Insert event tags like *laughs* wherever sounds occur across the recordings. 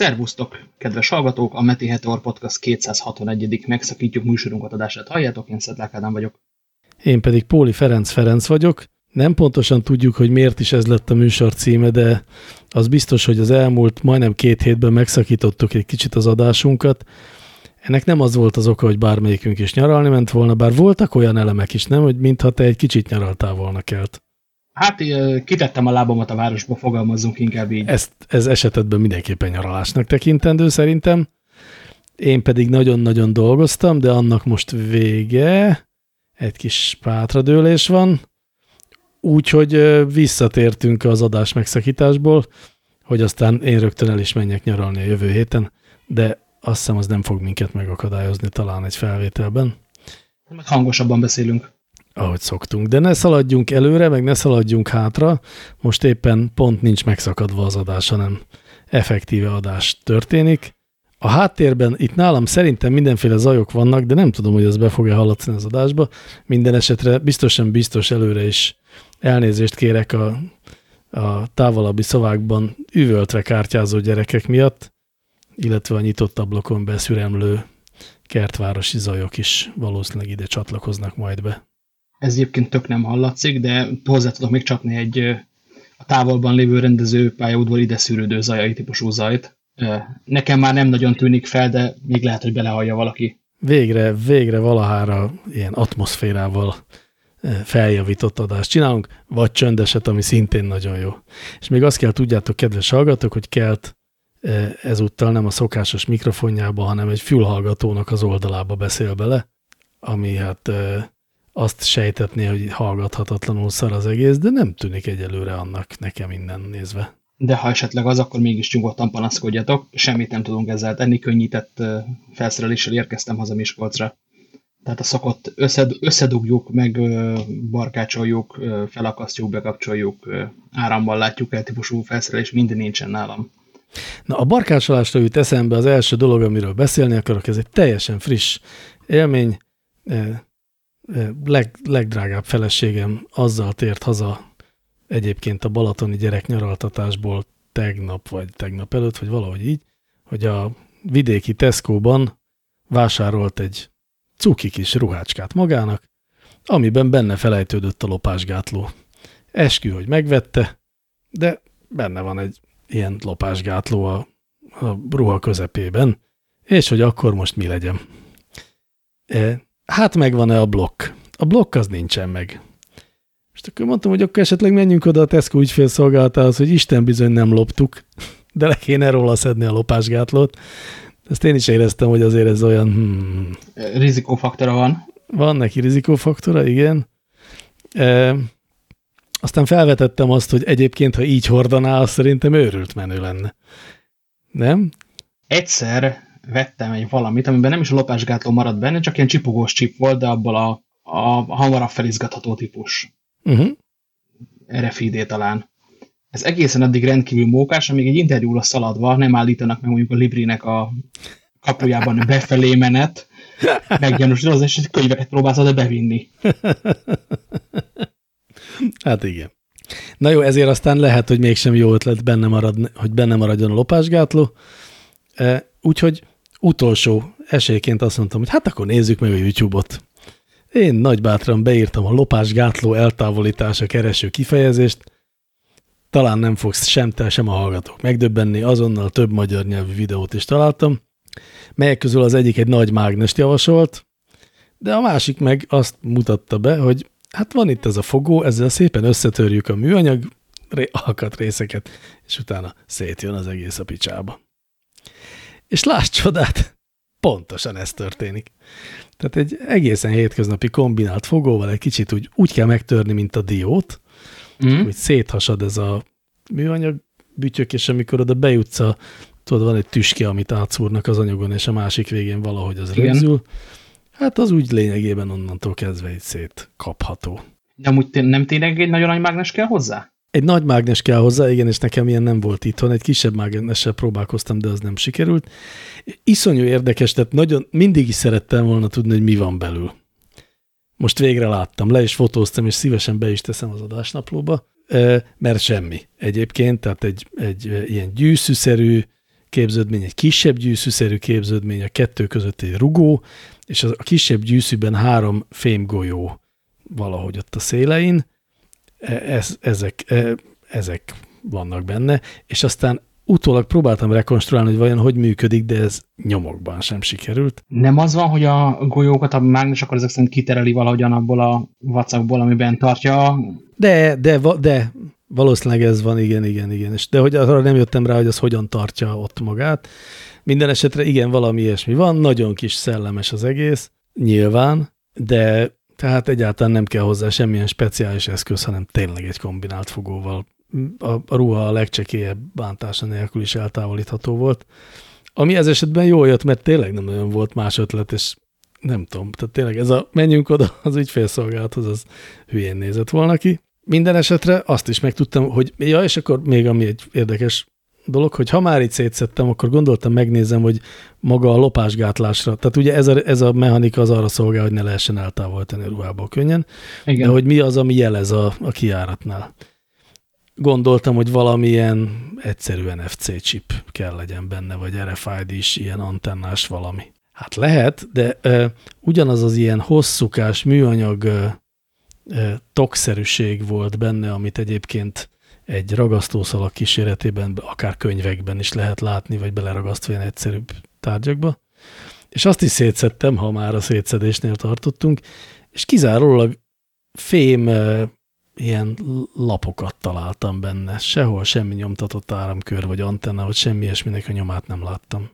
Szervusztok, kedves hallgatók! A Meti Heteor Podcast 261. megszakítjuk műsorunkat adását halljátok, én Szedlák Ádám vagyok. Én pedig Póli Ferenc Ferenc vagyok. Nem pontosan tudjuk, hogy miért is ez lett a műsor címe, de az biztos, hogy az elmúlt majdnem két hétben megszakítottuk egy kicsit az adásunkat. Ennek nem az volt az oka, hogy bármelyikünk is nyaralni ment volna, bár voltak olyan elemek is, nem, hogy mintha te egy kicsit nyaraltál volna kelt. Hát kitettem a lábamat a városba, fogalmazzunk inkább így. Ezt, ez esetedben mindenképpen nyaralásnak tekintendő szerintem. Én pedig nagyon-nagyon dolgoztam, de annak most vége. Egy kis pátradőlés van. Úgyhogy visszatértünk az adás megszakításból, hogy aztán én rögtön el is menjek nyaralni a jövő héten, de azt hiszem az nem fog minket megakadályozni talán egy felvételben. Meg hangosabban beszélünk ahogy szoktunk. De ne szaladjunk előre, meg ne szaladjunk hátra. Most éppen pont nincs megszakadva az adás, hanem effektíve adás történik. A háttérben itt nálam szerintem mindenféle zajok vannak, de nem tudom, hogy ez be fog-e hallatni az adásba. Minden esetre biztosan biztos előre is elnézést kérek a, a távolabbi szavákban üvöltve kártyázó gyerekek miatt, illetve a nyitott ablakon beszüremlő kertvárosi zajok is valószínűleg ide csatlakoznak majd be. Ez egyébként tök nem hallatszik, de hozzá tudok még csapni egy a távolban lévő rendező pályaudvar ide szűrődő zajai típusú zajt. Nekem már nem nagyon tűnik fel, de még lehet, hogy belehallja valaki. Végre, végre valahára ilyen atmoszférával feljavított adást csinálunk, vagy csöndeset, ami szintén nagyon jó. És még azt kell tudjátok, kedves hallgatók, hogy kelt ezúttal nem a szokásos mikrofonjába, hanem egy fülhallgatónak az oldalába beszél bele, ami hát azt sejtetné, hogy hallgathatatlanul szar az egész, de nem tűnik egyelőre annak nekem innen nézve. De ha esetleg az, akkor mégis nyugodtan panaszkodjatok, semmit nem tudunk ezzel tenni, könnyített felszereléssel érkeztem haza Miskolcra. Tehát a szokott összed, összedugjuk, meg barkácsoljuk, felakasztjuk, bekapcsoljuk, áramban látjuk el típusú felszerelés, minden nincsen nálam. Na a barkácsolásra jut eszembe az első dolog, amiről beszélni akarok, ez egy teljesen friss élmény leg, legdrágább feleségem azzal tért haza egyébként a balatoni gyereknyaraltatásból tegnap, vagy tegnap előtt, vagy valahogy így, hogy a vidéki Tesco-ban vásárolt egy cuki kis ruhácskát magának, amiben benne felejtődött a lopásgátló. Eskü, hogy megvette, de benne van egy ilyen lopásgátló a, a ruha közepében, és hogy akkor most mi legyen. Hát megvan-e a blokk? A blokk az nincsen meg. És akkor mondtam, hogy akkor esetleg menjünk oda a Tesco ügyfélszolgálatához, hogy Isten bizony nem loptuk, *laughs* de le kéne róla szedni a lopásgátlót. Ezt én is éreztem, hogy azért ez olyan... Hmm. Rizikófaktora van. Van neki rizikófaktora, igen. E, aztán felvetettem azt, hogy egyébként, ha így hordaná, az szerintem őrült menő lenne. Nem? Egyszer vettem egy valamit, amiben nem is a lopásgátló maradt benne, csak ilyen csipogós csip volt, de abból a, a hamarabb felizgatható típus. Uh -huh. RFID talán. Ez egészen addig rendkívül mókás, amíg egy interjúra szaladva nem állítanak meg mondjuk a Librinek a kapujában befelé menet, *laughs* meggyanúsítva, és könyveket próbálsz oda bevinni. *laughs* Hát igen. Na jó, ezért aztán lehet, hogy mégsem jó ötlet benne marad, hogy benne maradjon a lopásgátló. E, úgyhogy utolsó esélyként azt mondtam, hogy hát akkor nézzük meg a YouTube-ot. Én nagybátran beírtam a lopásgátló eltávolítása kereső kifejezést, talán nem fogsz sem te, sem a hallgatók megdöbbenni, azonnal több magyar nyelvű videót is találtam, melyek közül az egyik egy nagy mágnest javasolt, de a másik meg azt mutatta be, hogy hát van itt ez a fogó, ezzel szépen összetörjük a műanyag alkatrészeket, és utána szétjön az egész a picsába. És láss csodát, pontosan ez történik. Tehát egy egészen hétköznapi kombinált fogóval egy kicsit úgy, úgy kell megtörni, mint a diót, mm. hogy széthasad ez a műanyag bütyök, és amikor oda bejutsz a, tudod, van egy tüske, amit átszúrnak az anyagon, és a másik végén valahogy az Igen. rögzül, hát az úgy lényegében onnantól kezdve egy szét kapható. De amúgy nem tényleg egy nagyon nagy mágnes kell hozzá? Egy nagy mágnes kell hozzá, igen, és nekem ilyen nem volt itthon. Egy kisebb mágnessel próbálkoztam, de az nem sikerült. Iszonyú érdekes, tehát nagyon, mindig is szerettem volna tudni, hogy mi van belül. Most végre láttam, le is fotóztam, és szívesen be is teszem az adásnaplóba, mert semmi egyébként, tehát egy, egy ilyen gyűszűszerű, képződmény, egy kisebb gyűszűszerű képződmény, a kettő között egy rugó, és a kisebb gyűszűben három fémgolyó valahogy ott a szélein, ez, ezek, e, ezek vannak benne, és aztán utólag próbáltam rekonstruálni, hogy vajon hogy működik, de ez nyomokban sem sikerült. Nem az van, hogy a golyókat a mágnes akkor ezek szerint kitereli valahogyan abból a vacakból, amiben tartja? De, de, de valószínűleg ez van, igen, igen, igen. És de hogy arra nem jöttem rá, hogy az hogyan tartja ott magát. Minden esetre igen, valami ilyesmi van, nagyon kis szellemes az egész, nyilván, de tehát egyáltalán nem kell hozzá semmilyen speciális eszköz, hanem tényleg egy kombinált fogóval a, a ruha a legcsekélyebb bántása nélkül is eltávolítható volt. Ami ez esetben jól jött, mert tényleg nem nagyon volt más ötlet, és nem tudom, tehát tényleg ez a menjünk oda *laughs* az ügyfélszolgálathoz, az hülyén nézett volna ki. Minden esetre azt is megtudtam, hogy ja, és akkor még ami egy érdekes dolog, hogy ha már itt szétszettem, akkor gondoltam, megnézem, hogy maga a lopásgátlásra, tehát ugye ez a, ez a mechanika az arra szolgál, hogy ne lehessen eltávolítani a ruhából könnyen, Igen. de hogy mi az, ami jelez a, a kiáratnál gondoltam, hogy valamilyen egyszerű NFC chip kell legyen benne, vagy RFID is, ilyen antennás valami. Hát lehet, de ö, ugyanaz az ilyen hosszúkás műanyag ö, ö, tokszerűség volt benne, amit egyébként egy ragasztószalag kíséretében, akár könyvekben is lehet látni, vagy beleragasztva ilyen egyszerűbb tárgyakba. És azt is szétszettem, ha már a szétszedésnél tartottunk, és kizárólag fém ilyen lapokat találtam benne. Sehol semmi nyomtatott áramkör vagy antenna, vagy semmi ilyesminek a nyomát nem láttam.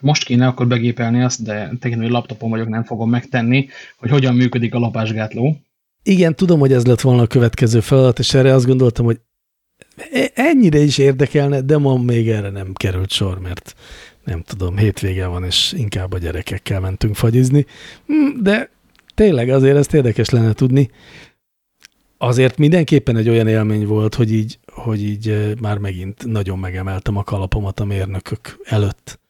Most kéne akkor begépelni azt, de technikai laptopon vagyok, nem fogom megtenni, hogy hogyan működik a lapásgátló. Igen, tudom, hogy ez lett volna a következő feladat, és erre azt gondoltam, hogy ennyire is érdekelne, de ma még erre nem került sor, mert nem tudom, hétvége van, és inkább a gyerekekkel mentünk fagyizni. Hm, de tényleg azért ezt érdekes lenne tudni azért mindenképpen egy olyan élmény volt, hogy így, hogy így már megint nagyon megemeltem a kalapomat a mérnökök előtt,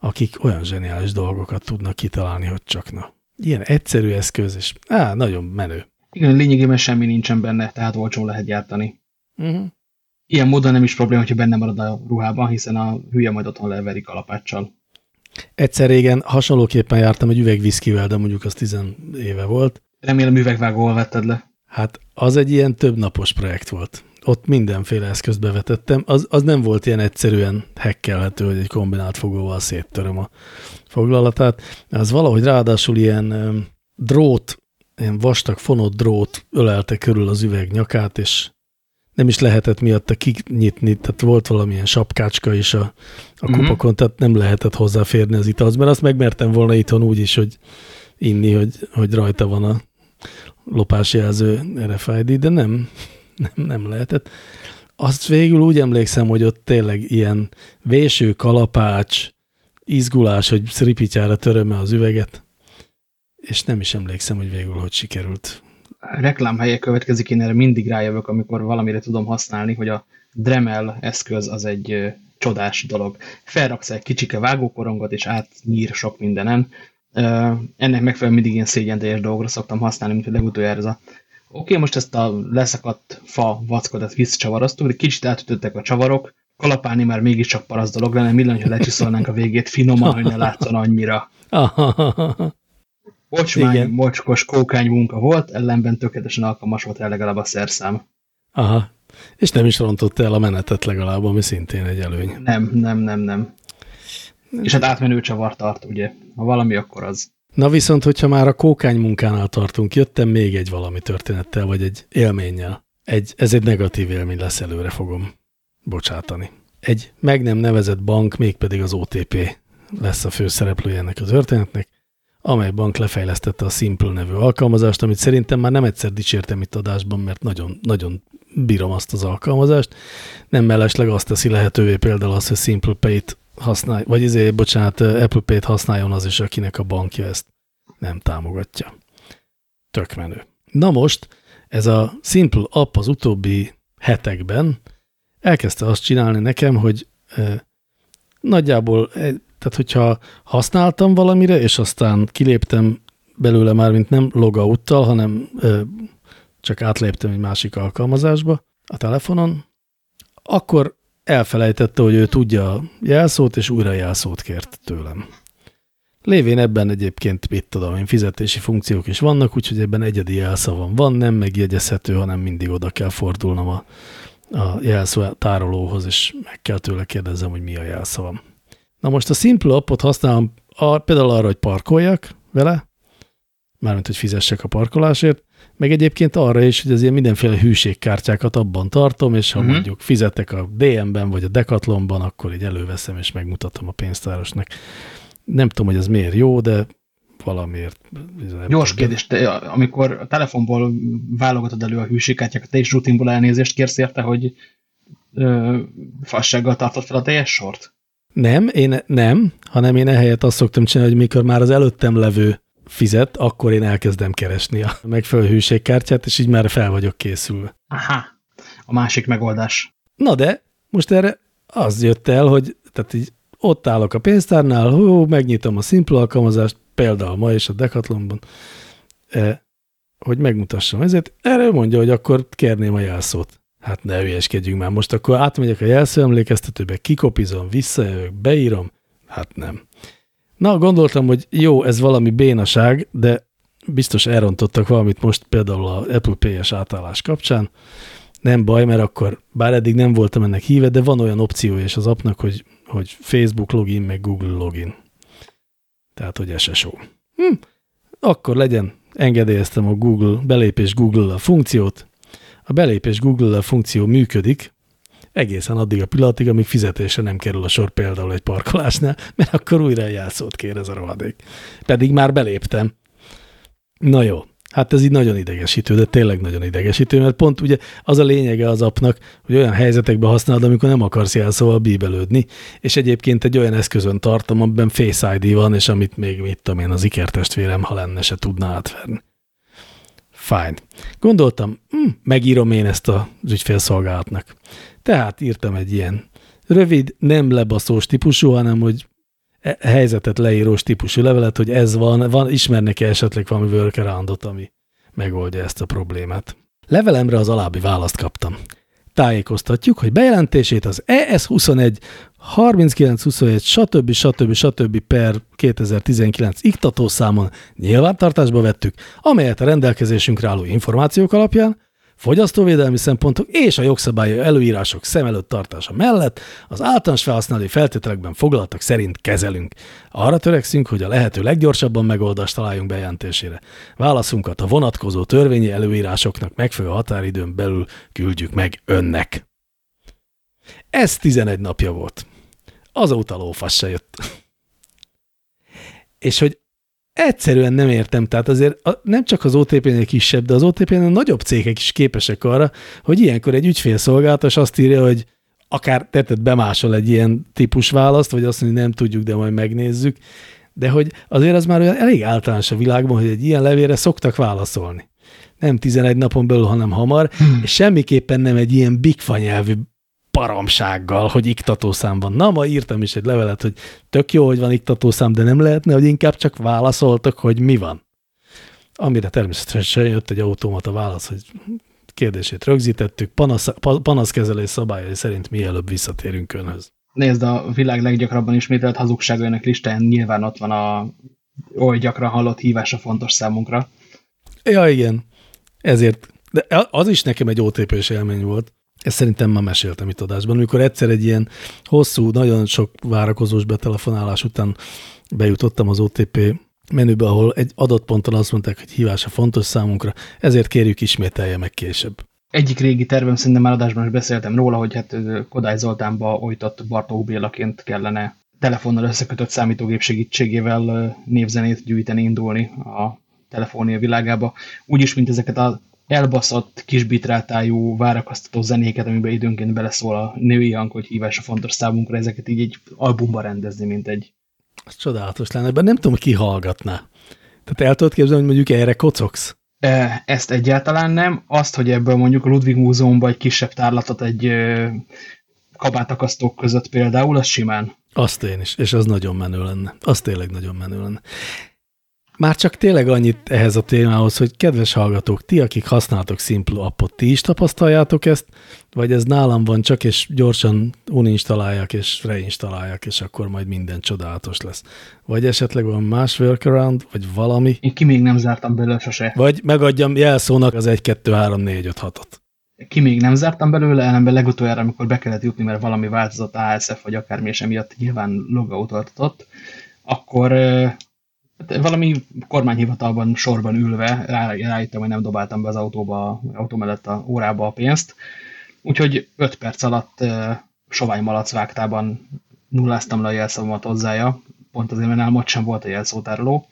akik olyan zseniális dolgokat tudnak kitalálni, hogy csak na. Ilyen egyszerű eszköz, és á, nagyon menő. Igen, lényegében semmi nincsen benne, tehát olcsón lehet gyártani. Uh mhm. -huh. Ilyen módon nem is probléma, hogyha benne marad a ruhában, hiszen a hülye majd otthon leverik kalapáccsal. Egyszer régen hasonlóképpen jártam egy üveg viszkivel, de mondjuk az tizen éve volt. Remélem üvegvágóval vetted le. Hát az egy ilyen több napos projekt volt. Ott mindenféle eszközt bevetettem. Az, az nem volt ilyen egyszerűen hekkelhető, hogy egy kombinált fogóval széttöröm a foglalatát. Az valahogy ráadásul ilyen drót, ilyen vastag fonott drót ölelte körül az üveg nyakát, és nem is lehetett miatta kinyitni, tehát volt valamilyen sapkácska is a, a mhm. kupakon, -huh. tehát nem lehetett hozzáférni az italhoz, mert azt megmertem volna itthon úgy is, hogy inni, hogy, hogy rajta van a lopásjelző RFID, de nem, nem, nem lehetett. Azt végül úgy emlékszem, hogy ott tényleg ilyen véső, kalapács, izgulás, hogy szripityára töröme az üveget, és nem is emlékszem, hogy végül hogy sikerült. Reklámhelye következik, én erre mindig rájövök, amikor valamire tudom használni, hogy a Dremel eszköz az egy csodás dolog. Felraksz egy kicsike vágókorongot, és átnyír sok mindenen, ennek megfelelően mindig ilyen szégyenteljes dolgokra szoktam használni, mint hogy legutoljára ez a Oké, most ezt a leszakadt fa vackodat visszacsavaroztuk, de kicsit átütöttek a csavarok, kalapálni már mégiscsak parasz dolog lenne, mi lenne, ha lecsiszolnánk a végét finoman, hogy ne látszon annyira. *laughs* Bocsmány, Igen. mocskos kókány munka volt, ellenben tökéletesen alkalmas volt el legalább a szerszám. Aha, és nem is rontott el a menetet legalább, ami szintén egy előny. Nem, nem, nem, nem. És hát átmenő csavar tart, ugye? Ha valami, akkor az. Na viszont, hogyha már a kókány munkánál tartunk, jöttem még egy valami történettel, vagy egy élménnyel. Egy, ez egy negatív élmény lesz, előre fogom bocsátani. Egy meg nem nevezett bank, mégpedig az OTP lesz a főszereplője ennek az történetnek, amely bank lefejlesztette a Simple nevű alkalmazást, amit szerintem már nem egyszer dicsértem itt adásban, mert nagyon, nagyon bírom azt az alkalmazást. Nem mellesleg azt teszi lehetővé például az, hogy Simple Pay-t használj, vagy izé, bocsánat, Apple Pay-t használjon az is, akinek a bankja ezt nem támogatja. Tök menő. Na most, ez a Simple App az utóbbi hetekben elkezdte azt csinálni nekem, hogy eh, nagyjából, eh, tehát hogyha használtam valamire, és aztán kiléptem belőle már, mint nem logouttal, hanem eh, csak átléptem egy másik alkalmazásba a telefonon, akkor elfelejtette, hogy ő tudja a jelszót, és újra jelszót kért tőlem. Lévén ebben egyébként, mit tudom én, fizetési funkciók is vannak, úgyhogy ebben egyedi jelszavam van, nem megjegyezhető, hanem mindig oda kell fordulnom a, a jelszó tárolóhoz, és meg kell tőle kérdezzem, hogy mi a jelszavam. Na most a Simple appot használom a, például arra, hogy parkoljak vele, mármint, hogy fizessek a parkolásért, meg egyébként arra is, hogy az ilyen mindenféle hűségkártyákat abban tartom, és ha uh mhm. -huh. mondjuk fizetek a DM-ben, vagy a Decathlonban, akkor így előveszem, és megmutatom a pénztárosnak. Nem tudom, hogy ez miért jó, de valamiért. Gyors kérdés, te, amikor a telefonból válogatod elő a hűségkártyákat, te is rutinból elnézést kérsz érte, hogy ö, fassággal tartod fel a teljes sort? Nem, én nem, hanem én ehelyett azt szoktam csinálni, hogy mikor már az előttem levő fizet, akkor én elkezdem keresni a megfelelő hűségkártyát, és így már fel vagyok készülve. Aha, a másik megoldás. Na de, most erre az jött el, hogy tehát így ott állok a pénztárnál, hú, megnyitom a Simple alkalmazást, például ma is a Decathlonban, e, hogy megmutassam ezért. Erre mondja, hogy akkor kérném a jelszót. Hát ne hülyeskedjünk már, most akkor átmegyek a jelszó emlékeztetőbe, kikopizom, visszajövök, beírom. Hát nem. Na, gondoltam, hogy jó, ez valami bénaság, de biztos elrontottak valamit most például a Apple Pay-es átállás kapcsán. Nem baj, mert akkor, bár eddig nem voltam ennek híve, de van olyan opció és az appnak, hogy, hogy Facebook login, meg Google login. Tehát, hogy SSO. Hm, akkor legyen, engedélyeztem a Google, belépés Google-a funkciót. A belépés Google-a funkció működik, egészen addig a pillanatig, amíg fizetésre nem kerül a sor például egy parkolásnál, *laughs* mert akkor újra jelszót kér ez a rohadék. Pedig már beléptem. Na jó, hát ez így nagyon idegesítő, de tényleg nagyon idegesítő, mert pont ugye az a lényege az apnak, hogy olyan helyzetekben használod, amikor nem akarsz jelszóval bíbelődni, és egyébként egy olyan eszközön tartom, amiben Face ID van, és amit még, mit tudom én, az ikertestvérem, ha lenne, se tudna átverni. Fine. Gondoltam, hm, megírom én ezt az ügyfélszolgálatnak. Tehát írtam egy ilyen rövid, nem lebaszós típusú, hanem hogy e helyzetet leírós típusú levelet, hogy ez van, van ismernek-e esetleg valami workaroundot, ami megoldja ezt a problémát. Levelemre az alábbi választ kaptam. Tájékoztatjuk, hogy bejelentését az ES21 3927 stb. stb. stb. per 2019 iktatószámon nyilvántartásba vettük, amelyet a rendelkezésünkre álló információk alapján fogyasztóvédelmi szempontok és a jogszabályi előírások szem előtt tartása mellett az általános felhasználói feltételekben foglaltak szerint kezelünk. Arra törekszünk, hogy a lehető leggyorsabban megoldást találjunk bejelentésére. Válaszunkat a vonatkozó törvényi előírásoknak megfelelő határidőn belül küldjük meg önnek. Ez 11 napja volt. Azóta lófasz se jött. És hogy egyszerűen nem értem. Tehát azért a, nem csak az OTP-nél kisebb, de az OTP-nél nagyobb cégek is képesek arra, hogy ilyenkor egy ügyfélszolgálatos azt írja, hogy akár tetted bemásol egy ilyen típus választ, vagy azt mondja, hogy nem tudjuk, de majd megnézzük. De hogy azért az már olyan elég általános a világban, hogy egy ilyen levélre szoktak válaszolni. Nem 11 napon belül, hanem hamar, hmm. és semmiképpen nem egy ilyen bigfa nyelvű paramsággal, hogy iktatószám van. Na, ma írtam is egy levelet, hogy tök jó, hogy van iktatószám, de nem lehetne, hogy inkább csak válaszoltak, hogy mi van. Amire természetesen jött egy automata válasz, hogy kérdését rögzítettük, panasz, panaszkezelés szabályai szerint mielőbb visszatérünk önhöz. Nézd, a világ leggyakrabban ismételt hazugságainak listáján nyilván ott van a oly gyakran hallott hívása fontos számunkra. Ja, igen. Ezért, de az is nekem egy OTP-s élmény volt. Ezt szerintem már meséltem itt adásban, amikor egyszer egy ilyen hosszú, nagyon sok várakozós betelefonálás után bejutottam az OTP menübe, ahol egy adott ponton azt mondták, hogy hívása fontos számunkra, ezért kérjük ismételje meg később. Egyik régi tervem, szerintem már adásban is beszéltem róla, hogy hát Kodály Zoltánba olytott Bartók Bélaként kellene telefonnal összekötött számítógép segítségével névzenét gyűjteni, indulni a telefonia világába. Úgyis, mint ezeket a elbaszott, kisbitrátájú, várakoztató zenéket, amiben időnként beleszól a női hang, hogy hívása fontos számunkra, ezeket így egy albumba rendezni, mint egy... Az csodálatos lenne, ebben nem tudom, ki hallgatná. Tehát el tudod képzelni, hogy mondjuk erre kocogsz? E, ezt egyáltalán nem. Azt, hogy ebből mondjuk a Ludwig Múzeumban egy kisebb tárlatot egy kabátakasztók között például, az simán. Azt én is, és az nagyon menő lenne. Az tényleg nagyon menő lenne. Már csak tényleg annyit ehhez a témához, hogy kedves hallgatók, ti, akik használtok Simple appot, ti is tapasztaljátok ezt, vagy ez nálam van csak, és gyorsan uninstallálják és reinstallálják, és akkor majd minden csodálatos lesz. Vagy esetleg van más workaround, vagy valami. Én ki még nem zártam belőle sose. Vagy megadjam jelszónak az 1, 2, 3, 4, 5, 6-ot. Ki még nem zártam belőle, ellenben legutoljára, amikor be kellett jutni, mert valami változott ASF, vagy akármi, és emiatt nyilván logout tartott, akkor Hát valami kormányhivatalban sorban ülve rá, rájöttem, hogy nem dobáltam be az autóba, autó mellett a órába a pénzt. Úgyhogy 5 perc alatt uh, sovány malac vágtában nulláztam le a jelszavamat hozzája, pont azért, mert nálam ott sem volt a jelszótároló.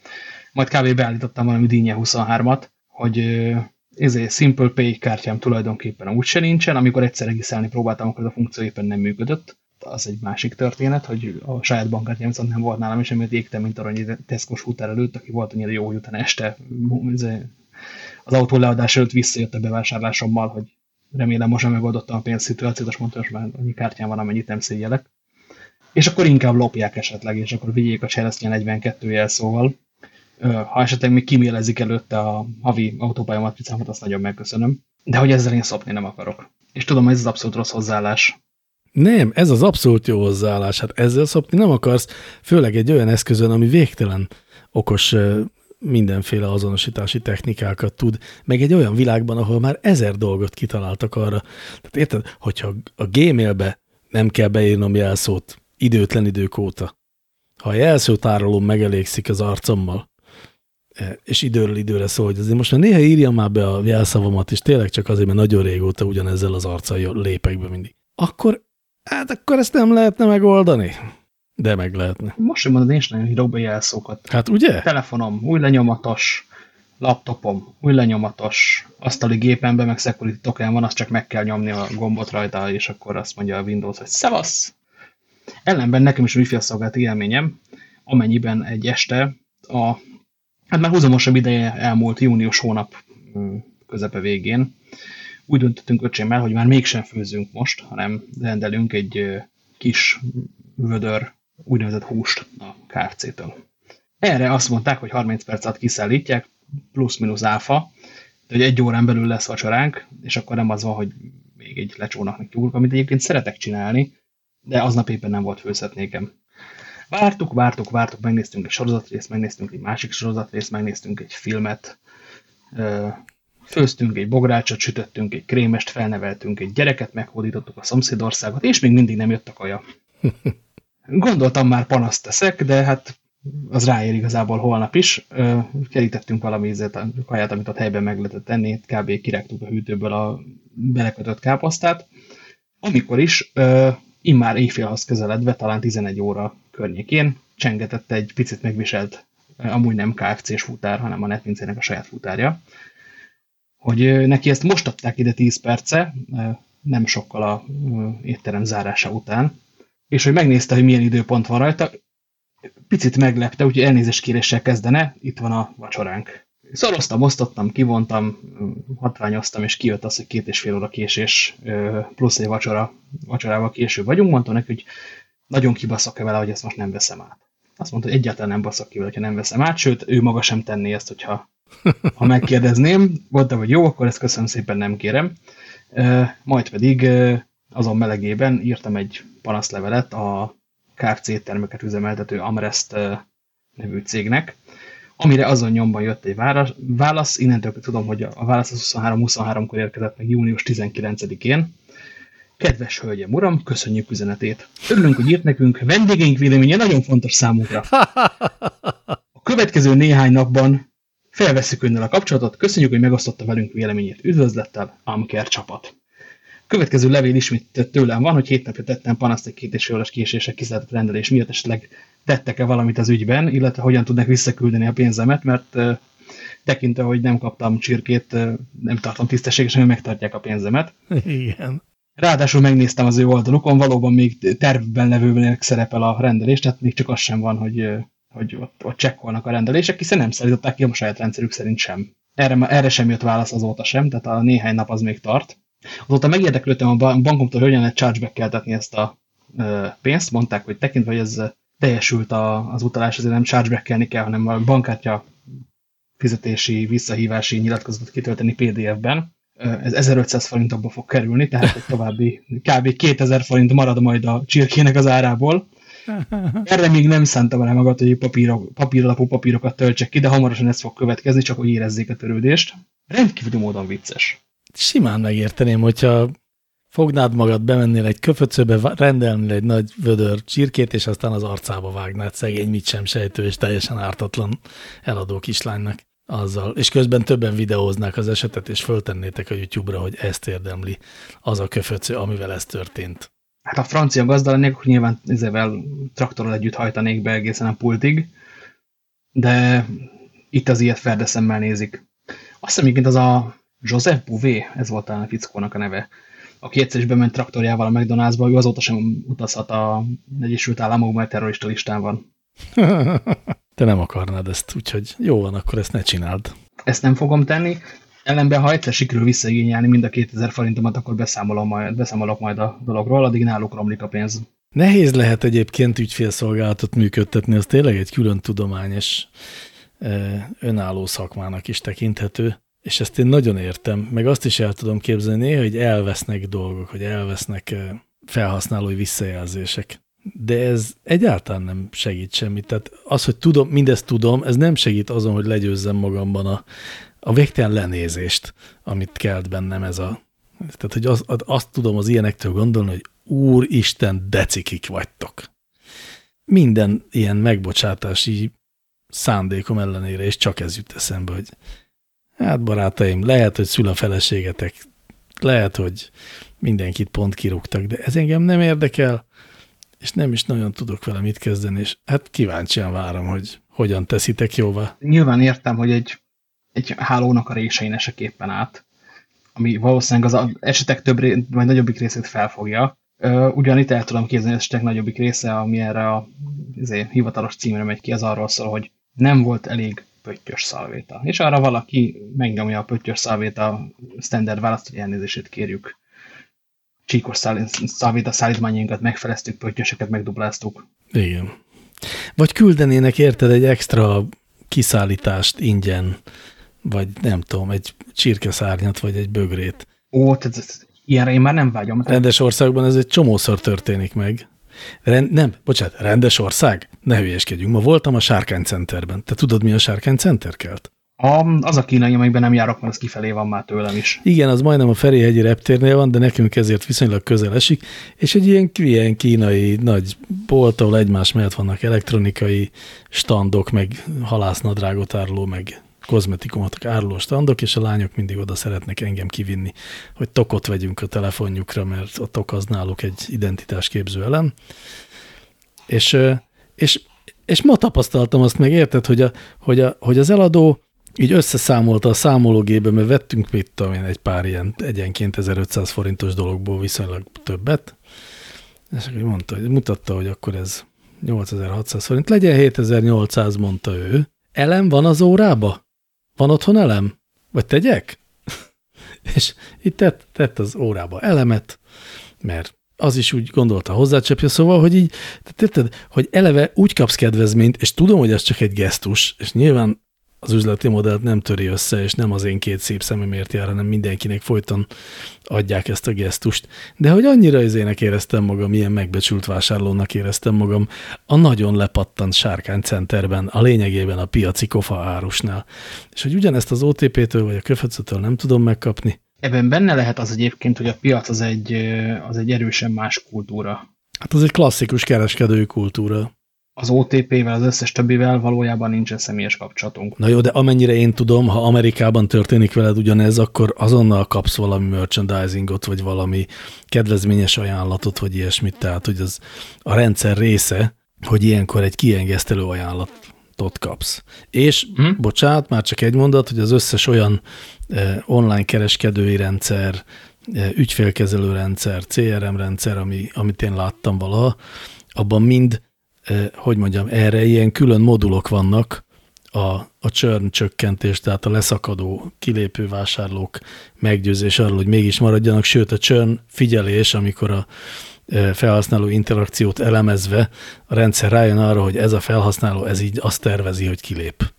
Majd kb. beállítottam valami Dínye 23-at, hogy uh, ezért Simple Pay kártyám tulajdonképpen úgyse nincsen, amikor egyszer regisztrálni próbáltam, akkor ez a funkció éppen nem működött az egy másik történet, hogy a saját bankkártyám nem volt nálam, és emiatt égtem, mint arany Tesco-s futár előtt, aki volt annyira jó, hogy utána este az autó leadás előtt visszajött a bevásárlásommal, hogy remélem most nem megoldottam a pénzszituációt, és mondta, hogy már annyi kártyám van, amennyit nem szégyelek. És akkor inkább lopják esetleg, és akkor vigyék a cseresznye 42 jelszóval. Ha esetleg még kimélezik előtte a havi autópálya azt nagyon megköszönöm. De hogy ezzel én szopni nem akarok. És tudom, hogy ez az abszolút rossz hozzáállás. Nem, ez az abszolút jó hozzáállás. Hát ezzel szopni nem akarsz, főleg egy olyan eszközön, ami végtelen okos mindenféle azonosítási technikákat tud, meg egy olyan világban, ahol már ezer dolgot kitaláltak arra. Tehát érted, hogyha a Gmailbe nem kell beírnom jelszót időtlen idők óta, ha a jelszótárolóm megelégszik az arcommal, és időről időre szól, hogy azért most már néha írjam már be a jelszavamat, és tényleg csak azért, mert nagyon régóta ugyanezzel az arccal lépek be mindig. Akkor Hát akkor ezt nem lehetne megoldani. De meg lehetne. Most sem mondod, én is nagyon írok be jelszókat. Hát ugye? Telefonom, új lenyomatos, laptopom, új lenyomatos, asztali gépemben, meg security token van, azt csak meg kell nyomni a gombot rajta, és akkor azt mondja a Windows, hogy szevasz! Ellenben nekem is wifi szolgált élményem, amennyiben egy este a, hát már húzamosabb ideje elmúlt június hónap közepe végén, úgy döntöttünk öcsémmel, hogy már mégsem főzünk most, hanem rendelünk egy kis vödör úgynevezett húst a KFC-től. Erre azt mondták, hogy 30 perc alatt kiszállítják, plusz-minusz áfa, de hogy egy órán belül lesz vacsoránk, és akkor nem az van, hogy még egy lecsónak kiúrok, amit egyébként szeretek csinálni, de aznap éppen nem volt főzhetnékem. Vártuk, vártuk, vártuk, megnéztünk egy sorozatrészt, megnéztünk egy másik sorozatrészt, megnéztünk egy filmet, Főztünk egy bográcsot, sütöttünk egy krémest, felneveltünk egy gyereket, meghódítottuk a szomszédországot, és még mindig nem jött a kaja. *laughs* Gondoltam már panaszt teszek, de hát az ráér igazából holnap is. Kerítettünk valami ízet, a kaját, amit ott helyben meg lehetett tenni, kb. kirágtuk a hűtőből a belekötött káposztát. Amikor is, immár éjfélhoz közeledve, talán 11 óra környékén, csengetett egy picit megviselt, amúgy nem KFC-s futár, hanem a netvincének a saját futárja hogy neki ezt most adták ide 10 perce, nem sokkal a étterem zárása után, és hogy megnézte, hogy milyen időpont van rajta, picit meglepte, úgyhogy elnézést kéréssel kezdene, itt van a vacsoránk. Szoroztam, osztottam, kivontam, hatványoztam, és kijött az, hogy két és fél óra késés plusz egy vacsora, vacsorával később vagyunk. Mondtam neki, hogy nagyon kibaszok-e vele, hogy ezt most nem veszem át. Azt mondta, hogy egyáltalán nem baszok ki vele, ha nem veszem át, sőt, ő maga sem tenné ezt, hogyha ha megkérdezném, mondtam, hogy jó, akkor ezt köszönöm szépen, nem kérem. Majd pedig azon melegében írtam egy panaszlevelet a KFC termeket üzemeltető Amrest nevű cégnek, amire azon nyomban jött egy válasz, innentől tudom, hogy a válasz 23-23-kor érkezett meg június 19-én. Kedves hölgyem, uram, köszönjük üzenetét. Örülünk, hogy írt nekünk, vendégeink véleménye nagyon fontos számunkra. *laughs* A következő néhány napban Felveszük önnel a kapcsolatot, köszönjük, hogy megosztotta velünk véleményét. Üdvözlettel, Amker csapat. Következő levél ismét tőlem van, hogy hét napja tettem panaszt egy két és órás késések kiszállított rendelés miatt, esetleg tettek-e valamit az ügyben, illetve hogyan tudnak visszaküldeni a pénzemet, mert tekintve, hogy nem kaptam csirkét, nem tartom tisztességesen, hogy megtartják a pénzemet. Igen. Ráadásul megnéztem az ő oldalukon, valóban még tervben levőben szerepel a rendelés, tehát még csak az sem van, hogy hogy ott, ott csekkolnak a rendelések, hiszen nem szállították ki a saját rendszerük szerint sem. Erre, erre sem jött válasz azóta sem, tehát a néhány nap az még tart. Azóta megérdeklődtem a bankomtól, hogy hogyan lehet chargeback-keltetni ezt a pénzt. Mondták, hogy tekintve, hogy ez teljesült a, az utalás, azért nem chargeback-kelni kell, hanem a bankkártya fizetési, visszahívási nyilatkozatot kitölteni PDF-ben. Ez 1500 forintokba fog kerülni, tehát egy további kb. 2000 forint marad majd a csirkének az árából. Erre még nem szántam rá magad, hogy papírok, papírlapú papírokat töltsek ki, de hamarosan ez fog következni, csak hogy érezzék a törődést. Rendkívül módon vicces. Simán megérteném, hogyha fognád magad, bemennél egy köföcöbe, rendelnél egy nagy vödör csirkét, és aztán az arcába vágnád szegény, mit sem sejtő, és teljesen ártatlan eladó kislánynak azzal. És közben többen videóznák az esetet, és föltennétek a YouTube-ra, hogy ezt érdemli az a köföcő, amivel ez történt. Hát a francia gazda lennék, akkor nyilván ezzel traktorral együtt hajtanék be egészen a pultig, de itt az ilyet ferdeszemmel nézik. Azt hiszem, az a Joseph Bouvé, ez volt a fickónak a neve, aki egyszer is bement traktorjával a McDonald'sba, ő azóta sem utazhat a Egyesült Államokban, terrorista listán van. *laughs* Te nem akarnád ezt, úgyhogy jó van, akkor ezt ne csináld. Ezt nem fogom tenni. Ellenben, ha egyszer sikerül visszaigényelni mind a 2000 forintomat, akkor beszámolom majd, beszámolok majd a dologról, addig náluk romlik a pénz. Nehéz lehet egyébként ügyfélszolgálatot működtetni, az tényleg egy külön tudományos önálló szakmának is tekinthető. És ezt én nagyon értem, meg azt is el tudom képzelni, hogy elvesznek dolgok, hogy elvesznek felhasználói visszajelzések. De ez egyáltalán nem segít semmit. Tehát az, hogy tudom, mindezt tudom, ez nem segít azon, hogy legyőzzem magamban a, a végtelen lenézést, amit kelt bennem ez a... Tehát, hogy az, azt tudom az ilyenektől gondolni, hogy úristen, decikik vagytok. Minden ilyen megbocsátási szándékom ellenére, és csak ez jut eszembe, hogy Hát barátaim, lehet, hogy szül a feleségetek, lehet, hogy mindenkit pont kirúgtak, de ez engem nem érdekel, és nem is nagyon tudok vele mit kezdeni, és hát kíváncsian várom, hogy hogyan teszitek jóvá. Nyilván értem, hogy egy, egy hálónak a résein eseképpen át, ami valószínűleg az esetek több, vagy nagyobbik részét felfogja. Ugyan itt el tudom képzelni, az esetek nagyobbik része, ami erre a azért, hivatalos címre megy ki, az arról szól, hogy nem volt elég pöttyös szalvéta. És arra valaki megnyomja a pöttyös szalvéta standard választ, hogy elnézését kérjük. Csíkos szalvéta szállítmányainkat megfeleztük, pöttyöseket megdupláztuk. Igen. Vagy küldenének érted egy extra kiszállítást ingyen, vagy nem tudom, egy csirkeszárnyat, vagy egy bögrét. Ó, tehát ilyenre én már nem vágyom. Rendes országban ez egy csomószor történik meg. Rend, nem, bocsánat, rendes ország? Ne hülyeskedjünk. Ma voltam a Sárkány Centerben. Te tudod, mi a Sárkány Center kelt? A, az a kínai, amikben nem járok, mert az kifelé van már tőlem is. Igen, az majdnem a Ferihegyi reptérnél van, de nekünk ezért viszonylag közel esik, és egy ilyen, ilyen kínai nagy bolt, ahol egymás mellett vannak elektronikai standok, meg halásznadrágot áruló, meg kozmetikumot áruló standok, és a lányok mindig oda szeretnek engem kivinni, hogy tokot vegyünk a telefonjukra, mert a tok az náluk egy identitásképző elem. És, és, és ma tapasztaltam azt meg, érted, hogy, a, hogy, a, hogy az eladó így összeszámolta a számológébe, mert vettünk, mit tudom én, egy pár ilyen egyenként 1500 forintos dologból viszonylag többet, és akkor mondta, hogy mutatta, hogy akkor ez 8600 forint, legyen 7800, mondta ő. Elem van az órába? Van otthon elem? Vagy tegyek? *laughs* és itt tett, tett az órába elemet, mert az is úgy gondolta hozzácsapja, szóval, hogy így, tetted, hogy eleve úgy kapsz kedvezményt, és tudom, hogy ez csak egy gesztus, és nyilván az üzleti modellt nem töri össze, és nem az én két szép szememért jár, hanem mindenkinek folyton adják ezt a gesztust. De hogy annyira izének éreztem magam, ilyen megbecsült vásárlónak éreztem magam a nagyon lepattant sárkánycenterben, a lényegében a piaci kofa árusnál. És hogy ugyanezt az OTP-től vagy a köföcötől nem tudom megkapni. Ebben benne lehet az egyébként, hogy a piac az egy, az egy erősen más kultúra. Hát az egy klasszikus kereskedői kultúra az OTP-vel, az összes többivel valójában nincsen személyes kapcsolatunk. Na jó, de amennyire én tudom, ha Amerikában történik veled ugyanez, akkor azonnal kapsz valami merchandisingot, vagy valami kedvezményes ajánlatot, vagy ilyesmit. Tehát, hogy az a rendszer része, hogy ilyenkor egy kiengesztelő ajánlatot kapsz. És, hmm? bocsánat, már csak egy mondat, hogy az összes olyan eh, online kereskedői rendszer, eh, ügyfélkezelő rendszer, CRM rendszer, ami, amit én láttam valaha, abban mind hogy mondjam, erre ilyen külön modulok vannak, a, a churn csökkentés, tehát a leszakadó, kilépő vásárlók meggyőzés arról, hogy mégis maradjanak, sőt a churn figyelés, amikor a felhasználó interakciót elemezve a rendszer rájön arra, hogy ez a felhasználó, ez így azt tervezi, hogy kilép.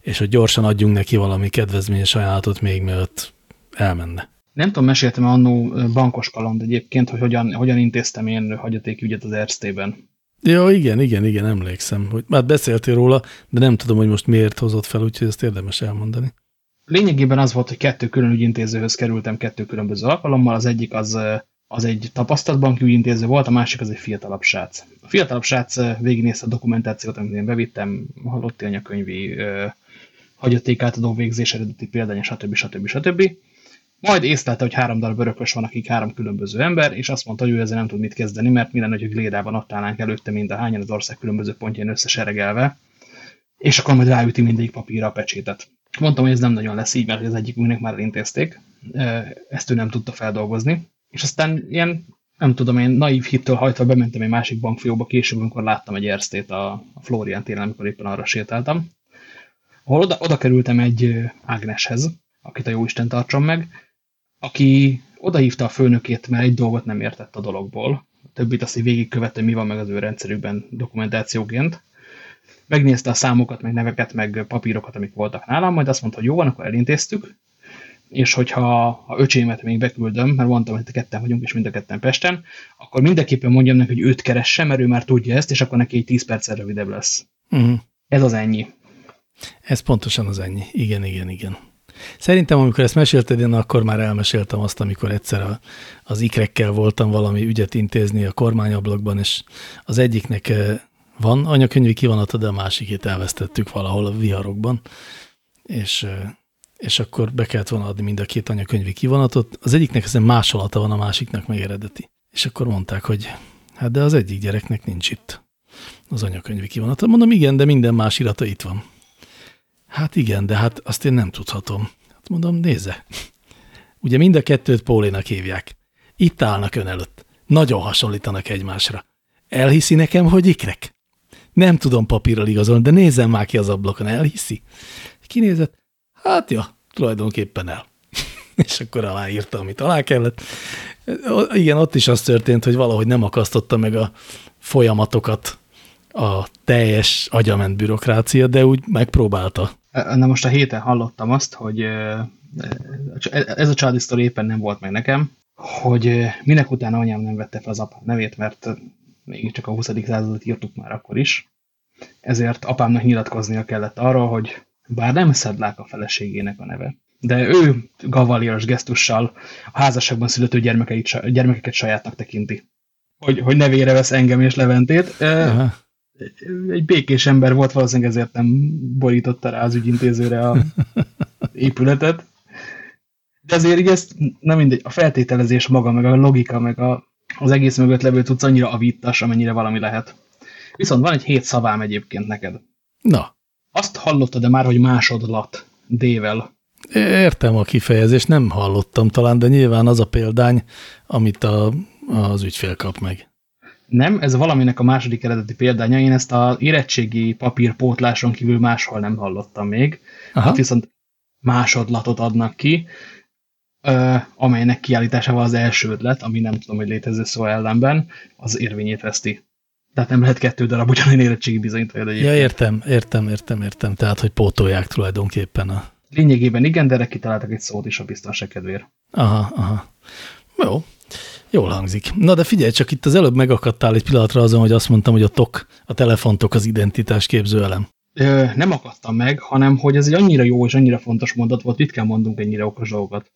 és hogy gyorsan adjunk neki valami kedvezményes ajánlatot még mielőtt elmenne. Nem tudom, meséltem annó bankos kaland egyébként, hogy hogyan, hogyan intéztem én hagyatékügyet az Erztében. Jó, igen, igen, igen, emlékszem. Hogy, már beszéltél róla, de nem tudom, hogy most miért hozott fel, úgyhogy ezt érdemes elmondani. Lényegében az volt, hogy kettő külön ügyintézőhöz kerültem kettő különböző alkalommal. Az egyik az, az egy tapasztalt banki ügyintéző volt, a másik az egy fiatalabb srác. A fiatalabb srác végignézte a dokumentációt, amit én bevittem, halotti anyakönyvi, hagyaték átadó végzés, eredeti példány, stb. stb. stb. Majd észlelte, hogy három darab örökös van, akik három különböző ember, és azt mondta, hogy ő ezzel nem tud mit kezdeni, mert minden, hogy Glédában ott állnánk előtte mind a hányan az ország különböző pontján összeseregelve, és akkor majd ráüti mindegyik papírra a pecsétet. Mondtam, hogy ez nem nagyon lesz így, mert az egyik műnek már elintézték, ezt ő nem tudta feldolgozni, és aztán ilyen, nem tudom, én naív hittől hajtva bementem egy másik bankfióba később, amikor láttam egy erztét a, Florian téren, amikor éppen arra sétáltam, ahol oda, oda kerültem egy Ágneshez, akit a Jóisten tartson meg, aki odahívta a főnökét, mert egy dolgot nem értett a dologból. A többit azt végigkövette, mi van meg az ő rendszerükben dokumentációként. Megnézte a számokat, meg neveket, meg papírokat, amik voltak nálam, majd azt mondta, hogy jó van, akkor elintéztük, és hogyha a öcsémet még beküldöm, mert mondtam, hogy ketten vagyunk, és mind a ketten Pesten, akkor mindenképpen mondjam neki, hogy őt keresse, mert ő már tudja ezt, és akkor neki egy 10 perccel rövidebb lesz. Uh. -huh. Ez az ennyi. Ez pontosan az ennyi. Igen, igen, igen. Szerintem, amikor ezt mesélted, én akkor már elmeséltem azt, amikor egyszer a, az ikrekkel voltam valami ügyet intézni a kormányablakban, és az egyiknek eh, van anyakönyvi kivonata, de a másikét elvesztettük valahol a viharokban, és, eh, és akkor be kellett volna adni mind a két anyakönyvi kivonatot. Az egyiknek ezen másolata van, a másiknak meg eredeti. És akkor mondták, hogy hát de az egyik gyereknek nincs itt az anyakönyvi kivonata. Mondom, igen, de minden más irata itt van. Hát igen, de hát azt én nem tudhatom. Hát mondom, nézze. Ugye mind a kettőt Pólénak hívják. Itt állnak ön előtt. Nagyon hasonlítanak egymásra. Elhiszi nekem, hogy ikrek? Nem tudom papírral igazolni, de nézzem már ki az ablakon, elhiszi? Kinézett, hát ja, tulajdonképpen el. *laughs* És akkor aláírta, amit alá kellett. Igen, ott is az történt, hogy valahogy nem akasztotta meg a folyamatokat a teljes agyament bürokrácia, de úgy megpróbálta. Na most a héten hallottam azt, hogy ez a családi sztori éppen nem volt meg nekem, hogy minek utána anyám nem vette fel az apa nevét, mert mégiscsak a 20. századot írtuk már akkor is. Ezért apámnak nyilatkoznia kellett arról, hogy bár nem szedlák a feleségének a neve, de ő gavalios gesztussal a házasságban születő gyermekeket sajátnak tekinti. Hogy, hogy nevére vesz engem és Leventét. Aha egy békés ember volt, valószínűleg ezért nem borította rá az ügyintézőre a *laughs* épületet. De azért így ezt, nem mindegy, a feltételezés maga, meg a logika, meg a, az egész mögött levő tudsz annyira avittas, amennyire valami lehet. Viszont van egy hét szavám egyébként neked. Na. Azt hallottad de már, hogy másodlat D-vel? Értem a kifejezést, nem hallottam talán, de nyilván az a példány, amit a, az ügyfél kap meg. Nem, ez valaminek a második eredeti példánya. Én ezt a érettségi papírpótláson kívül máshol nem hallottam még. Aha. Hát viszont másodlatot adnak ki, amelynek kiállításával az első ötlet, ami nem tudom, hogy létező szó ellenben, az érvényét veszti. Tehát nem lehet kettő darab ugyanilyen érettségi bizonyítvány. Ja, értem, értem, értem, értem. Tehát, hogy pótolják tulajdonképpen a... Lényegében igen, de erre kitaláltak egy szót is a biztonság kedvéért. Aha, aha. Jó, Jól hangzik. Na de figyelj, csak itt az előbb megakadtál egy pillanatra azon, hogy azt mondtam, hogy a TOK, a telefontok az identitás képző elem. Ö, nem akadtam meg, hanem hogy ez egy annyira jó és annyira fontos mondat volt, ritkán mondunk ennyire okos dolgokat.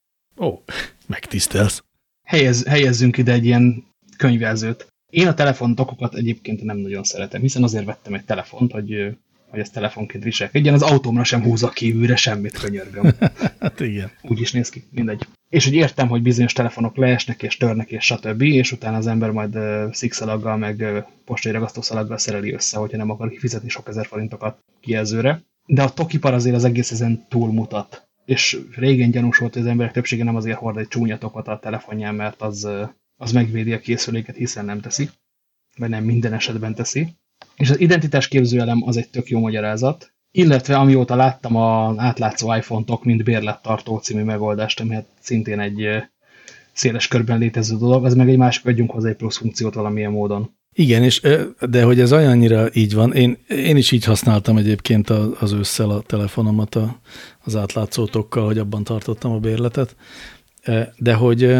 Ó, megtisztelsz. Helyez, helyezzünk ide egy ilyen könyvelzőt. Én a telefontokokat egyébként nem nagyon szeretem, hiszen azért vettem egy telefont, hogy hogy ezt telefonként viselkedjen, az autómra sem húzok kívülre semmit, könyörgöm. *laughs* hát igen. Úgy is néz ki, mindegy. És hogy értem, hogy bizonyos telefonok leesnek és törnek és stb., és utána az ember majd szikszalaggal, meg postai ragasztószalaggal szereli össze, hogyha nem akar kifizetni sok ezer forintokat kijelzőre. De a tokipar azért az egész ezen túlmutat. És régen gyanús volt, hogy az emberek többsége nem azért hord egy csúnya tokot a telefonján, mert az, az megvédi a készüléket, hiszen nem teszi. Vagy nem minden esetben teszi és az identitás képzőelem az egy tök jó magyarázat, illetve amióta láttam az átlátszó iPhone-tok, mint bérlettartó című megoldást, ami hát szintén egy széles körben létező dolog, az meg egy másik adjunk hozzá egy plusz funkciót valamilyen módon. Igen, és, de hogy ez olyannyira így van, én, én is így használtam egyébként az ősszel a telefonomat a, az átlátszótokkal, hogy abban tartottam a bérletet, de hogy,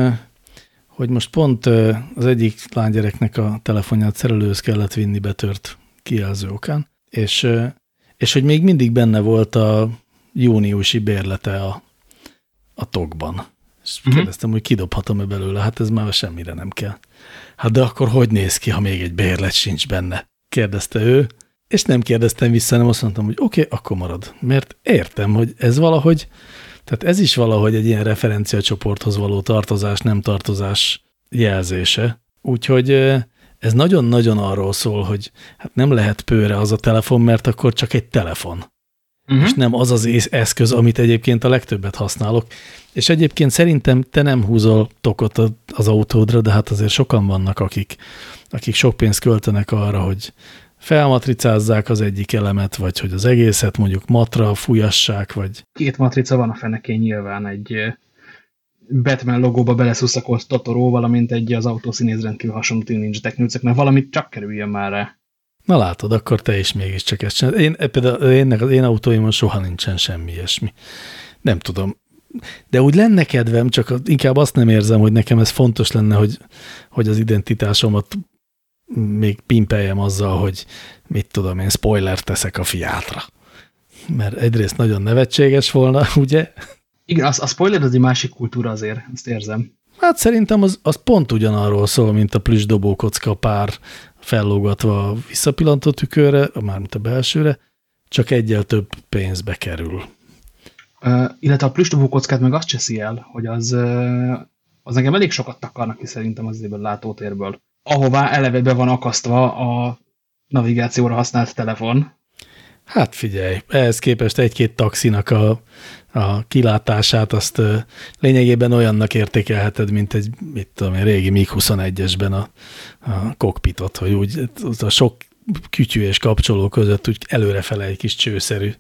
hogy most pont az egyik lánygyereknek a telefonját szerelőhöz kellett vinni betört kijelző okán, és, és hogy még mindig benne volt a júniusi bérlete a, a tokban. És uh-huh. kérdeztem, hogy kidobhatom-e belőle, hát ez már semmire nem kell. Hát de akkor hogy néz ki, ha még egy bérlet sincs benne? kérdezte ő, és nem kérdeztem vissza, nem azt mondtam, hogy oké, okay, akkor marad. Mert értem, hogy ez valahogy, tehát ez is valahogy egy ilyen referenciacsoporthoz való tartozás, nem tartozás jelzése. Úgyhogy ez nagyon-nagyon arról szól, hogy hát nem lehet pőre az a telefon, mert akkor csak egy telefon. Uh mhm. -huh. És nem az az eszköz, amit egyébként a legtöbbet használok. És egyébként szerintem te nem húzol tokot az autódra, de hát azért sokan vannak, akik, akik sok pénzt költenek arra, hogy felmatricázzák az egyik elemet, vagy hogy az egészet mondjuk matra fújassák, vagy... Két matrica van a fenekén nyilván, egy Batman logóba beleszuszakolt Totoro, valamint egy az autó színész rendkívül hasonló Technics, mert valamit csak kerüljön már rá. Na látod, akkor te is mégiscsak ezt csinálod. Én, például én, az én autóimon soha nincsen semmi ilyesmi. Nem tudom, de úgy lenne kedvem, csak inkább azt nem érzem, hogy nekem ez fontos lenne, hogy, hogy az identitásomat még pimpeljem azzal, hogy mit tudom én, spoiler teszek a fiátra. Mert egyrészt nagyon nevetséges volna, *laughs* ugye? Igen, az, a spoiler az egy másik kultúra azért, ezt érzem. Hát szerintem az, az pont ugyanarról szól, mint a plüss dobókocka pár fellógatva a visszapillantó tükörre, mármint a belsőre, csak egyel több pénzbe kerül. Uh, illetve a plüstobó kockát meg azt cseszi el, hogy az, uh, az nekem elég sokat takarnak ki szerintem az évben látótérből. Ahová eleve be van akasztva a navigációra használt telefon. Hát figyelj, ehhez képest egy-két taxinak a, a kilátását azt lényegében olyannak értékelheted, mint egy, mit tudom én, régi MiG-21-esben a, a kokpitot, hogy úgy a sok kütyű és kapcsoló között úgy előrefele egy kis csőszerű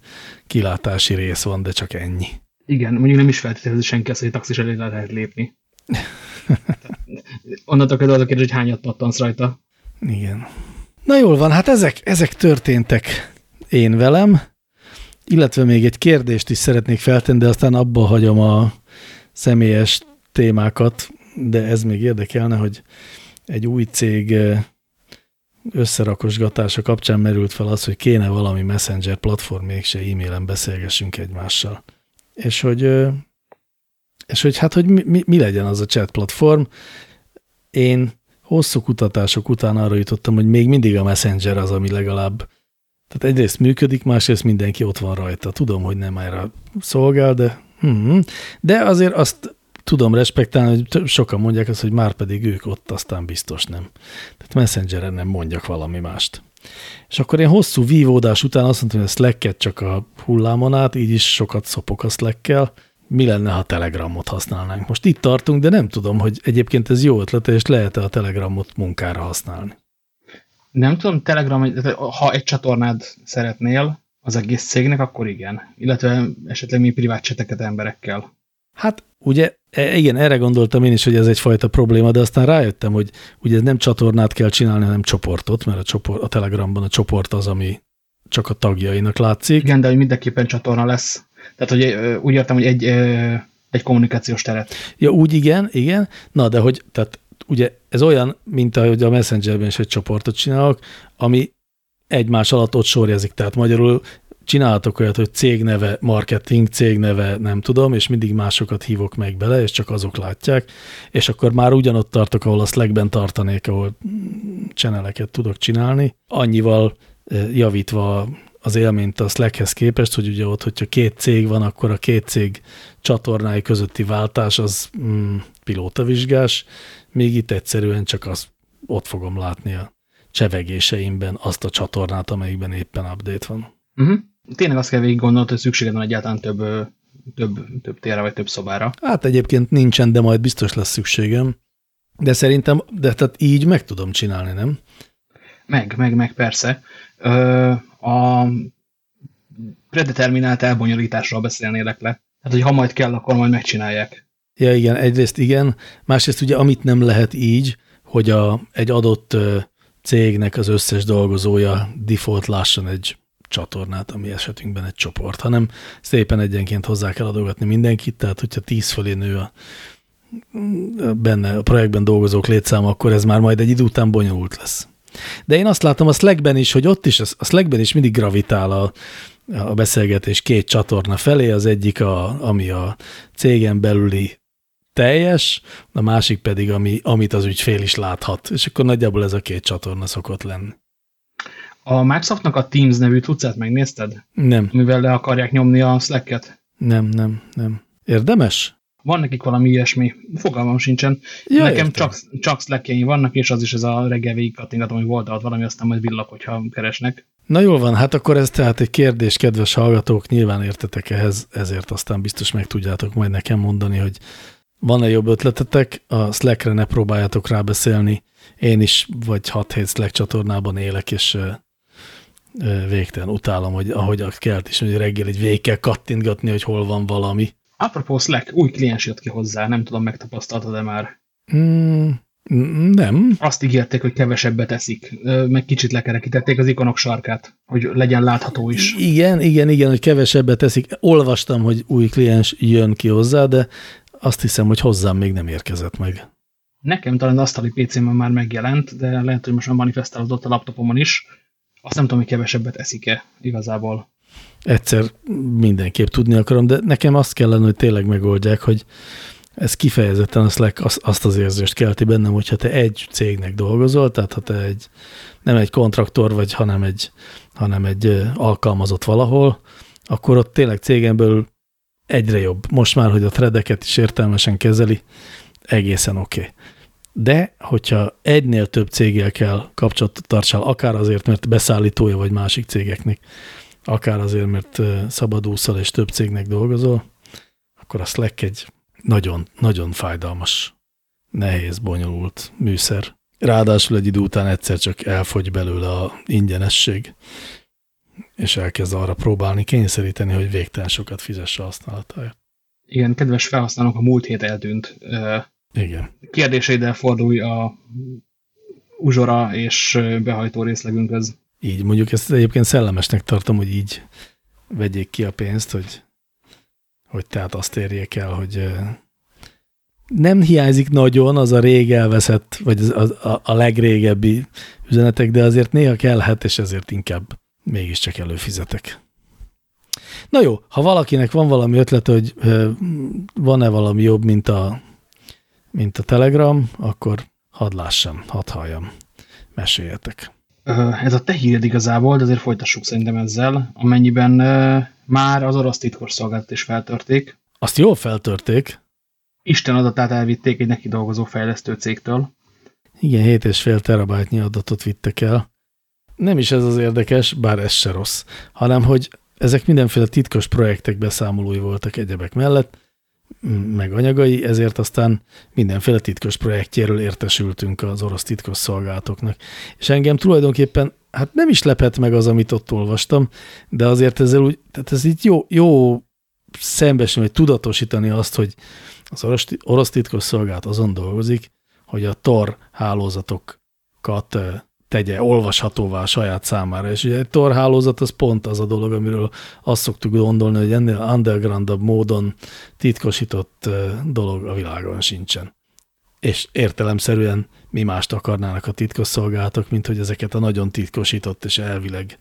kilátási rész van, de csak ennyi. Igen, mondjuk nem is feltétlenül senki azt, hogy taxis elé lehet lépni. *laughs* Onnantól kezdve az a kérdés, hogy hányat pattansz rajta. Igen. Na jól van, hát ezek, ezek történtek én velem, illetve még egy kérdést is szeretnék feltenni, de aztán abba hagyom a személyes témákat, de ez még érdekelne, hogy egy új cég összerakosgatása kapcsán merült fel az, hogy kéne valami messenger platform, mégse e-mailen beszélgessünk egymással. És hogy, és hogy hát, hogy mi, mi legyen az a chat platform. Én hosszú kutatások után arra jutottam, hogy még mindig a messenger az, ami legalább tehát egyrészt működik, másrészt mindenki ott van rajta. Tudom, hogy nem erre szolgál, de, hmm, de azért azt tudom respektálni, hogy sokan mondják azt, hogy már pedig ők ott, aztán biztos nem. Tehát Messengeren nem mondjak valami mást. És akkor én hosszú vívódás után azt mondtam, hogy a slack csak a hullámon át, így is sokat szopok a slack Mi lenne, ha Telegramot használnánk? Most itt tartunk, de nem tudom, hogy egyébként ez jó ötlet, és lehet-e a Telegramot munkára használni. Nem tudom, Telegram, ha egy csatornád szeretnél az egész cégnek, akkor igen. Illetve esetleg mi privát cseteket emberekkel. Hát ugye, e, igen, erre gondoltam én is, hogy ez egyfajta probléma, de aztán rájöttem, hogy ugye nem csatornát kell csinálni, hanem csoportot, mert a, csoport, a Telegramban a csoport az, ami csak a tagjainak látszik. Igen, de hogy mindenképpen csatorna lesz. Tehát, hogy úgy értem, hogy egy, egy kommunikációs teret. Ja, úgy igen, igen. Na, de hogy, tehát ugye ez olyan, mint ahogy a Messengerben is egy csoportot csinálok, ami egymás alatt ott sorjazik. Tehát magyarul csinálhatok olyat, hogy cégneve, marketing, cégneve, nem tudom, és mindig másokat hívok meg bele, és csak azok látják, és akkor már ugyanott tartok, ahol a Slackben tartanék, ahol cseneleket tudok csinálni, annyival eh, javítva az élményt a Slackhez képest, hogy ugye ott, hogyha két cég van, akkor a két cég csatornái közötti váltás az mm, pilótavizsgás, még itt egyszerűen csak az ott fogom látni a csevegéseimben azt a csatornát, amelyikben éppen update van. Uh -huh tényleg azt kell végig gondolni, hogy szükséged van egyáltalán több, több, több térre, vagy több szobára. Hát egyébként nincsen, de majd biztos lesz szükségem. De szerintem, de tehát így meg tudom csinálni, nem? Meg, meg, meg, persze. Ö, a predeterminált elbonyolításról beszélnélek le. Hát, hogy ha majd kell, akkor majd megcsinálják. Ja, igen, egyrészt igen. Másrészt ugye, amit nem lehet így, hogy a, egy adott cégnek az összes dolgozója default lásson egy csatornát, ami esetünkben egy csoport, hanem szépen egyenként hozzá kell adogatni mindenkit, tehát hogyha tíz fölé nő a, benne a projektben dolgozók létszáma, akkor ez már majd egy idő után bonyolult lesz. De én azt látom a Slackben is, hogy ott is, a Slackben is mindig gravitál a, a beszélgetés két csatorna felé, az egyik, a, ami a cégen belüli teljes, a másik pedig, ami, amit az ügyfél is láthat. És akkor nagyjából ez a két csatorna szokott lenni. A Microsoftnak a Teams nevű tucát megnézted? Nem. Mivel le akarják nyomni a Slack-et? Nem, nem, nem. Érdemes? Van nekik valami ilyesmi, fogalmam sincsen. Ja, Nekem csak, csak slack vannak, és az is ez a reggel végig kattingatom, hogy volt ott valami, aztán majd villak, hogyha keresnek. Na jól van, hát akkor ez tehát egy kérdés, kedves hallgatók, nyilván értetek ehhez, ezért aztán biztos meg tudjátok majd nekem mondani, hogy van-e jobb ötletetek, a Slackre ne próbáljátok rábeszélni, én is vagy 6-7 Slack csatornában élek, és végtelen utálom, hogy ahogy a kelt is, hogy reggel egy végig kell kattintgatni, hogy hol van valami. Apropó Slack, új kliens jött ki hozzá, nem tudom, megtapasztaltad-e már? Mm, nem. Azt ígérték, hogy kevesebbet eszik, meg kicsit lekerekítették az ikonok sarkát, hogy legyen látható is. Igen, igen, igen, hogy kevesebbet eszik. Olvastam, hogy új kliens jön ki hozzá, de azt hiszem, hogy hozzám még nem érkezett meg. Nekem talán asztali PC-ben már megjelent, de lehet, hogy most már manifestálódott a laptopomon is. Azt nem tudom, hogy kevesebbet eszik-e igazából. Egyszer mindenképp tudni akarom, de nekem azt kellene, hogy tényleg megoldják, hogy ez kifejezetten a Slack azt az érzést kelti bennem, hogyha te egy cégnek dolgozol, tehát ha te egy, nem egy kontraktor vagy, hanem egy, hanem egy alkalmazott valahol, akkor ott tényleg cégen belül egyre jobb. Most már, hogy a threadeket is értelmesen kezeli, egészen oké. Okay. De, hogyha egynél több céggel kell kapcsolatot tartsál, akár azért, mert beszállítója vagy másik cégeknek, akár azért, mert szabadúszal és több cégnek dolgozol, akkor a Slack egy nagyon, nagyon fájdalmas, nehéz, bonyolult műszer. Ráadásul egy idő után egyszer csak elfogy belőle a ingyenesség, és elkezd arra próbálni kényszeríteni, hogy végtelen sokat fizesse a használatáért. Igen, kedves felhasználók, a múlt hét eltűnt. Igen. Kérdéseiddel fordulj a uzsora és behajtó részlegünkhöz. Így, mondjuk ezt egyébként szellemesnek tartom, hogy így vegyék ki a pénzt, hogy, hogy tehát azt érjék el, hogy nem hiányzik nagyon az a rég elveszett, vagy az, a, a legrégebbi üzenetek, de azért néha kellhet, és ezért inkább mégiscsak előfizetek. Na jó, ha valakinek van valami ötlet, hogy van-e valami jobb, mint a, mint a Telegram, akkor hadd lássam, hadd halljam. Meséljetek. Ez a te híred igazából, de azért folytassuk szerintem ezzel, amennyiben már az orosz titkosszolgálatot is feltörték. Azt jól feltörték. Isten adatát elvitték egy neki dolgozó fejlesztő cégtől. Igen, 7,5 terabájtnyi adatot vittek el. Nem is ez az érdekes, bár ez se rossz, hanem hogy ezek mindenféle titkos projektek beszámolói voltak egyebek mellett, meg anyagai, ezért aztán mindenféle titkos projektjéről értesültünk az orosz titkos szolgálatoknak. És engem tulajdonképpen, hát nem is lepett meg az, amit ott olvastam, de azért ezzel úgy, tehát ez így jó, jó szembesülni, vagy tudatosítani azt, hogy az orosz, orosz titkos szolgálat azon dolgozik, hogy a TOR hálózatokat tegye olvashatóvá a saját számára. És ugye egy Tor hálózat az pont az a dolog, amiről azt szoktuk gondolni, hogy ennél undergroundabb módon titkosított dolog a világon sincsen. És értelemszerűen mi mást akarnának a titkosszolgálatok, mint hogy ezeket a nagyon titkosított és elvileg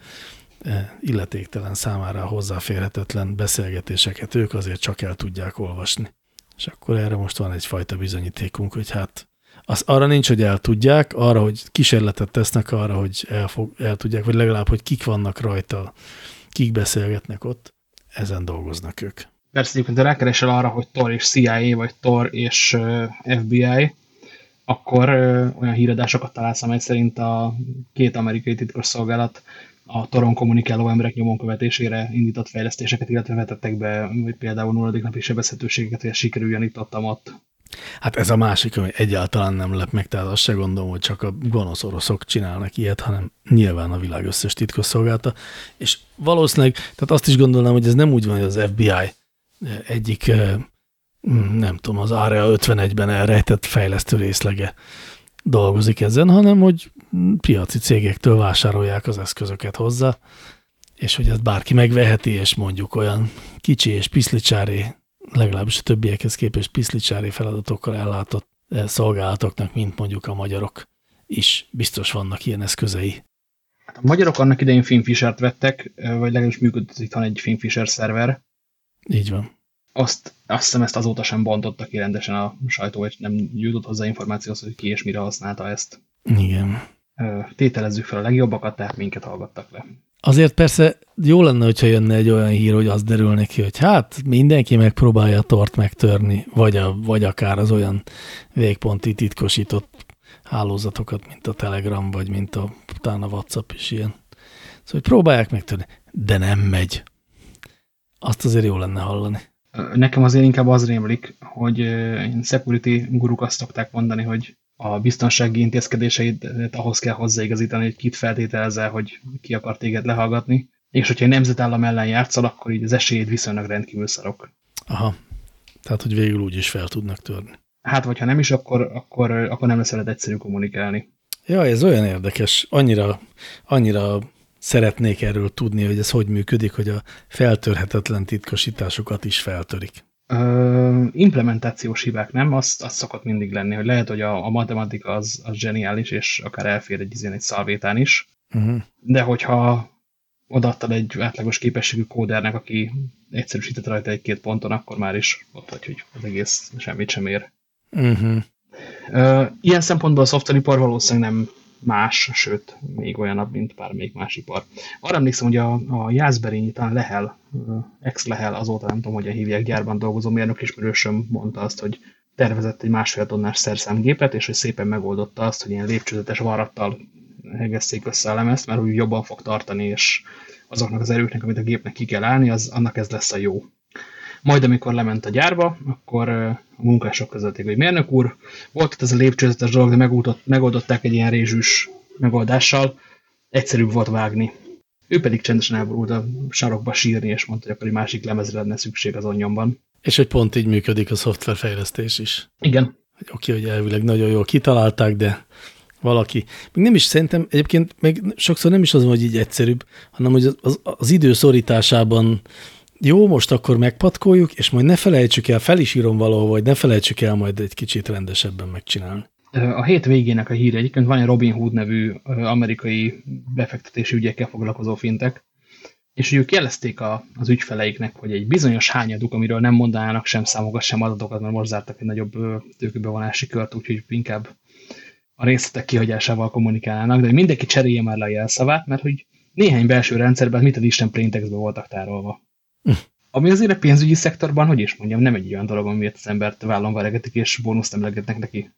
illetéktelen számára hozzáférhetetlen beszélgetéseket ők azért csak el tudják olvasni. És akkor erre most van egyfajta bizonyítékunk, hogy hát az arra nincs, hogy el tudják, arra, hogy kísérletet tesznek arra, hogy elfog, el tudják, vagy legalább, hogy kik vannak rajta, kik beszélgetnek ott, ezen dolgoznak ők. Persze egyébként, ha rákeresel arra, hogy Tor és CIA, vagy Tor és FBI, akkor olyan híradásokat találsz, amely szerint a két amerikai titkosszolgálat a Toron kommunikáló emberek nyomon követésére indított fejlesztéseket, illetve vetettek be például nulladik napi sebezhetőségeket, hogy sikerüljön itt ott, ott. Hát ez a másik, ami egyáltalán nem lep meg, tehát azt se gondolom, hogy csak a gonosz oroszok csinálnak ilyet, hanem nyilván a világ összes titkosszolgálta. És valószínűleg, tehát azt is gondolnám, hogy ez nem úgy van, hogy az FBI egyik, eh, nem tudom, az Area 51-ben elrejtett fejlesztő részlege dolgozik ezen, hanem hogy piaci cégektől vásárolják az eszközöket hozzá, és hogy ezt bárki megveheti, és mondjuk olyan kicsi és piszlicsári, legalábbis a többiekhez képest piszlicsári feladatokkal ellátott eh, szolgálatoknak, mint mondjuk a magyarok is biztos vannak ilyen eszközei. Hát a magyarok annak idején Finfishert vettek, vagy legalábbis működött itt van egy Finfisher szerver. Így van. Azt, azt hiszem ezt azóta sem bontotta ki rendesen a sajtó, és nem jutott hozzá információhoz, hogy ki és mire használta ezt. Igen. Tételezzük fel a legjobbakat, tehát minket hallgattak le. Azért persze jó lenne, hogyha jönne egy olyan hír, hogy az derül neki, hogy hát mindenki megpróbálja a tort megtörni, vagy, a, vagy akár az olyan végponti titkosított hálózatokat, mint a Telegram, vagy mint a, talán a WhatsApp is ilyen. Szóval hogy próbálják megtörni, de nem megy. Azt azért jó lenne hallani. Nekem azért inkább az rémlik, hogy security guruk azt szokták mondani, hogy a biztonsági intézkedéseit ahhoz kell hozzáigazítani, hogy kit feltételezel, hogy ki akar téged lehallgatni. És hogyha egy nemzetállam ellen játszol, akkor így az esélyed viszonylag rendkívül szarok. Aha. Tehát, hogy végül úgy is fel tudnak törni. Hát, vagy ha nem is, akkor, akkor, akkor nem lesz veled egyszerű kommunikálni. Ja, ez olyan érdekes. Annyira, annyira szeretnék erről tudni, hogy ez hogy működik, hogy a feltörhetetlen titkosításokat is feltörik. Ö, implementációs hibák nem, azt, azt szokott mindig lenni, hogy lehet, hogy a, a matematika az, az zseniális, és akár elfér egy, egy szalvétán is, uh -huh. de hogyha odaadtad egy átlagos képességű kódernek, aki egyszerűsített rajta egy-két ponton, akkor már is ott vagy, hogy az egész semmit sem ér. Uh -huh. uh, ilyen szempontból a szoftveripar valószínűleg nem más, sőt, még olyanabb, mint bármelyik más ipar. Arra emlékszem, hogy a, a Jászberényi, talán Lehel, ex-Lehel, azóta nem tudom, hogy a hívják gyárban dolgozó mérnök ismerősöm mondta azt, hogy tervezett egy másfél tonnás szerszámgépet, és hogy szépen megoldotta azt, hogy ilyen lépcsőzetes varrattal hegesszék össze a lemezt, mert úgy jobban fog tartani, és azoknak az erőknek, amit a gépnek ki kell állni, az, annak ez lesz a jó. Majd amikor lement a gyárba, akkor a munkások közötték, hogy mérnök úr, volt itt ez a lépcsőzetes dolog, de megoldott, megoldották egy ilyen rézsűs megoldással, egyszerűbb volt vágni. Ő pedig csendesen elborult a sarokba sírni, és mondta, hogy akkor egy másik lemezre lenne szükség az onyomban. És hogy pont így működik a szoftverfejlesztés is. Igen. Hogy oké, hogy elvileg nagyon jól kitalálták, de valaki. Még nem is szerintem, egyébként még sokszor nem is az, hogy így egyszerűbb, hanem hogy az, az, az idő szorításában jó, most akkor megpatkoljuk, és majd ne felejtsük el, fel is írom valahol, vagy ne felejtsük el majd egy kicsit rendesebben megcsinálni. A hét végének a híre egyébként van egy Robin Hood nevű amerikai befektetési ügyekkel foglalkozó fintek, és ők jelezték a, az ügyfeleiknek, hogy egy bizonyos hányaduk, amiről nem mondanának sem számokat, sem adatokat, mert most zártak egy nagyobb tőkebevonási kört, úgyhogy inkább a részletek kihagyásával kommunikálnának, de mindenki cserélje már le a jelszavát, mert hogy néhány belső rendszerben mit az Isten plaintextbe voltak tárolva. Ami azért a pénzügyi szektorban, hogy is mondjam, nem egy olyan dolog, amiért az embert vállon veregetik, és bónuszt emlegetnek neki.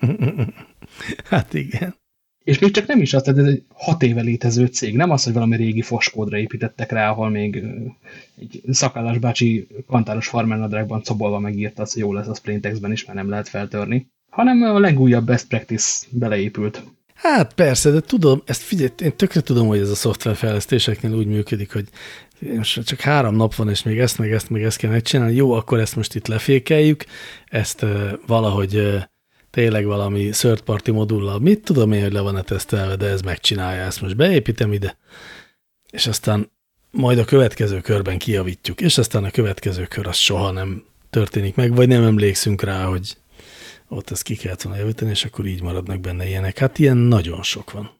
*laughs* Hát igen. És még csak nem is az, tehát ez egy hat éve létező cég, nem az, hogy valami régi foskódra építettek rá, ahol még egy szakállás bácsi kantáros farmernadrágban cobolva megírta hogy jó lesz a Sprintexben is, mert nem lehet feltörni, hanem a legújabb best practice beleépült. Hát persze, de tudom, ezt figyelj, én tökre tudom, hogy ez a szoftverfejlesztéseknél úgy működik, hogy most csak három nap van, és még ezt, meg ezt, meg ezt kell megcsinálni, jó, akkor ezt most itt lefékeljük, ezt valahogy tényleg valami third party modullal, mit tudom én, hogy le van-e tesztelve, de ez megcsinálja, ezt most beépítem ide, és aztán majd a következő körben kijavítjuk, és aztán a következő kör az soha nem történik meg, vagy nem emlékszünk rá, hogy ott ezt ki kellett volna javítani, és akkor így maradnak benne ilyenek. Hát ilyen nagyon sok van.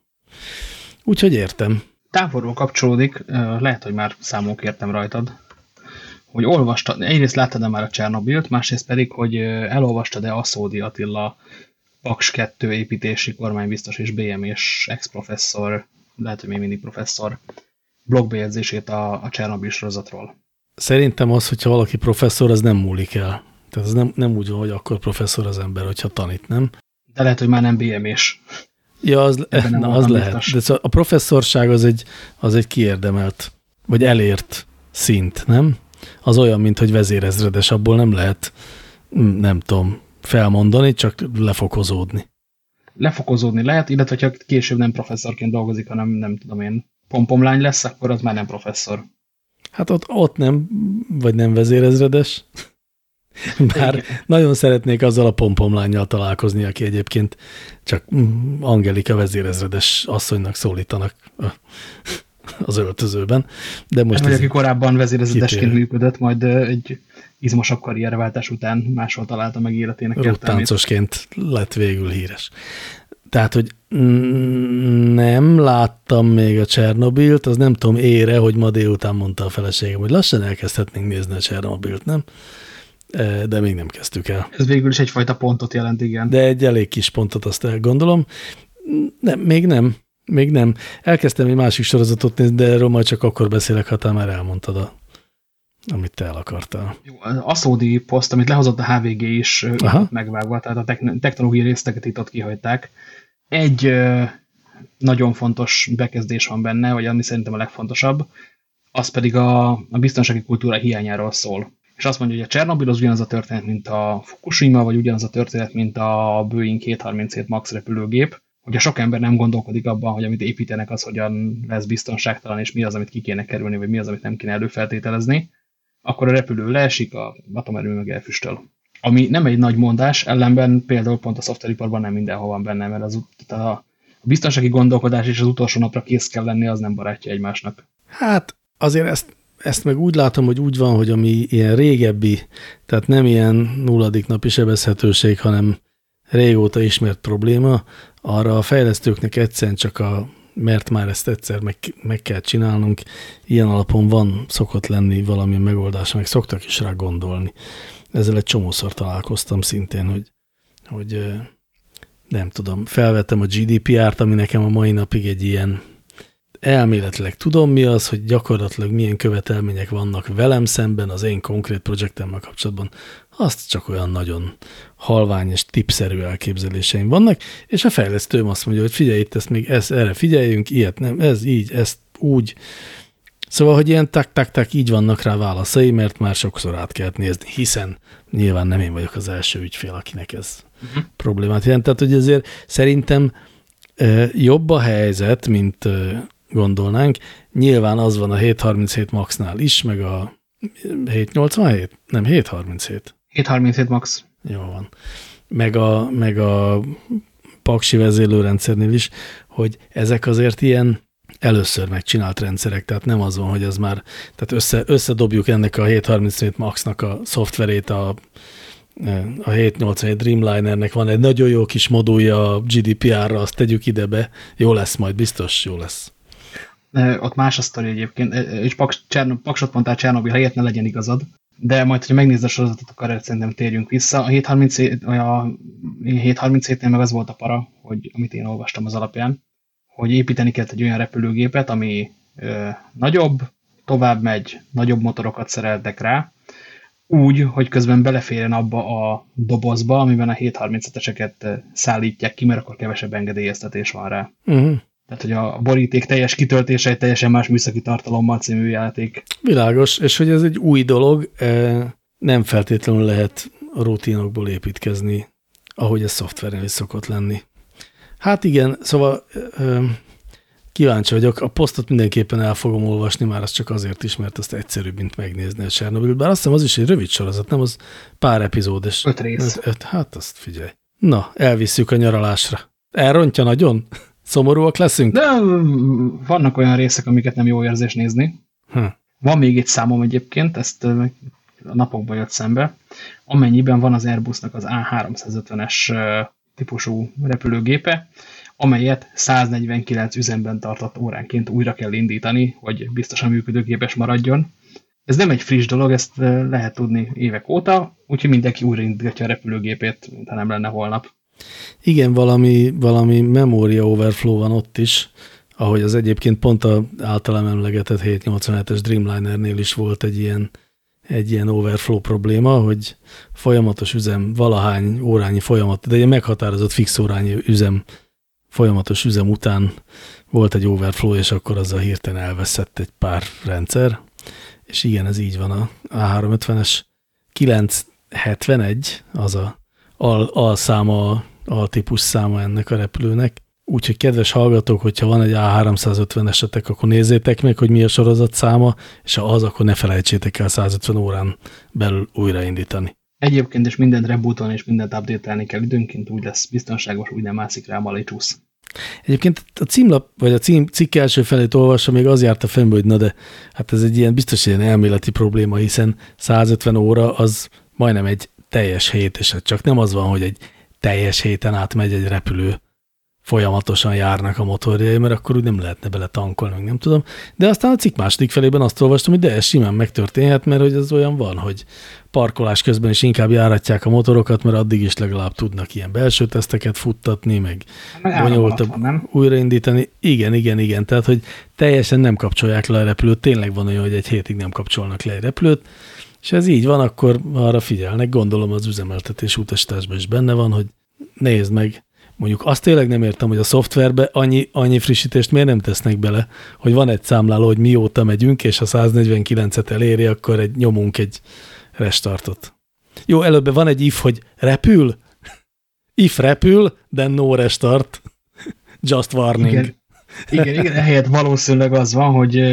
Úgyhogy értem. Távolról kapcsolódik, lehet, hogy már számok értem rajtad, hogy olvastad, egyrészt láttad-e már a Csernobilt, másrészt pedig, hogy elolvastad-e Aszódi Attila Paks 2 építési kormánybiztos és BM-és ex-professzor, lehet, hogy még mindig professzor, blogbejegyzését a, a Csernobil sorozatról. Szerintem az, hogyha valaki professzor, az nem múlik el. Tehát ez nem, nem úgy van, hogy akkor professzor az ember, hogyha tanít, nem? De lehet, hogy már nem BM-és. Ja, az, na, az lehet. De szóval a professzorság az egy, az egy kiérdemelt, vagy elért szint, nem? Az olyan, mint hogy vezérezredes, abból nem lehet, nem tudom, felmondani, csak lefokozódni. Lefokozódni lehet, illetve ha később nem professzorként dolgozik, hanem nem tudom én, pompomlány lesz, akkor az már nem professzor. Hát ott, ott nem, vagy nem vezérezredes. *laughs* Bár Igen. nagyon szeretnék azzal a pompomlányjal találkozni, aki egyébként csak Angelika vezérezredes asszonynak szólítanak az öltözőben. De most Vagy aki korábban vezérezredesként működött, majd egy izmosabb karrierváltás után máshol találta meg életének Ruttáncosként lett végül híres. Tehát, hogy nem láttam még a Csernobilt, az nem tudom ére, hogy ma délután mondta a feleségem, hogy lassan elkezdhetnénk nézni a Csernobilt, nem? De még nem kezdtük el. Ez végül is egyfajta pontot jelent, igen. De egy elég kis pontot, azt elgondolom. Nem, még nem. Még nem. Elkezdtem egy másik sorozatot nézni, de erről majd csak akkor beszélek, ha te már elmondtad a amit te el akartál. Jó, az Aszódi poszt, amit lehozott a HVG is Aha. megvágva, tehát a technológiai részteket itt ott kihagyták. Egy nagyon fontos bekezdés van benne, vagy ami szerintem a legfontosabb, az pedig a, a biztonsági kultúra hiányáról szól. És azt mondja, hogy a Csernobyl az ugyanaz a történet, mint a Fukushima, vagy ugyanaz a történet, mint a Boeing 237 MAX repülőgép, hogyha sok ember nem gondolkodik abban, hogy amit építenek, az hogyan lesz biztonságtalan, és mi az, amit ki kéne kerülni, vagy mi az, amit nem kéne előfeltételezni, akkor a repülő leesik, a atomerő meg elfüstöl. Ami nem egy nagy mondás, ellenben például pont a szoftveriparban nem mindenhol van benne, mert az, a, a biztonsági gondolkodás és az utolsó napra kész kell lenni, az nem barátja egymásnak. Hát azért ezt, ezt meg úgy látom, hogy úgy van, hogy ami ilyen régebbi, tehát nem ilyen nulladik napi sebezhetőség, hanem régóta ismert probléma, arra a fejlesztőknek egyszerűen csak a mert már ezt egyszer meg, meg kell csinálnunk, ilyen alapon van, szokott lenni valami megoldás, meg szoktak is rá gondolni. Ezzel egy csomószor találkoztam szintén, hogy, hogy nem tudom, felvettem a GDPR-t, ami nekem a mai napig egy ilyen elméletileg tudom mi az, hogy gyakorlatilag milyen követelmények vannak velem szemben az én konkrét projektemmel kapcsolatban, azt csak olyan nagyon halvány és tipszerű elképzeléseim vannak, és a fejlesztőm azt mondja, hogy figyelj, itt ezt még ezt, erre figyeljünk, ilyet nem, ez így, ezt úgy. Szóval, hogy ilyen tak-tak-tak így vannak rá válaszai, mert már sokszor át kellett nézni, hiszen nyilván nem én vagyok az első ügyfél, akinek ez uh mhm. -huh. problémát jelent. Tehát, hogy azért szerintem jobb a helyzet, mint gondolnánk. Nyilván az van a 737 Max-nál is, meg a 787? Nem, 737. 737 Max. Jó van. Meg a, meg a paksi vezérlőrendszernél is, hogy ezek azért ilyen először megcsinált rendszerek, tehát nem az van, hogy az már, tehát össze, összedobjuk ennek a 737 Max-nak a szoftverét a, a 787 Dreamlinernek van egy nagyon jó kis modulja a GDPR-ra, azt tegyük ide be, jó lesz majd, biztos jó lesz ott más a sztori egyébként, és Paksot mondtál Csernobyl helyett, ne legyen igazad, de majd, hogyha megnézd a sorozatot, akkor erre szerintem térjünk vissza. A 737, a 737-nél meg az volt a para, hogy, amit én olvastam az alapján, hogy építeni kellett egy olyan repülőgépet, ami ö, nagyobb, tovább megy, nagyobb motorokat szereltek rá, úgy, hogy közben beleférjen abba a dobozba, amiben a 737-eseket szállítják ki, mert akkor kevesebb engedélyeztetés van rá. Uh mhm. -huh. Tehát, hogy a boríték teljes kitöltése egy teljesen más műszaki tartalommal című játék. Világos, és hogy ez egy új dolog, e, nem feltétlenül lehet a rutinokból építkezni, ahogy ez szoftveren is szokott lenni. Hát igen, szóval e, kíváncsi vagyok. A posztot mindenképpen el fogom olvasni, már az csak azért is, mert azt egyszerűbb, mint megnézni a Csernobyl. Bár azt hiszem, az is egy rövid sorozat, nem az pár epizód. És öt rész. Öt, öt, hát azt figyelj. Na, elvisszük a nyaralásra. Elrontja nagyon? Szomorúak leszünk? De vannak olyan részek, amiket nem jó érzés nézni. Hm. Van még egy számom egyébként, ezt a napokban jött szembe, amennyiben van az Airbusnak az A350-es típusú repülőgépe, amelyet 149 üzemben tartott óránként újra kell indítani, hogy biztosan működőképes maradjon. Ez nem egy friss dolog, ezt lehet tudni évek óta, úgyhogy mindenki újraindítja a repülőgépét, mintha nem lenne holnap. Igen, valami, valami memória overflow van ott is, ahogy az egyébként pont a általán emlegetett 787-es Dreamliner-nél is volt egy ilyen, egy ilyen overflow probléma, hogy folyamatos üzem, valahány órányi folyamat, de egy meghatározott fix órányi üzem, folyamatos üzem után volt egy overflow, és akkor az a hirtelen elveszett egy pár rendszer, és igen, ez így van a A350-es. 971, az a al, alszáma, altípus száma ennek a repülőnek. Úgyhogy kedves hallgatók, hogyha van egy A350 esetek, akkor nézzétek meg, hogy mi a sorozat száma, és ha az, akkor ne felejtsétek el 150 órán belül újraindítani. Egyébként is mindent rebootolni és mindent update kell időnként, úgy lesz biztonságos, úgy nem mászik rá a malécsúsz. Egyébként a címlap, vagy a cím, cikk első felét olvassa, még az járt a fennbe, hogy na de, hát ez egy ilyen biztos ilyen elméleti probléma, hiszen 150 óra az majdnem egy teljes hét, és hát csak nem az van, hogy egy teljes héten átmegy egy repülő, folyamatosan járnak a motorjai, mert akkor úgy nem lehetne bele tankolni, meg nem tudom. De aztán a cikk második felében azt olvastam, hogy de ez simán megtörténhet, mert hogy az olyan van, hogy parkolás közben is inkább járatják a motorokat, mert addig is legalább tudnak ilyen belső teszteket futtatni, meg, meg bonyolultabb újraindítani. Igen, igen, igen. Tehát, hogy teljesen nem kapcsolják le a repülőt. Tényleg van olyan, hogy egy hétig nem kapcsolnak le egy repülőt, és ez így van, akkor arra figyelnek. Gondolom az üzemeltetés utasításban is benne van, hogy nézd meg, mondjuk azt tényleg nem értem, hogy a szoftverbe annyi, annyi frissítést miért nem tesznek bele, hogy van egy számláló, hogy mióta megyünk, és ha 149-et eléri, akkor egy, nyomunk egy restartot. Jó, előbb van egy if, hogy repül, if repül, then no restart, just warning. Igen. Igen, igen, ehelyett valószínűleg az van, hogy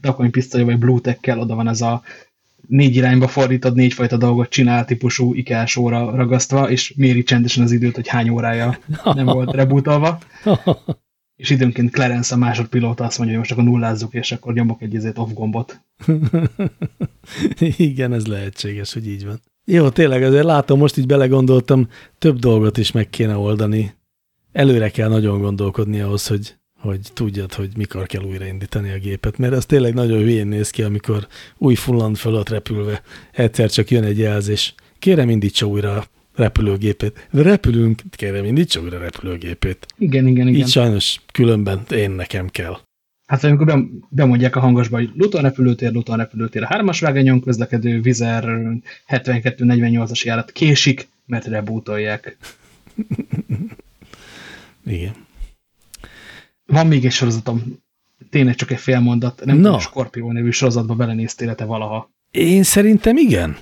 takonypisztoly vagy Bluetech-kel oda van ez a négy irányba fordítod, négyfajta dolgot csinál típusú ikás óra ragasztva, és méri csendesen az időt, hogy hány órája nem volt rebootolva. *laughs* és időnként Clarence a másodpilóta azt mondja, hogy most akkor nullázzuk, és akkor nyomok egy ezért off gombot. *laughs* Igen, ez lehetséges, hogy így van. Jó, tényleg azért látom, most így belegondoltam, több dolgot is meg kéne oldani. Előre kell nagyon gondolkodni ahhoz, hogy hogy tudjad, hogy mikor kell újraindítani a gépet, mert ez tényleg nagyon hülyén néz ki, amikor új fulland fölött repülve egyszer csak jön egy jelzés. Kérem, indítsa újra a repülőgépét. Repülünk, kérem, indítsa újra a repülőgépét. Igen, igen, igen. Így sajnos különben én nekem kell. Hát amikor bemondják a hangosba, hogy Luton repülőtér, Luton repülőtér, a hármas vágányon közlekedő Vizer 72-48-as járat késik, mert rebootolják. *laughs* Igen. Van még egy sorozatom, tényleg csak egy fél mondat, nem no. tudom, Scorpio nevű sorozatba belenéztél te valaha. Én szerintem igen.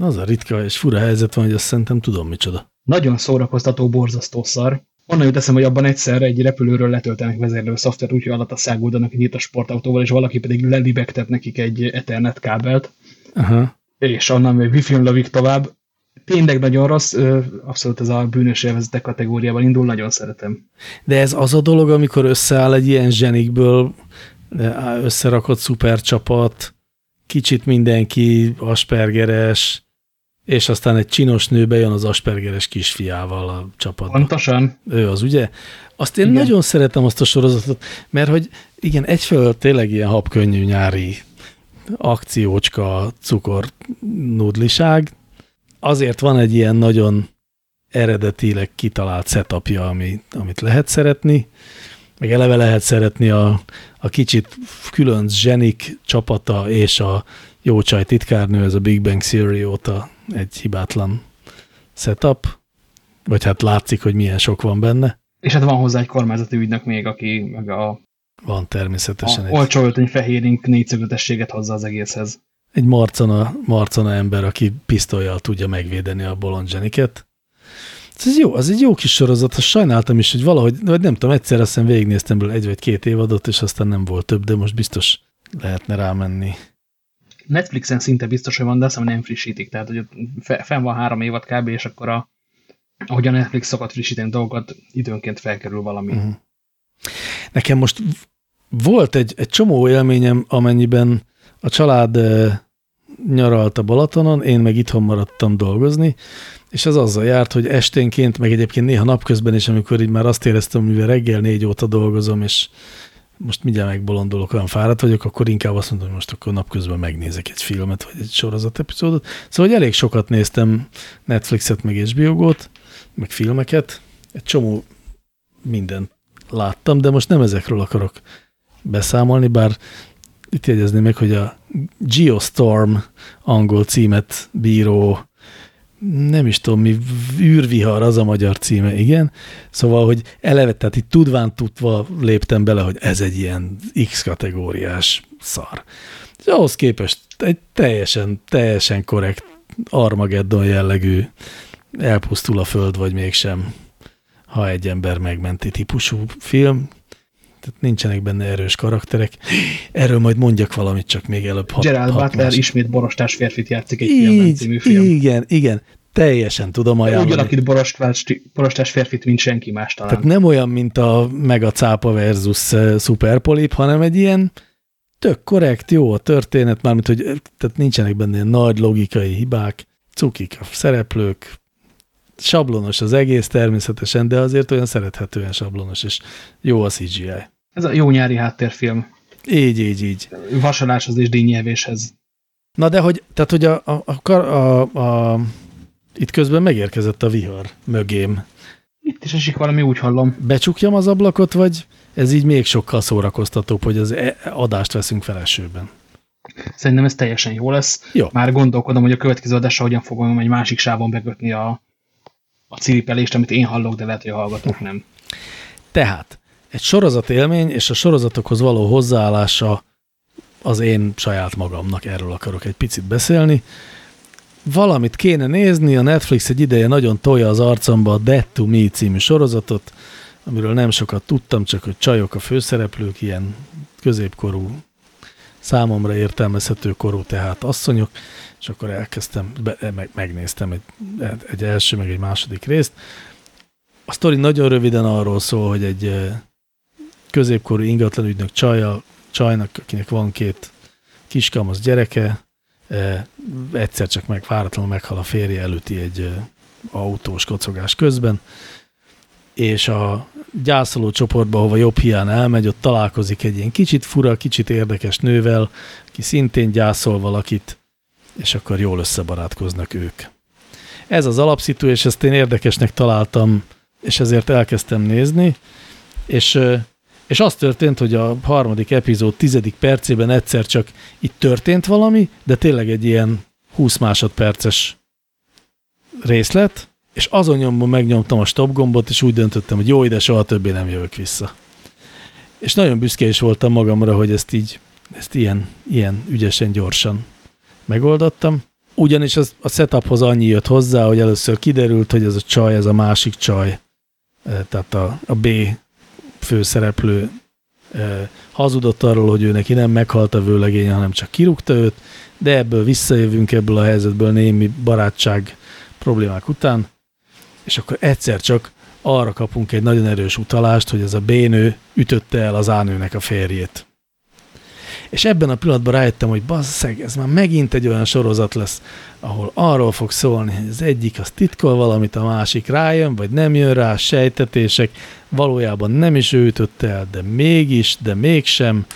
Az a ritka és fura helyzet van, hogy azt szerintem tudom micsoda. Nagyon szórakoztató, borzasztó szar. Onnan jut eszem, hogy abban egyszer egy repülőről letöltenek vezérlő szoftvert, úgyhogy alatt a száguldanak egy a sportautóval, és valaki pedig lelibegtet nekik egy Ethernet kábelt. Aha. És onnan még wifi lovik tovább tényleg nagyon rossz, abszolút ez a bűnös élvezete kategóriában indul, nagyon szeretem. De ez az a dolog, amikor összeáll egy ilyen zsenikből összerakott szupercsapat, kicsit mindenki aspergeres, és aztán egy csinos nő bejön az aspergeres kisfiával a csapatba. Pontosan. Ő az, ugye? Azt én igen. nagyon szeretem azt a sorozatot, mert hogy igen, egyfelől tényleg ilyen habkönnyű nyári akciócska cukor nudliság, azért van egy ilyen nagyon eredetileg kitalált setupja, ami, amit lehet szeretni, meg eleve lehet szeretni a, a kicsit külön zsenik csapata és a jó csaj titkárnő, ez a Big Bang Theory óta egy hibátlan setup, vagy hát látszik, hogy milyen sok van benne. És hát van hozzá egy kormányzati ügynök még, aki meg a van természetesen. A egy... olcsó öltöny fehérink négyszögletességet hozza az egészhez. Egy marcana, marcana ember, aki pisztolyjal tudja megvédeni a bolond zseniket. Ez jó, az egy jó kis sorozat, azt sajnáltam is, hogy valahogy, vagy nem tudom, egyszer azt hiszem végignéztem belőle egy vagy két évadot, és aztán nem volt több, de most biztos lehetne rámenni. Netflixen szinte biztos, hogy van, de azt hiszem nem frissítik, tehát hogy fenn van három évad kb, és akkor a, ahogy a Netflix szokott frissíteni dolgokat, időnként felkerül valami. Uh mhm. -huh. Nekem most volt egy, egy csomó élményem, amennyiben a család nyaralt a Balatonon, én meg itthon maradtam dolgozni, és ez azzal járt, hogy esténként, meg egyébként néha napközben is, amikor így már azt éreztem, mivel reggel négy óta dolgozom, és most mindjárt megbolondolok, olyan fáradt vagyok, akkor inkább azt mondom, hogy most akkor napközben megnézek egy filmet, vagy egy sorozat epizódot. Szóval hogy elég sokat néztem Netflixet, meg HBO-got, meg filmeket, egy csomó mindent láttam, de most nem ezekről akarok beszámolni, bár itt jegyezni meg, hogy a Geostorm angol címet bíró, nem is tudom mi, űrvihar az a magyar címe, igen. Szóval, hogy eleve, tehát itt tudván tudva léptem bele, hogy ez egy ilyen X kategóriás szar. És ahhoz képest egy teljesen, teljesen korrekt Armageddon jellegű elpusztul a föld, vagy mégsem, ha egy ember megmenti típusú film, tehát nincsenek benne erős karakterek. Erről majd mondjak valamit, csak még előbb. Hat, Gerald hat Butler másik. ismét borostás férfit játszik egy filmben című film. Igen, igen. teljesen tudom ajánlani. Úgy alakít borostás férfit, mint senki más talán. Tehát nem olyan, mint a Megacápa versus Superpolip, hanem egy ilyen tök korrekt, jó a történet, mármint, hogy tehát nincsenek benne nagy logikai hibák, cukik a szereplők, sablonos az egész természetesen, de azért olyan szerethetően sablonos, és jó a CGI. Ez a jó nyári háttérfilm. Így, így, így. Vasaláshoz és dínyelvéshez. Na de hogy, tehát hogy a, a, a, a, a, itt közben megérkezett a vihar mögém. Itt is esik valami, úgy hallom. Becsukjam az ablakot, vagy ez így még sokkal szórakoztatóbb, hogy az e, adást veszünk fel esőben? Szerintem ez teljesen jó lesz. Jó. Már gondolkodom, hogy a következő adásra hogyan fogom egy másik sávon bekötni a, a ciripelést, amit én hallok, de lehet, hogy a hallgatók nem. Tehát egy sorozat élmény és a sorozatokhoz való hozzáállása az én saját magamnak, erről akarok egy picit beszélni. Valamit kéne nézni, a Netflix egy ideje nagyon tolja az arcomba a Dead to Me című sorozatot, amiről nem sokat tudtam, csak hogy csajok a főszereplők, ilyen középkorú, számomra értelmezhető korú, tehát asszonyok, és akkor elkezdtem, be, meg, megnéztem egy, egy első, meg egy második részt. A sztori nagyon röviden arról szól, hogy egy középkorú ingatlanügynök csaja, csajnak, akinek van két kiskamasz gyereke, egyszer csak meg váratlanul meghal a férje előtti egy autós kocogás közben, és a gyászoló csoportba, ahova jobb hián elmegy, ott találkozik egy ilyen kicsit fura, kicsit érdekes nővel, aki szintén gyászol valakit, és akkor jól összebarátkoznak ők. Ez az alapszitu, és ezt én érdekesnek találtam, és ezért elkezdtem nézni, és, és az történt, hogy a harmadik epizód tizedik percében egyszer csak itt történt valami, de tényleg egy ilyen 20 másodperces részlet, és azon nyomban megnyomtam a stop gombot, és úgy döntöttem, hogy jó, ide soha többé nem jövök vissza. És nagyon büszke is voltam magamra, hogy ezt így, ezt ilyen, ilyen ügyesen, gyorsan megoldottam. Ugyanis az, a setuphoz annyi jött hozzá, hogy először kiderült, hogy ez a csaj, ez a másik csaj, e, tehát a, a B főszereplő e, hazudott arról, hogy ő neki nem meghalt a vőlegény, hanem csak kirúgta őt, de ebből visszajövünk ebből a helyzetből némi barátság problémák után, és akkor egyszer csak arra kapunk egy nagyon erős utalást, hogy ez a bénő ütötte el az ánőnek a férjét. És ebben a pillanatban rájöttem, hogy basszeg, ez már megint egy olyan sorozat lesz, ahol arról fog szólni, hogy az egyik az titkol valamit, a másik rájön, vagy nem jön rá, sejtetések, valójában nem is ő ütötte el, de mégis, de mégsem,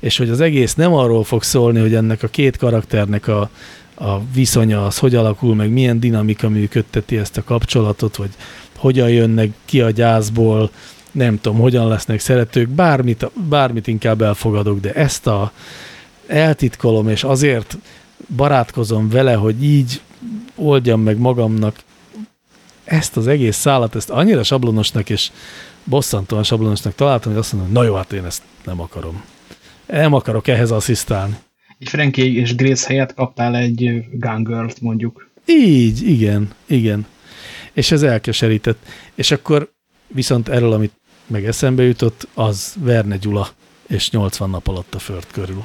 és hogy az egész nem arról fog szólni, hogy ennek a két karakternek a, a viszonya az hogy alakul, meg milyen dinamika működteti ezt a kapcsolatot, vagy hogyan jönnek ki a gyászból, nem tudom, hogyan lesznek szeretők, bármit, bármit inkább elfogadok, de ezt a eltitkolom, és azért barátkozom vele, hogy így oldjam meg magamnak ezt az egész szállat, ezt annyira sablonosnak és bosszantóan sablonosnak találtam, hogy azt mondom, na jó, hát én ezt nem akarom. Nem akarok ehhez asszisztálni egy Frankie és Grace helyett kaptál egy Gun mondjuk. Így, igen, igen. És ez elkeserített. És akkor viszont erről, amit meg eszembe jutott, az Verne Gyula, és 80 nap alatt a föld körül.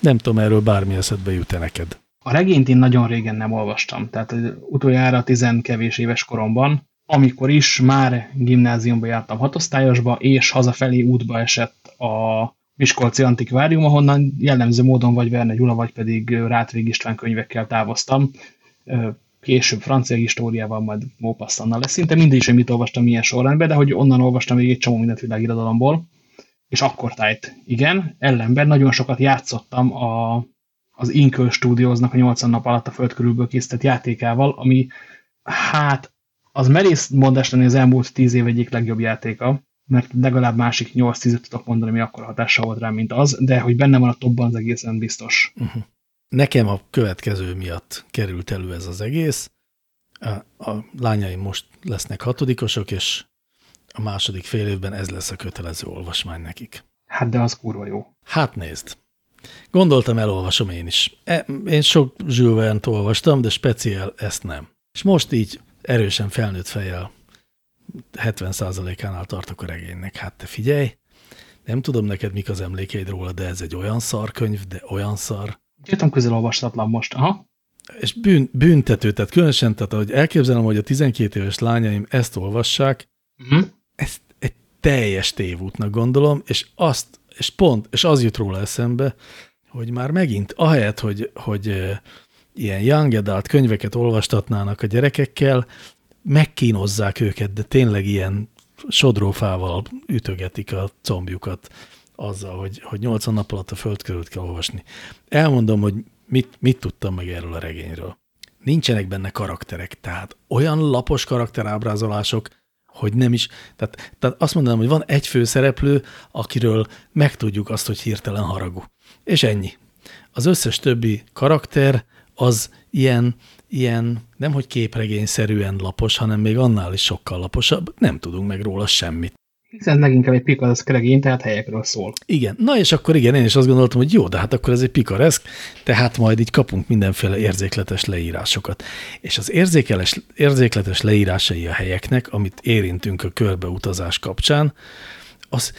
Nem tudom, erről bármi eszedbe jut-e neked. A regényt én nagyon régen nem olvastam, tehát utoljára tizen kevés éves koromban, amikor is már gimnáziumba jártam hatosztályosba, és hazafelé útba esett a Miskolci Antikvárium, ahonnan jellemző módon vagy Verne Gyula, vagy pedig Rátvég István könyvekkel távoztam. Később francia históriával, majd Mópasszannal lesz. Szinte mindig is, hogy mit olvastam ilyen sorrendben, de hogy onnan olvastam még egy csomó mindent világirodalomból. És akkor tájt, igen, ellenben nagyon sokat játszottam a, az Inkö stúdióznak a 80 nap alatt a föld körülbelül készített játékával, ami hát az merész mondás lenni az elmúlt 10 év egyik legjobb játéka, mert legalább másik 8-10 tudok mondani, ami akkor hatással volt rám, mint az, de hogy benne van a topban, az egészen biztos. Uh -huh. Nekem a következő miatt került elő ez az egész. A, a lányaim most lesznek hatodikosok, és a második fél évben ez lesz a kötelező olvasmány nekik. Hát de az kurva jó. Hát nézd. Gondoltam, elolvasom én is. E, én sok Jules olvastam, de speciál ezt nem. És most így erősen felnőtt fejjel 70%-ánál tartok a regénynek. Hát te figyelj, nem tudom neked mik az emlékeid róla, de ez egy olyan szar könyv, de olyan szar. Jöttem közel olvastatlan most, aha. és bűn, büntető, tehát különösen, tehát ahogy elképzelem, hogy a 12 éves lányaim ezt olvassák, uh Mhm. -huh. ezt egy teljes tévútnak gondolom, és azt, és pont, és az jut róla eszembe, hogy már megint, ahelyett, hogy, hogy ilyen young adult könyveket olvastatnának a gyerekekkel, megkínozzák őket, de tényleg ilyen sodrófával ütögetik a combjukat azzal, hogy, hogy 80 nap alatt a föld körült kell olvasni. Elmondom, hogy mit, mit tudtam meg erről a regényről. Nincsenek benne karakterek, tehát olyan lapos karakterábrázolások, hogy nem is, tehát, tehát azt mondanám, hogy van egy főszereplő, akiről megtudjuk azt, hogy hirtelen haragú. És ennyi. Az összes többi karakter az ilyen, ilyen nem hogy képregényszerűen lapos, hanem még annál is sokkal laposabb, nem tudunk meg róla semmit. Hiszen leginkább egy pikareszk regény, tehát helyekről szól. Igen, na és akkor igen, én is azt gondoltam, hogy jó, de hát akkor ez egy pikareszk, tehát majd így kapunk mindenféle érzékletes leírásokat. És az érzékeles, érzékletes leírásai a helyeknek, amit érintünk a körbeutazás kapcsán, az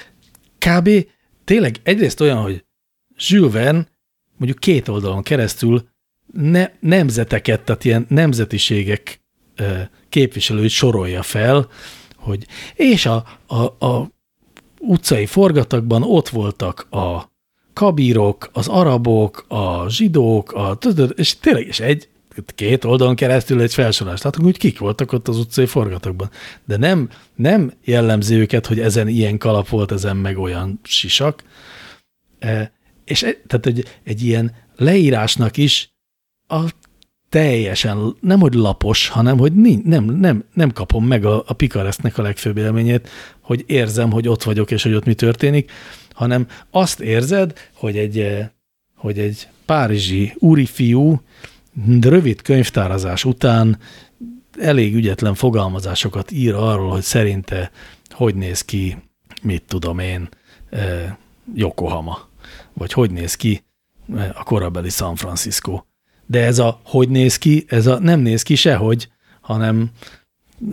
kb. tényleg egyrészt olyan, hogy Jules Verne mondjuk két oldalon keresztül ne, nemzeteket, tehát ilyen nemzetiségek képviselőit sorolja fel, hogy és a, a, a utcai forgatagban ott voltak a kabírok, az arabok, a zsidók, a, és tényleg, és egy, két oldalon keresztül egy felsorolás. Látunk, hogy kik voltak ott az utcai forgatagban. De nem, nem jellemzi őket, hogy ezen ilyen kalap volt, ezen meg olyan sisak. E, és e, tehát egy, egy ilyen leírásnak is a teljesen, nem hogy lapos, hanem hogy nem, nem, nem kapom meg a, a pikaresztnek a legfőbb élményét, hogy érzem, hogy ott vagyok, és hogy ott mi történik, hanem azt érzed, hogy egy, hogy egy párizsi úrifiú rövid könyvtárazás után elég ügyetlen fogalmazásokat ír arról, hogy szerinte hogy néz ki, mit tudom én, Yokohama, vagy hogy néz ki a korabeli San Francisco. De ez a hogy néz ki, ez a nem néz ki sehogy, hanem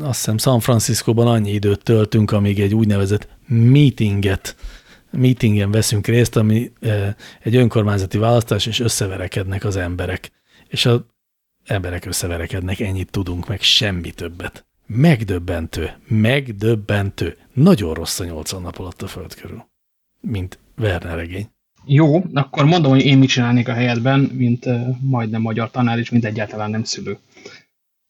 azt hiszem San Franciscóban annyi időt töltünk, amíg egy úgynevezett meetinget, meetingen veszünk részt, ami egy önkormányzati választás, és összeverekednek az emberek. És az emberek összeverekednek, ennyit tudunk, meg semmi többet. Megdöbbentő, megdöbbentő. Nagyon rossz a 80 nap alatt a föld körül, mint Werner regény. Jó, akkor mondom, hogy én mit csinálnék a helyetben, mint uh, majdnem magyar tanár, és mint egyáltalán nem szülő.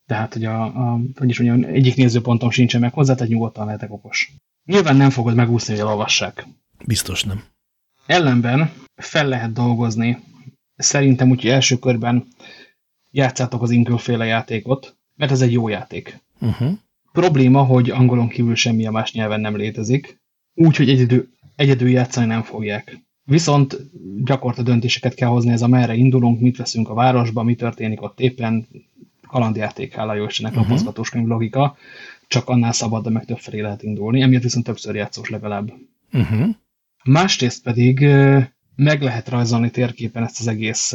Tehát, hogy, a, a, hogy is mondjam, egyik nézőpontom sincsen meg hozzá, tehát nyugodtan lehetek okos. Nyilván nem fogod megúszni, hogy elolvassák. Biztos nem. Ellenben fel lehet dolgozni. Szerintem úgy, hogy első körben játszátok az inkülféle játékot, mert ez egy jó játék. Uh -huh. Probléma, hogy angolon kívül semmi a más nyelven nem létezik, úgyhogy egyedül, egyedül játszani nem fogják. Viszont gyakorta döntéseket kell hozni, ez a merre indulunk, mit veszünk a városba, mi történik ott éppen, kalandjáték, hála jó Istennek, -huh. lapozgatós könyv logika, csak annál szabad, de meg többfelé lehet indulni, emiatt viszont többször játszós legalább. Uh -huh. Másrészt pedig meg lehet rajzolni térképen ezt az egész,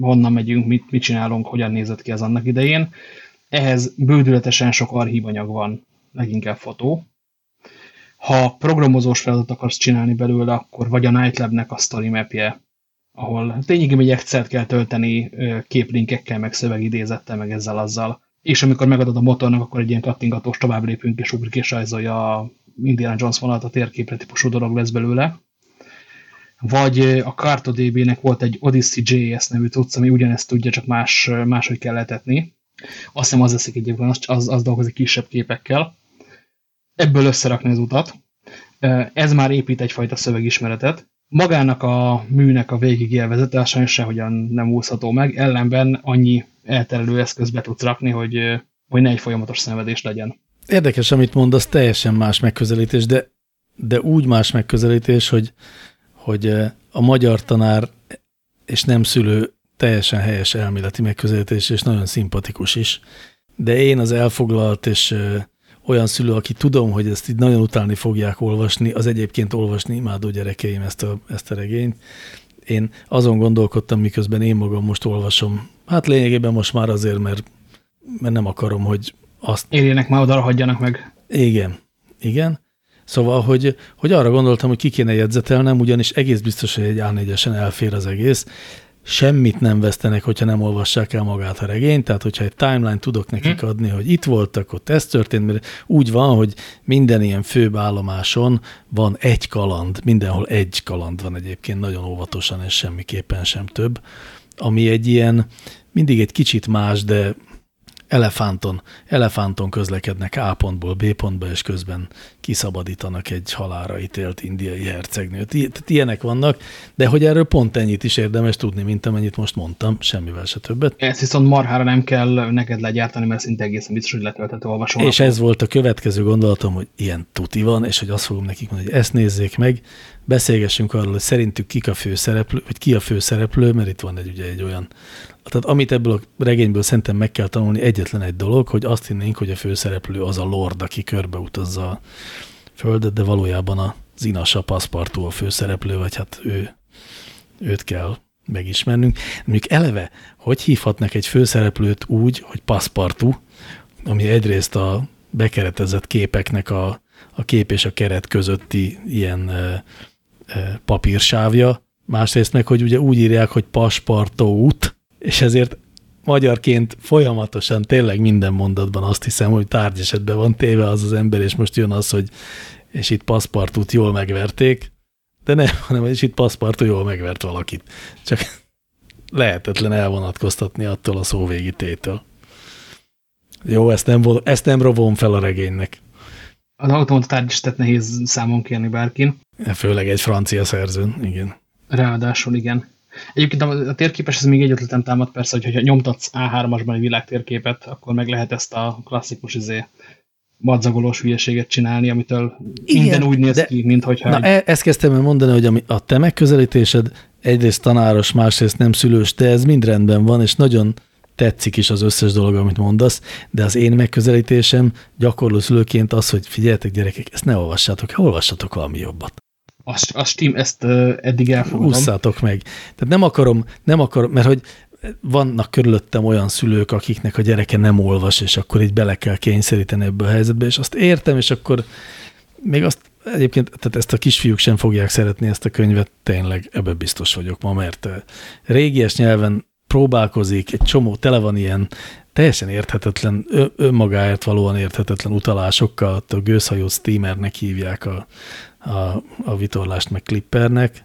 honnan megyünk, mit, mit csinálunk, hogyan nézett ki az annak idején. Ehhez bődületesen sok archívanyag van, leginkább fotó, ha programozós feladat akarsz csinálni belőle, akkor vagy a Nightlab-nek a story mapje, ahol lényegében egy Excel-t kell tölteni képlinkekkel, meg szövegidézettel, meg ezzel azzal. És amikor megadod a motornak, akkor egy ilyen kattingatós tovább lépünk, és ugrik és rajzolja a Indiana Jones vonalat a térképre típusú dolog lesz belőle. Vagy a CartoDB-nek volt egy Odyssey JS nevű tudsz, ami ugyanezt tudja, csak más, máshogy kell letetni. Azt hiszem az eszik egyébként, az, az, az dolgozik kisebb képekkel ebből összerakni az utat. Ez már épít egyfajta szövegismeretet. Magának a műnek a végig elvezete sajnos sehogyan nem úszható meg, ellenben annyi elterelő eszköz be tudsz rakni, hogy, hogy ne egy folyamatos szenvedés legyen. Érdekes, amit mondasz, teljesen más megközelítés, de, de úgy más megközelítés, hogy, hogy a magyar tanár és nem szülő teljesen helyes elméleti megközelítés, és nagyon szimpatikus is. De én az elfoglalt és olyan szülő, aki tudom, hogy ezt így nagyon utálni fogják olvasni, az egyébként olvasni imádó gyerekeim ezt a, ezt a regényt. Én azon gondolkodtam, miközben én magam most olvasom. Hát lényegében most már azért, mert, mert nem akarom, hogy azt... Érjenek már oda, hagyjanak meg. Igen, igen. Szóval, hogy, hogy arra gondoltam, hogy ki kéne jegyzetelnem, ugyanis egész biztos, hogy egy A4-esen elfér az egész, semmit nem vesztenek, hogyha nem olvassák el magát a regényt, tehát hogyha egy timeline tudok nekik hm. adni, hogy itt voltak, ott ez történt, mert úgy van, hogy minden ilyen főbb állomáson van egy kaland, mindenhol egy kaland van egyébként, nagyon óvatosan, és semmiképpen sem több, ami egy ilyen, mindig egy kicsit más, de elefánton, elefánton közlekednek A pontból B pontba, és közben kiszabadítanak egy halára ítélt indiai hercegnőt. Tehát ilyenek vannak, de hogy erről pont ennyit is érdemes tudni, mint amennyit most mondtam, semmivel se többet. Ezt viszont marhára nem kell neked legyártani, mert szinte egészen biztos, hogy letölthető olvasó. És ez volt a következő gondolatom, hogy ilyen tuti van, és hogy azt fogom nekik mondani, hogy ezt nézzék meg, beszélgessünk arról, hogy szerintük kik a főszereplő, vagy ki a főszereplő, mert itt van egy, ugye egy olyan tehát amit ebből a regényből szerintem meg kell tanulni, egyetlen egy dolog, hogy azt hinnénk, hogy a főszereplő az a lord, aki körbeutazza a földet, de valójában az Inasa Passepartout a főszereplő, vagy hát ő, őt kell megismernünk. Mondjuk eleve, hogy hívhatnak egy főszereplőt úgy, hogy Passepartout, ami egyrészt a bekeretezett képeknek a, a kép és a keret közötti ilyen e, e, papírsávja, másrészt meg, hogy ugye úgy írják, hogy Passepartout, és ezért magyarként folyamatosan tényleg minden mondatban azt hiszem, hogy tárgyesetben van téve az az ember, és most jön az, hogy és itt paszpartút jól megverték, de nem, *laughs* hanem és itt paszpartú jól megvert valakit. Csak *laughs* lehetetlen elvonatkoztatni attól a szóvégi tétől. Jó, ezt nem, ezt nem rovom fel a regénynek. Az automata tárgyesetet nehéz számon kérni bárkin. Főleg egy francia szerzőn, igen. Ráadásul igen. Egyébként a, a térképes, ez még egy ötletem támad persze, hogy ha nyomtatsz A3-asban egy világtérképet, akkor meg lehet ezt a klasszikus izé, madzagolós hülyeséget csinálni, amitől Igen, minden úgy néz de, ki, mint hogyha... Na, egy... E- ezt kezdtem mondani, hogy a te megközelítésed egyrészt tanáros, másrészt nem szülős, de ez mind rendben van, és nagyon tetszik is az összes dolog, amit mondasz, de az én megközelítésem gyakorló szülőként az, hogy figyeljetek gyerekek, ezt ne olvassátok, olvassatok valami jobbat. Azt, azt Steam, ezt uh, eddig elfogadom. Ússzátok meg. Tehát nem akarom, nem akarom, mert hogy vannak körülöttem olyan szülők, akiknek a gyereke nem olvas, és akkor így bele kell kényszeríteni ebbe a helyzetbe, és azt értem, és akkor még azt egyébként, tehát ezt a kisfiúk sem fogják szeretni ezt a könyvet, tényleg ebbe biztos vagyok ma, mert régies nyelven próbálkozik, egy csomó, tele van ilyen teljesen érthetetlen, önmagáért valóan érthetetlen utalásokkal, a gőzhajó steamernek hívják a, a, a vitorlást, meg klippernek.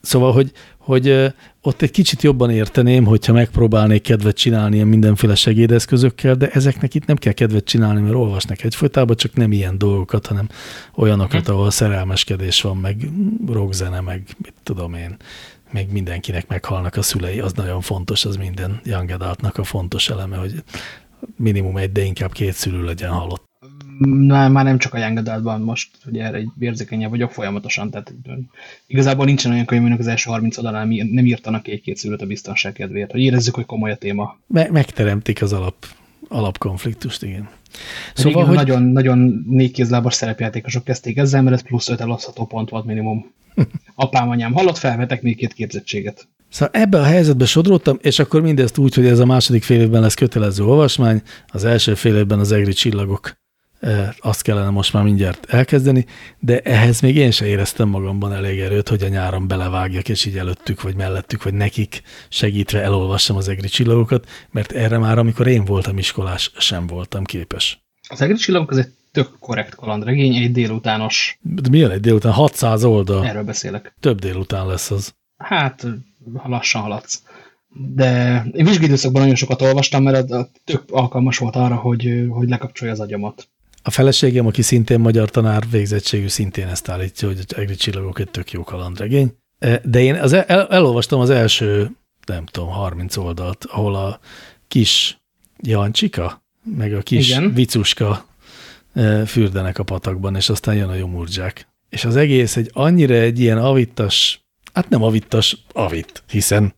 Szóval, hogy, hogy ott egy kicsit jobban érteném, hogyha megpróbálnék kedvet csinálni ilyen mindenféle segédeszközökkel, de ezeknek itt nem kell kedvet csinálni, mert olvasnak egyfolytában, csak nem ilyen dolgokat, hanem olyanokat, ahol szerelmeskedés van, meg rockzene, meg mit tudom én, meg mindenkinek meghalnak a szülei, az nagyon fontos, az minden young adultnak a fontos eleme, hogy minimum egy, de inkább két szülő legyen halott. Na, már nem csak a Young Adult-ban, most ugye erre egy érzékenyebb vagyok folyamatosan, tehát igazából nincsen olyan könyv, az első 30 oldalán nem írtanak egy-két szülőt a biztonság kedvéért, hogy érezzük, hogy komoly a téma. Me megteremtik az alap, alapkonfliktust, igen. Szóval, igen, hogy... nagyon, nagyon négykézlábas szerepjátékosok kezdték ezzel, mert ez plusz öt elosztható pont volt minimum. *laughs* Apám, anyám halott, felvetek még két képzettséget. Szóval ebbe a helyzetbe sodródtam, és akkor mindezt úgy, hogy ez a második fél évben lesz kötelező olvasmány, az első fél évben az egri csillagok azt kellene most már mindjárt elkezdeni, de ehhez még én se éreztem magamban elég erőt, hogy a nyáron belevágjak, és így előttük, vagy mellettük, vagy nekik segítve elolvassam az egri csillagokat, mert erre már, amikor én voltam iskolás, sem voltam képes. Az egri csillagok az egy tök korrekt kalandregény, egy délutános. De milyen egy délután? 600 oldal? Erről beszélek. Több délután lesz az. Hát, lassan haladsz. De én vizsgidőszakban nagyon sokat olvastam, mert a, a tök alkalmas volt arra, hogy, hogy lekapcsolja az agyamat. A feleségem, aki szintén magyar tanár végzettségű, szintén ezt állítja, hogy Egri csillagok egy tök jó kalandregény. E, de én az el, elolvastam az első, nem tudom, 30 oldalt, ahol a kis Jancsika, meg a kis Igen. vicuska e, fürdenek a patakban, és aztán jön a jomurdzsák. És az egész egy annyira egy ilyen avittas, hát nem avittas, avit, hiszen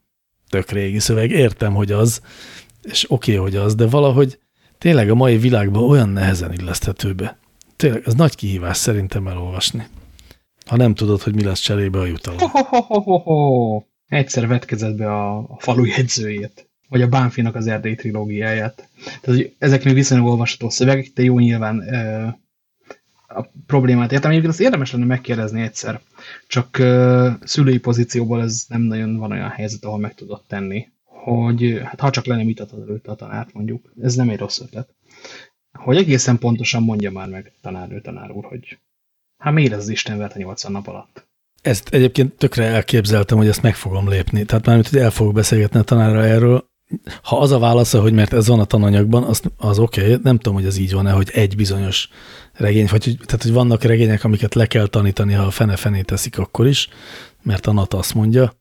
tök régi szöveg, értem, hogy az, és oké, okay, hogy az, de valahogy tényleg a mai világban olyan nehezen illeszthető be. Tényleg, ez nagy kihívás szerintem elolvasni. Ha nem tudod, hogy mi lesz cserébe a jutalom. Ho, ho, ho. Egyszer vetkezett be a, a falu jegyzőjét, vagy a Bánfinak az erdély trilógiáját. Tehát, hogy ezek még viszonylag olvasható szövegek, de jó nyilván ö, a problémát értem. Egyébként azt érdemes lenne megkérdezni egyszer, csak uh, szülői pozícióból ez nem nagyon van olyan helyzet, ahol meg tudod tenni, hogy hát ha csak lenne mitatod előtte a tanárt mondjuk, ez nem egy rossz ötlet, hogy egészen pontosan mondja már meg tanárnő tanár úr, hogy hát miért ez az Isten vert a 80 nap alatt? Ezt egyébként tökre elképzeltem, hogy ezt meg fogom lépni. Tehát már, hogy el fogok beszélgetni a tanárra erről, ha az a válasza, hogy mert ez van a tananyagban, az, az oké, okay. nem tudom, hogy az így van-e, hogy egy bizonyos regény, vagy hogy, tehát, hogy vannak regények, amiket le kell tanítani, ha a fene-fené teszik akkor is, mert a NAT azt mondja.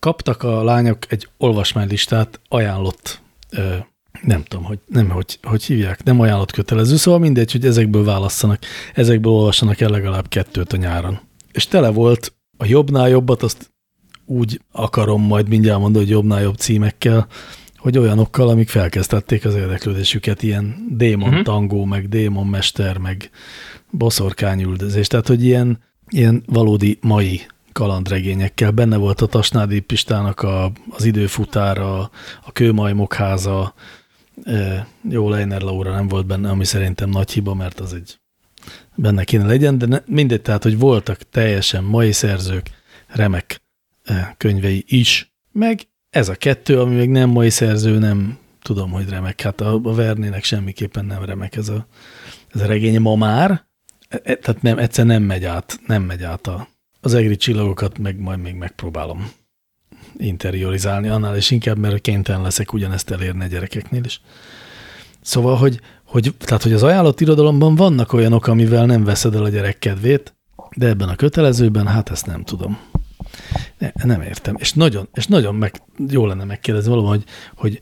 Kaptak a lányok egy olvasmánylistát ajánlott, nem tudom, hogy, nem, hogy, hogy hívják, nem ajánlott kötelező, szóval mindegy, hogy ezekből válasszanak, ezekből olvassanak el legalább kettőt a nyáron. És tele volt a jobbnál jobbat, azt úgy akarom majd mindjárt mondani, hogy jobbnál jobb címekkel, hogy olyanokkal, amik felkezdették az érdeklődésüket, ilyen démon uh mhm. -huh. tangó, meg démon mester, meg boszorkányüldözés, tehát hogy ilyen, ilyen valódi mai kalandregényekkel. Benne volt a Tasnádi Pistának a, az időfutára, a kőmajmok háza, e, jó, Leiner Laura nem volt benne, ami szerintem nagy hiba, mert az egy benne kéne legyen, de ne, mindegy, tehát, hogy voltak teljesen mai szerzők, remek e, könyvei is, meg ez a kettő, ami még nem mai szerző, nem tudom, hogy remek. Hát a, a Vernének semmiképpen nem remek ez a, ez a regény ma már. E, e, tehát nem, egyszer nem megy át, nem megy át a, az egri csillagokat, meg majd még megpróbálom interiorizálni annál, és inkább, mert kénytelen leszek ugyanezt elérni a gyerekeknél is. Szóval, hogy, hogy, tehát, hogy az ajánlott irodalomban vannak olyanok, amivel nem veszed el a gyerek kedvét, de ebben a kötelezőben, hát ezt nem tudom. Ne, nem értem. És nagyon, és nagyon meg, jó lenne megkérdezni valami, hogy, hogy,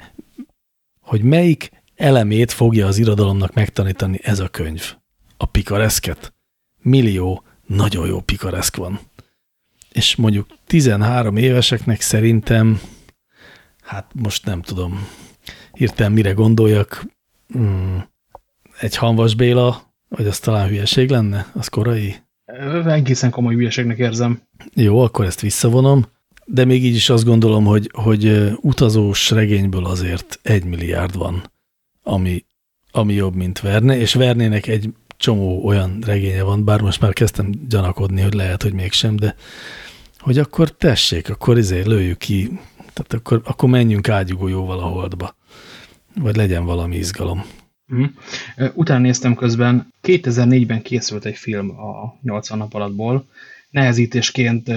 hogy melyik elemét fogja az irodalomnak megtanítani ez a könyv. A pikareszket. Millió nagyon jó pikareszk van. És mondjuk 13 éveseknek szerintem, hát most nem tudom, hirtelen mire gondoljak, hmm, egy Hanvas Béla, vagy az talán hülyeség lenne? Az korai? Egészen komoly hülyeségnek érzem. Jó, akkor ezt visszavonom, de még így is azt gondolom, hogy, hogy utazós regényből azért egy milliárd van, ami, ami jobb, mint Verne, és Vernének egy csomó olyan regénye van, bár most már kezdtem gyanakodni, hogy lehet, hogy mégsem, de hogy akkor tessék, akkor izé lőjük ki, tehát akkor, akkor menjünk ágyugó jóval a holdba, vagy legyen valami izgalom. Mm. Utána néztem közben, 2004-ben készült egy film a 80 nap alattból, nehezítésként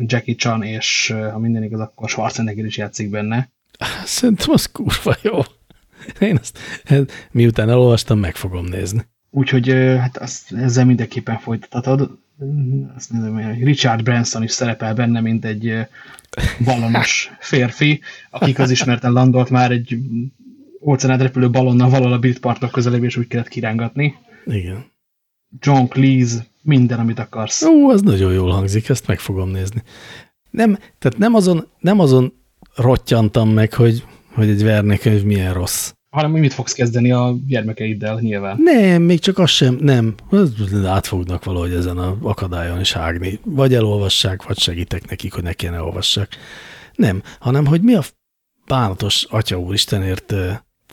Jackie Chan, és ha minden igaz, akkor Schwarzenegger is játszik benne. Szerintem az kurva jó. Én azt, hát, miután elolvastam, meg fogom nézni. Úgyhogy hát azt, ezzel mindenképpen folytatod. Azt nézem, Richard Branson is szerepel benne, mint egy ballonos férfi, aki közismerten landolt már egy óceánát repülő ballonnal valahol a brit partok közelében, és úgy kellett kirángatni. Igen. John Cleese, minden, amit akarsz. Ó, az nagyon jól hangzik, ezt meg fogom nézni. Nem, tehát nem azon, nem azon rottyantam meg, hogy, hogy egy Verne könyv milyen rossz. Hanem, hogy mit fogsz kezdeni a gyermekeiddel nyilván. Nem, még csak az sem, nem. Át fognak valahogy ezen a akadályon is hágni. Vagy elolvassák, vagy segítek nekik, hogy ne kéne olvassák. Nem, hanem, hogy mi a bánatos atya úristenért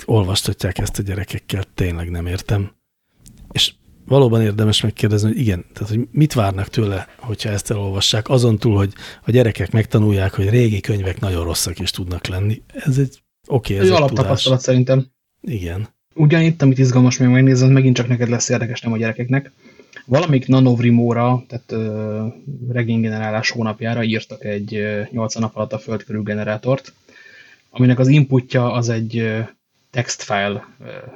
olvastatják ezt a gyerekekkel, tényleg nem értem. És valóban érdemes megkérdezni, hogy igen, tehát hogy mit várnak tőle, hogyha ezt elolvassák, azon túl, hogy a gyerekek megtanulják, hogy régi könyvek nagyon rosszak is tudnak lenni. Ez egy oké, okay, ez egy alaptapasztalat szerintem. Igen. Ugyan itt, amit izgalmas még megnézni, az megint csak neked lesz érdekes, nem a gyerekeknek. Valamik Nanovrimóra, tehát ö, regénygenerálás hónapjára írtak egy ö, 80 nap alatt a föld körül generátort, aminek az inputja az egy textfile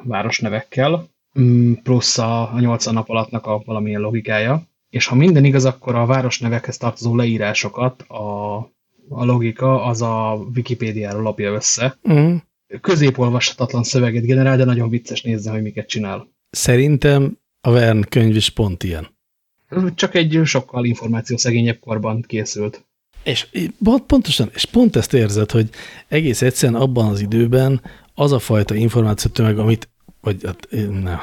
városnevekkel, mm, plusz a 80 nap alattnak a valamilyen logikája. És ha minden igaz, akkor a városnevekhez tartozó leírásokat a, a logika az a Wikipédiáról lapja össze. Mm. Középolvashatatlan szöveget generál, de nagyon vicces nézni, hogy miket csinál. Szerintem a Vern könyv is pont ilyen. Csak egy sokkal információszegényebb korban készült. És pontosan, és pont ezt érzed, hogy egész egyszerűen abban az időben az a fajta információtömeg, amit vagy hát, ne,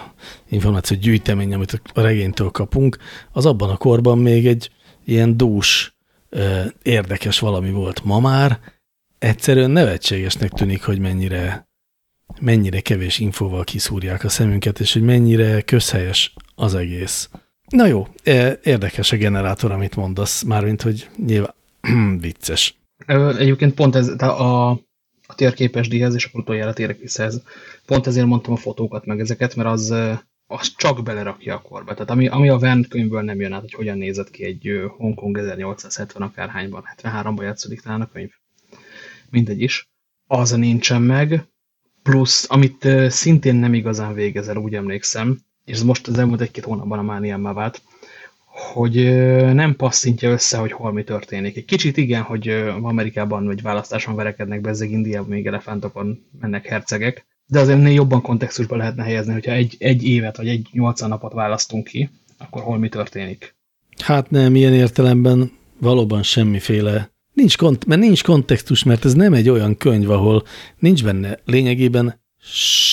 információ gyűjtemény, amit a regénytől kapunk, az abban a korban még egy ilyen dús, érdekes valami volt. Ma már egyszerűen nevetségesnek tűnik, hogy mennyire, mennyire kevés infóval kiszúrják a szemünket, és hogy mennyire közhelyes az egész. Na jó, érdekes a generátor, amit mondasz, mármint, hogy nyilván *clears throat* vicces. Egyébként pont ez a, a térképes díjhez, és akkor utoljára térek vissza ez. Pont ezért mondtam a fotókat meg ezeket, mert az, az csak belerakja a korba. Tehát ami, ami a Verne könyvből nem jön át, hogy hogyan nézett ki egy Hongkong 1870 akárhányban, 73-ban játszódik talán a könyv. Mindegy is. Az nincsen meg, plusz, amit szintén nem igazán végezel, úgy emlékszem, és ez most az elmúlt egy-két hónapban a mániámmá vált, hogy nem passzintja össze, hogy hol mi történik. Egy kicsit igen, hogy Amerikában vagy választáson verekednek bezzeg, Indiában még elefántokon mennek hercegek, de azért ennél jobban kontextusba lehetne helyezni, hogyha egy, egy évet vagy egy 80 napot választunk ki, akkor hol mi történik. Hát nem, ilyen értelemben valóban semmiféle Nincs kont mert nincs kontextus, mert ez nem egy olyan könyv, ahol nincs benne lényegében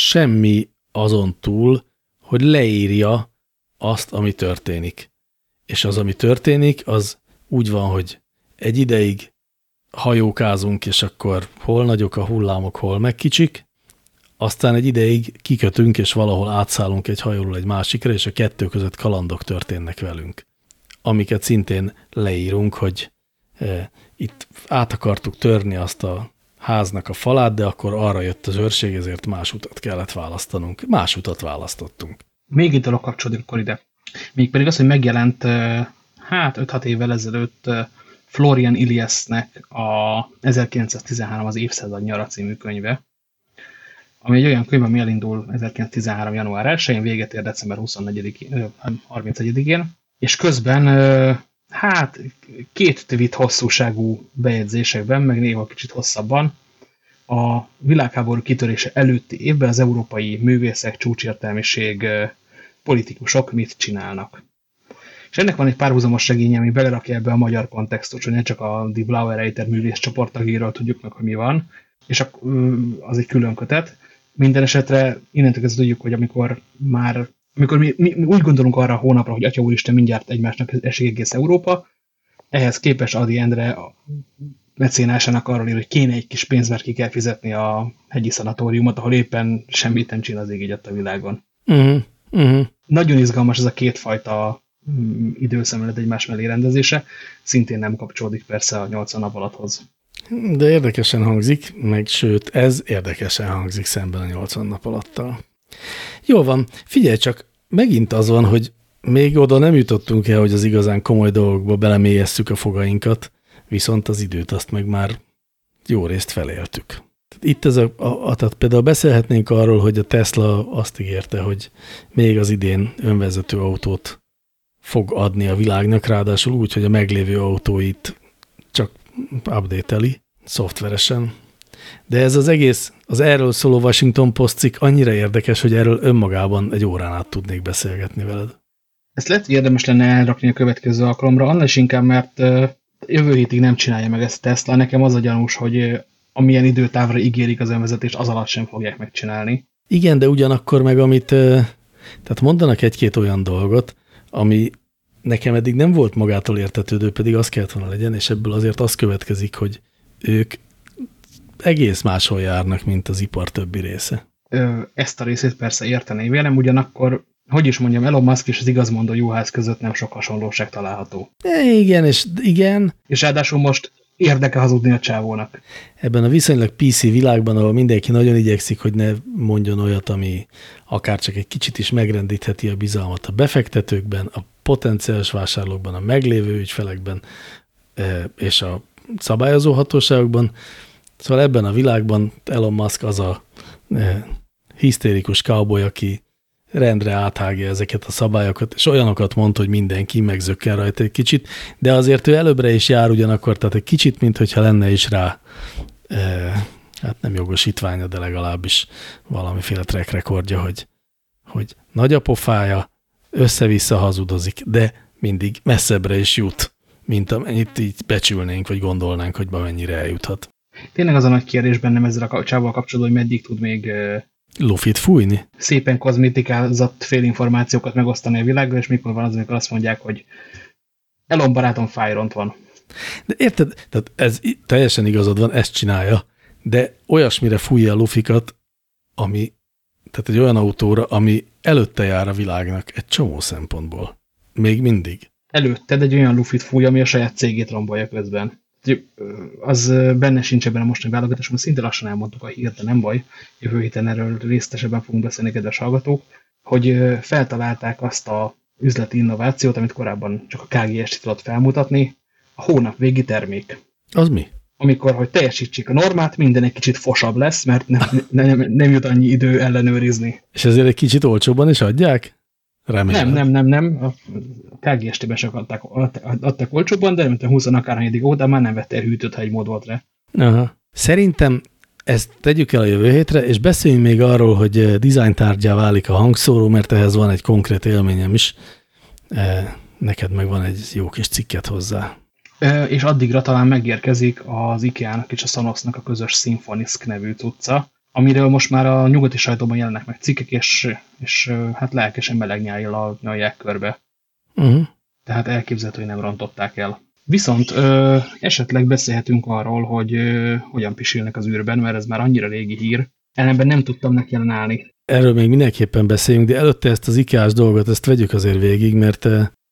semmi azon túl, hogy leírja azt, ami történik. És az, ami történik, az úgy van, hogy egy ideig hajókázunk, és akkor hol nagyok a hullámok, hol meg kicsik, aztán egy ideig kikötünk, és valahol átszállunk egy hajóról egy másikra, és a kettő között kalandok történnek velünk, amiket szintén leírunk, hogy e, itt át akartuk törni azt a háznak a falát, de akkor arra jött az őrség, ezért más utat kellett választanunk. Más utat választottunk. Még egy dolog kapcsolódik akkor ide. Mégpedig az, hogy megjelent hát 5-6 évvel ezelőtt Florian Iliesnek a 1913 az évszázad nyara című könyve, ami egy olyan könyv, ami elindul 1913. január 1-én, véget ér december 24 31-én, és közben hát két tweet hosszúságú bejegyzésekben, meg néha kicsit hosszabban, a világháború kitörése előtti évben az európai művészek, csúcsértelmiség, politikusok mit csinálnak. És ennek van egy párhuzamos segénye, ami belerakja ebbe a magyar kontextus, hogy ne csak a Die Blaue Reiter művész csoporttagéről tudjuk meg, hogy mi van, és az egy külön kötet. Minden esetre innentől kezdve tudjuk, hogy amikor már amikor mi, mi, mi úgy gondolunk arra a hónapra, hogy Atya Úristen mindjárt egymásnak esik egész Európa, ehhez képest Adi Endre a mecénásának arról ír, hogy kéne egy kis pénz, mert ki kell fizetni a hegyi szanatóriumot, ahol éppen semmit nem csinál az ég a világon. Uh -huh. Uh -huh. Nagyon izgalmas ez a kétfajta mm, időszemlélet egymás mellé rendezése, szintén nem kapcsolódik persze a 80 nap alatthoz. De érdekesen hangzik, meg sőt, ez érdekesen hangzik szemben a 80 nap alattal. Jó van, figyelj csak, megint az van, hogy még oda nem jutottunk el, hogy az igazán komoly dolgokba belemélyeztük a fogainkat, viszont az időt azt meg már jó részt feléltük. Itt ez a, a, a tehát például beszélhetnénk arról, hogy a Tesla azt ígérte, hogy még az idén önvezető autót fog adni a világnak, ráadásul úgy, hogy a meglévő autóit csak update-eli szoftveresen, de ez az egész, az erről szóló Washington Post cikk annyira érdekes, hogy erről önmagában egy órán át tudnék beszélgetni veled. Ezt lehet, hogy érdemes lenne elrakni a következő alkalomra, annál is inkább, mert jövő hétig nem csinálja meg ezt Tesla. Nekem az a gyanús, hogy amilyen időtávra ígérik az önvezetést, az alatt sem fogják megcsinálni. Igen, de ugyanakkor meg amit, tehát mondanak egy-két olyan dolgot, ami nekem eddig nem volt magától értetődő, pedig az kellett volna legyen, és ebből azért az következik, hogy ők egész máshol járnak, mint az ipar többi része. Ezt a részét persze értené vélem, ugyanakkor, hogy is mondjam, Elon Musk és az igazmondó Juhász között nem sok hasonlóság található. E, igen, és igen. És ráadásul most érdeke hazudni a csávónak. Ebben a viszonylag PC világban, ahol mindenki nagyon igyekszik, hogy ne mondjon olyat, ami akár csak egy kicsit is megrendítheti a bizalmat a befektetőkben, a potenciális vásárlókban, a meglévő ügyfelekben és a szabályozó hatóságokban, Szóval ebben a világban Elon Musk az a eh, hisztérikus cowboy, aki rendre áthágja ezeket a szabályokat, és olyanokat mond, hogy mindenki megzökken rajta egy kicsit, de azért ő előbbre is jár ugyanakkor, tehát egy kicsit, mintha lenne is rá, eh, hát nem jogosítványa, de legalábbis valamiféle track rekordja, hogy, hogy nagy a pofája, össze-vissza hazudozik, de mindig messzebbre is jut, mint amennyit így becsülnénk, vagy gondolnánk, hogy mennyire eljuthat. Tényleg az a nagy kérdés bennem ezzel a csával kapcsolatban, hogy meddig tud még Lufit fújni? Szépen kozmetikázott félinformációkat megosztani a világgal, és mikor van az, amikor azt mondják, hogy Elon barátom fájront van. De érted, tehát ez teljesen igazad van, ezt csinálja, de olyasmire fújja a lufikat, ami, tehát egy olyan autóra, ami előtte jár a világnak egy csomó szempontból. Még mindig. Előtted egy olyan lufit fúj, ami a saját cégét rombolja közben. Az benne sincs ebben a mostani válogatásban, szinte lassan elmondtuk a hírt, de nem baj. Jövő héten erről részletesebben fogunk beszélni, kedves hallgatók, hogy feltalálták azt a üzleti innovációt, amit korábban csak a KGS tudott felmutatni, a hónap végi termék. Az mi? Amikor, hogy teljesítsék a normát, minden egy kicsit fosabb lesz, mert nem, nem, nem jut annyi idő ellenőrizni. És ezért egy kicsit olcsóbban is adják? Remélem. Nem, nem, nem, nem. A KGST-ben csak adták, adták olcsóbban, de nem 20 akárhányedig óta már nem vett el hűtőt, ha egy mód volt rá. Aha. Szerintem ezt tegyük el a jövő hétre, és beszéljünk még arról, hogy eh, design tárgyá válik a hangszóró, mert ehhez van egy konkrét élményem is. Eh, neked meg van egy jó kis cikket hozzá. És addigra talán megérkezik az IKEA-nak és a Sonosnak a közös Symfonisk nevű cucca, amiről most már a nyugati sajtóban jelennek meg cikkek, és, és hát lelkesen melegnyájjal nyalják körbe. Uh -huh. Tehát elképzelhető, hogy nem rontották el. Viszont ö, esetleg beszélhetünk arról, hogy ö, hogyan pisilnek az űrben, mert ez már annyira régi hír. Ellenben nem tudtam neki állni. Erről még mindenképpen beszéljünk, de előtte ezt az ikea dolgot, ezt vegyük azért végig, mert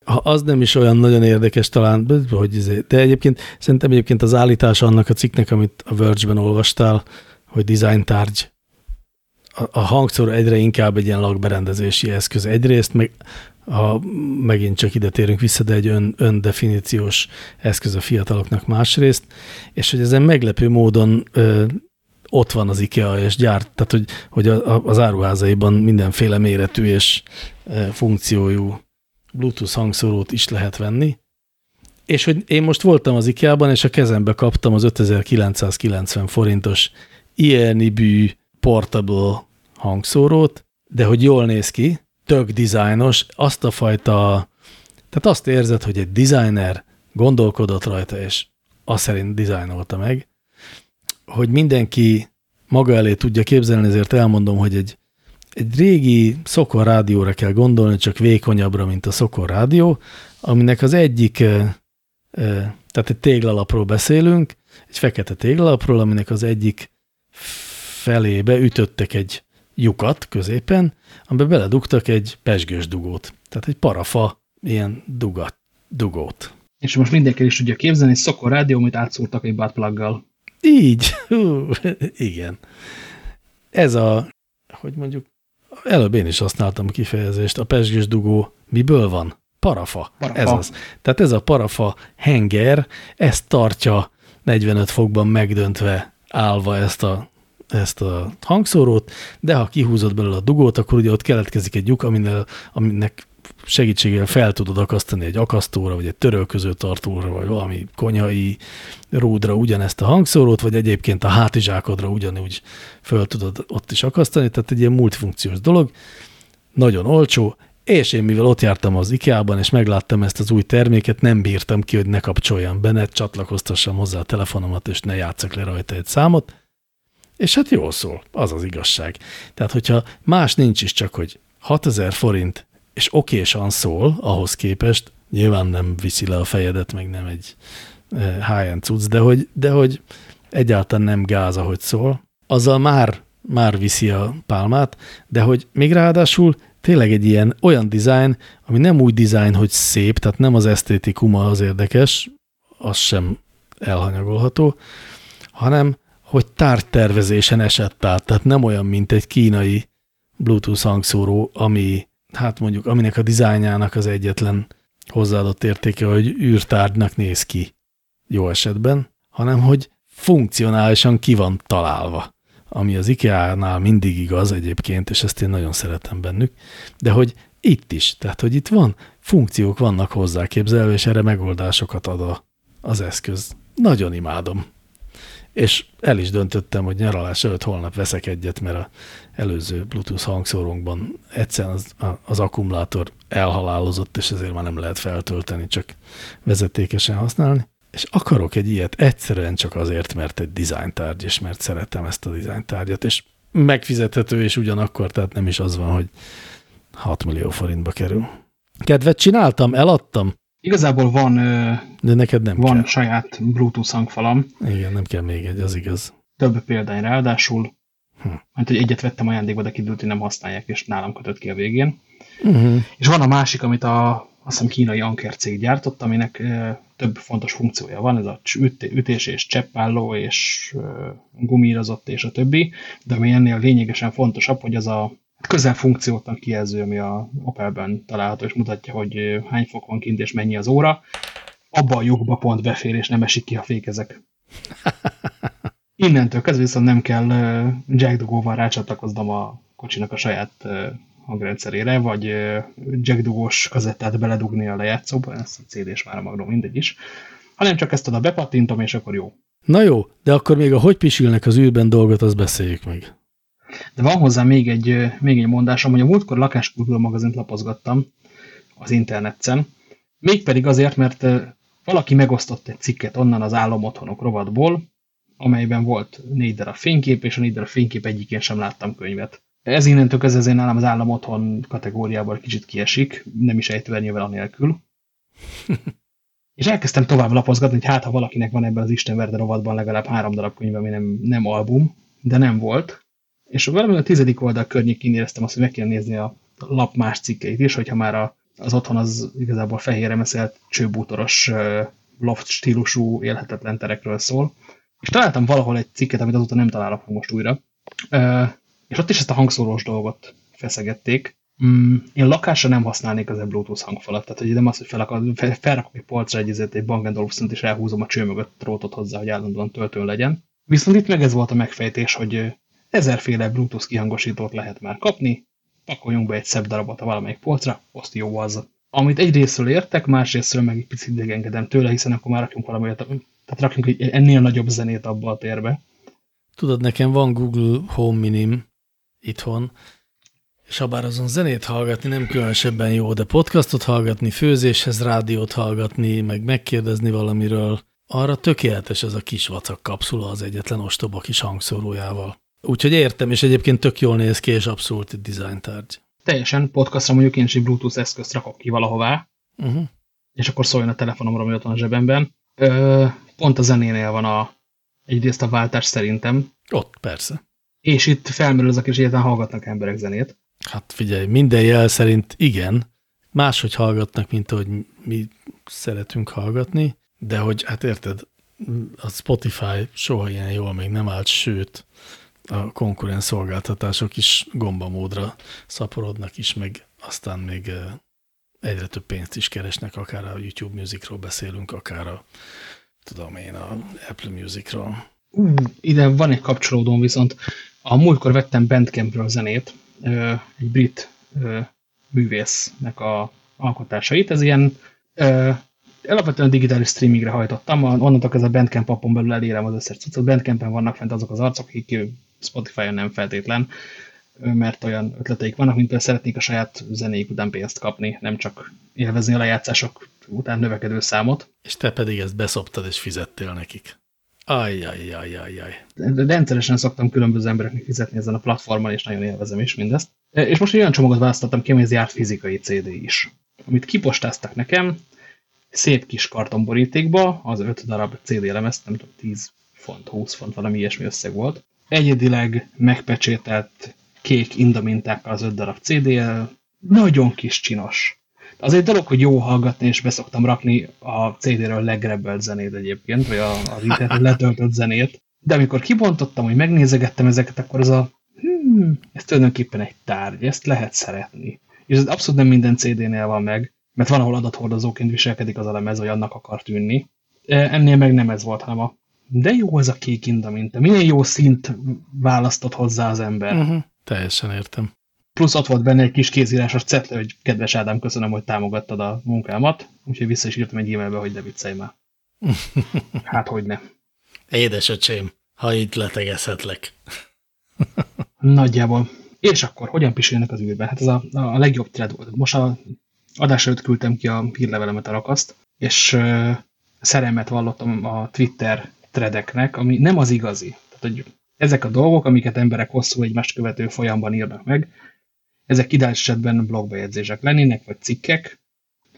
ha az nem is olyan nagyon érdekes talán, hogy izé, de egyébként szerintem egyébként az állítás annak a cikknek, amit a Verge-ben olvastál, hogy design tárgy, a, a hangszóró egyre inkább egy ilyen lakberendezési eszköz. Egyrészt, meg ha megint csak ide térünk vissza, de egy ön, öndefiníciós eszköz a fiataloknak másrészt, és hogy ezen meglepő módon ö, ott van az IKEA és gyárt, tehát hogy, hogy a, a, az áruházaiban mindenféle méretű és ö, funkciójú Bluetooth hangszórót is lehet venni, és hogy én most voltam az IKEA-ban, és a kezembe kaptam az 5990 forintos IENIBű portable hangszórót, de hogy jól néz ki, tök dizájnos, azt a fajta, tehát azt érzed, hogy egy designer gondolkodott rajta, és azt szerint dizájnolta meg, hogy mindenki maga elé tudja képzelni, ezért elmondom, hogy egy, egy régi szokor rádióra kell gondolni, csak vékonyabbra, mint a szokor rádió, aminek az egyik, tehát egy téglalapról beszélünk, egy fekete téglalapról, aminek az egyik felébe ütöttek egy lyukat középen, amiben beledugtak egy pesgős dugót. Tehát egy parafa ilyen dugat, dugót. És most mindenki is tudja képzelni, egy szokor rádió, amit átszúrtak egy buttpluggal. Így, hú, igen. Ez a, hogy mondjuk, előbb én is használtam a kifejezést, a pesgős dugó miből van? Parafa. parafa. Ez az. Tehát ez a parafa henger, ez tartja 45 fokban megdöntve állva ezt a ezt a hangszórót, de ha kihúzod belőle a dugót, akkor ugye ott keletkezik egy lyuk, aminek, aminek segítségével fel tudod akasztani egy akasztóra, vagy egy törölköző tartóra, vagy valami konyhai rúdra ugyanezt a hangszórót, vagy egyébként a hátizsákodra ugyanúgy föl tudod ott is akasztani, tehát egy ilyen multifunkciós dolog, nagyon olcsó, és én mivel ott jártam az IKEA-ban, és megláttam ezt az új terméket, nem bírtam ki, hogy ne kapcsoljam be, ne csatlakoztassam hozzá a telefonomat, és ne játszak le rajta egy számot, és hát jól szól, az az igazság. Tehát, hogyha más nincs is, csak hogy 6000 forint, és okésan szól ahhoz képest, nyilván nem viszi le a fejedet, meg nem egy eh, high-end cucc, de hogy, de hogy egyáltalán nem gáz, ahogy szól, azzal már, már viszi a pálmát, de hogy még ráadásul tényleg egy ilyen olyan design, ami nem úgy design, hogy szép, tehát nem az esztétikuma az érdekes, az sem elhanyagolható, hanem hogy tárgytervezésen esett át, tehát nem olyan, mint egy kínai Bluetooth hangszóró, ami, hát mondjuk, aminek a dizájnjának az egyetlen hozzáadott értéke, hogy űrtárgynak néz ki jó esetben, hanem hogy funkcionálisan ki van találva, ami az IKEA-nál mindig igaz egyébként, és ezt én nagyon szeretem bennük, de hogy itt is, tehát hogy itt van, funkciók vannak hozzá képzelve, és erre megoldásokat ad a, az eszköz. Nagyon imádom és el is döntöttem, hogy nyaralás előtt holnap veszek egyet, mert a előző Bluetooth hangszórónkban egyszerűen az, az akkumulátor elhalálozott, és ezért már nem lehet feltölteni, csak vezetékesen használni. És akarok egy ilyet egyszerűen csak azért, mert egy design tárgy, és mert szeretem ezt a design tárgyat, és megfizethető, és ugyanakkor, tehát nem is az van, hogy 6 millió forintba kerül. Kedvet csináltam, eladtam, Igazából van, De neked nem van kell. saját Bluetooth hangfalam. Igen, nem kell még egy, az igaz. Több példány ráadásul. Hm. Mert hogy egyet vettem ajándékba, de kiderült, hogy nem használják, és nálam kötött ki a végén. Uh mhm. -huh. És van a másik, amit a, azt hiszem kínai Anker cég gyártott, aminek e, több fontos funkciója van, ez a üt, ütés és cseppálló, és e, gumírozott, és a többi, de ami ennél lényegesen fontosabb, hogy az a közel funkciótlan kijelző, ami a Opelben található, és mutatja, hogy hány fok van kint, és mennyi az óra, abba a lyukba pont befér, és nem esik ki, ha fékezek. *laughs* Innentől kezdve viszont nem kell Jack Dugóval rácsatlakoznom a kocsinak a saját hangrendszerére, vagy Jack Dugós kazettát beledugni a lejátszóba, ez a CD-s már a magnum, mindegy is, hanem csak ezt oda bepattintom, és akkor jó. Na jó, de akkor még a hogy pisilnek az űrben dolgot, azt beszéljük meg. De van hozzá még egy, még egy mondásom, hogy a múltkor lakáskultúra magazint lapozgattam az interneten, mégpedig azért, mert valaki megosztott egy cikket onnan az államotthonok rovatból, amelyben volt négy darab fénykép, és a négy darab fénykép egyikén sem láttam könyvet. Ez innentől kezdve azért nálam az állam otthon kategóriából kicsit kiesik, nem is ejtően nyilván anélkül. *laughs* és elkezdtem tovább lapozgatni, hogy hát ha valakinek van ebben az Isten Verde rovatban legalább három darab könyv, ami nem, nem album, de nem volt. És valami a tizedik oldal környékén éreztem azt, hogy meg kell nézni a lap más cikkeit is, hogyha már a, az otthon az igazából fehérre meszelt csőbútoros loft stílusú élhetetlen terekről szól. És találtam valahol egy cikket, amit azóta nem találok most újra. És ott is ezt a hangszórós dolgot feszegették. Mm, én lakásra nem használnék az Bluetooth hangfalat, tehát hogy nem az, hogy fel, fel, felrakok egy polcra egy, egy Bang Olufsen-t és elhúzom a cső mögött trótot hozzá, hogy állandóan töltőn legyen. Viszont itt meg ez volt a megfejtés, hogy ezerféle Bluetooth kihangosítót lehet már kapni, pakoljunk be egy szebb darabot a valamelyik polcra, azt jó az. Amit egyrésztről értek, másrésztről meg egy picit idegenkedem tőle, hiszen akkor már rakjunk valami tehát rakjunk egy ennél nagyobb zenét abba a térbe. Tudod, nekem van Google Home Minim itthon, és ha bár azon zenét hallgatni nem különösebben jó, de podcastot hallgatni, főzéshez rádiót hallgatni, meg megkérdezni valamiről, arra tökéletes ez a kis vacak kapszula az egyetlen ostoba kis hangszórójával. Úgyhogy értem, és egyébként tök jól néz ki, és abszolút egy design tárgy. Teljesen podcastra mondjuk én is egy Bluetooth eszközt rakok ki valahová, uh mhm. -huh. és akkor szóljon a telefonomra, ami ott van a zsebemben. Ö, pont a zenénél van a, egyrészt a váltás szerintem. Ott, persze. És itt felmerül az a kis egyáltalán hallgatnak emberek zenét. Hát figyelj, minden jel szerint igen. Máshogy hallgatnak, mint ahogy mi szeretünk hallgatni, de hogy hát érted, a Spotify soha ilyen jól még nem állt, sőt, a konkurens szolgáltatások is gombamódra szaporodnak is, meg aztán még egyre több pénzt is keresnek, akár a YouTube Musicról beszélünk, akár a tudom én, a Apple Musicról. Uh, ide van egy kapcsolódóm viszont. A múltkor vettem Bandcampről zenét, egy brit művésznek a alkotásait. Ez ilyen alapvetően digitális streamingre hajtottam, onnantól ez a Bandcamp appon belül elérem az összes cuccot. Bandcampen vannak fent azok az arcok, akik Spotify-on nem feltétlen, mert olyan ötleteik vannak, mint például szeretnék a saját zenéik után pénzt kapni, nem csak élvezni a lejátszások után növekedő számot. És te pedig ezt beszoptad és fizettél nekik. Ajjajjajjajjaj. Rendszeresen szoktam különböző embereknek fizetni ezen a platformon, és nagyon élvezem is mindezt. E, és most olyan csomagot választottam ki, ez járt fizikai CD is. Amit kipostáztak nekem, szép kis kartonborítékba, az öt darab CD lemezt, nem tudom, 10 font, 20 font, valami ilyesmi összeg volt. Egyedileg megpecsételt kék indomintákkal az öt darab CD-el, nagyon kis csinos. Az egy dolog, hogy jó hallgatni, és beszoktam rakni a CD-ről legrebbelt zenét egyébként, vagy a, a internet letöltött zenét, de amikor kibontottam, hogy megnézegettem ezeket, akkor az a hmm, ez tulajdonképpen egy tárgy, ezt lehet szeretni. És ez abszolút nem minden CD-nél van meg, mert van, ahol adathordozóként viselkedik az a vagy annak akar tűnni. E, ennél meg nem ez volt, hanem a de jó ez a kék indaminta. Milyen jó szint választott hozzá az ember. Uh mhm. -huh. Teljesen értem. Plusz ott volt benne egy kis kézírásos cetle, hogy kedves Ádám, köszönöm, hogy támogattad a munkámat, úgyhogy vissza is írtam egy e-mailbe, hogy ne viccelj már. *laughs* hát, hogy ne. Édesöcsém, ha itt letegezhetlek. Nagyjából. És akkor, hogyan pisilnek az űrben? Hát ez a, a legjobb thread volt. Most a adás előtt küldtem ki a hírlevelemet a rakaszt, és uh, szerelmet vallottam a Twitter threadeknek, ami nem az igazi. Tehát, hogy ezek a dolgok, amiket emberek hosszú egymást követő folyamban írnak meg, ezek ideális esetben blogbejegyzések lennének, vagy cikkek,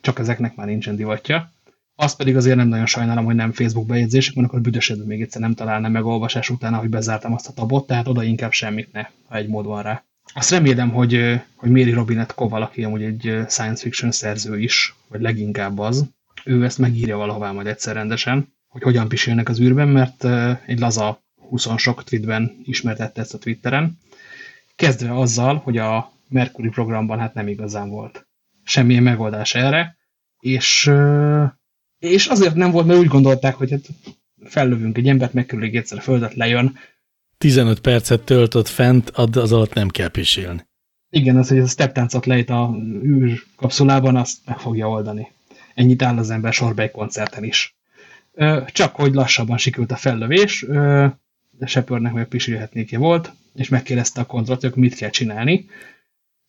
csak ezeknek már nincsen divatja. Azt pedig azért nem nagyon sajnálom, hogy nem Facebook bejegyzések, mert akkor büdösödve még egyszer nem találnám meg olvasás után, hogy bezártam azt a tabot, tehát oda inkább semmit ne, ha egy mód van rá. Azt remélem, hogy, hogy Mary Robinette Koval, aki amúgy egy science fiction szerző is, vagy leginkább az, ő ezt megírja valahová majd egyszer rendesen, hogy hogyan pisilnek az űrben, mert egy laza 20 sok tweetben ismertette ezt a Twitteren, kezdve azzal, hogy a Mercury programban hát nem igazán volt semmilyen megoldás erre, és, és azért nem volt, mert úgy gondolták, hogy hát fellövünk egy embert, megkerülik egyszer a földet, lejön. 15 percet töltött fent, az alatt nem kell pisilni. Igen, az, hogy a steptáncot lejt a űrkapszulában, azt meg fogja oldani. Ennyit áll az ember sorba egy koncerten is. Csak hogy lassabban sikült a fellövés, de Shepardnek meg pisilhetnéke volt, és megkérdezte a kontrollt, hogy mit kell csinálni.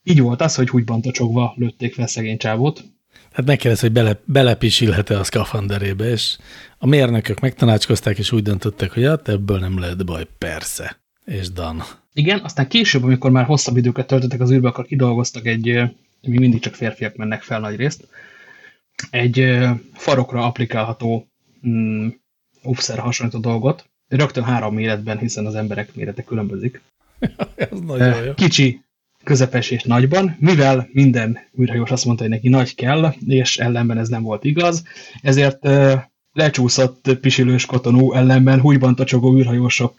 Így volt az, hogy húgyban tocsogva lőtték fel szegény csávót. Hát megkérdezte, hogy bele, belepisilhet-e a szkafanderébe, és a mérnökök megtanácskozták, és úgy döntöttek, hogy hát ebből nem lehet baj, persze. És dan. Igen, aztán később, amikor már hosszabb időket töltöttek az űrbe, akkor kidolgoztak egy, még mindig csak férfiak mennek fel nagy részt, egy farokra applikálható mm, hasonlító dolgot, rögtön három méretben, hiszen az emberek mérete különbözik. *laughs* Ez nagyon jó. Kicsi, közepes és nagyban, mivel minden űrhajós azt mondta, hogy neki nagy kell, és ellenben ez nem volt igaz, ezért lecsúszott pisilős kotonú ellenben hújban tocsogó űrhajósok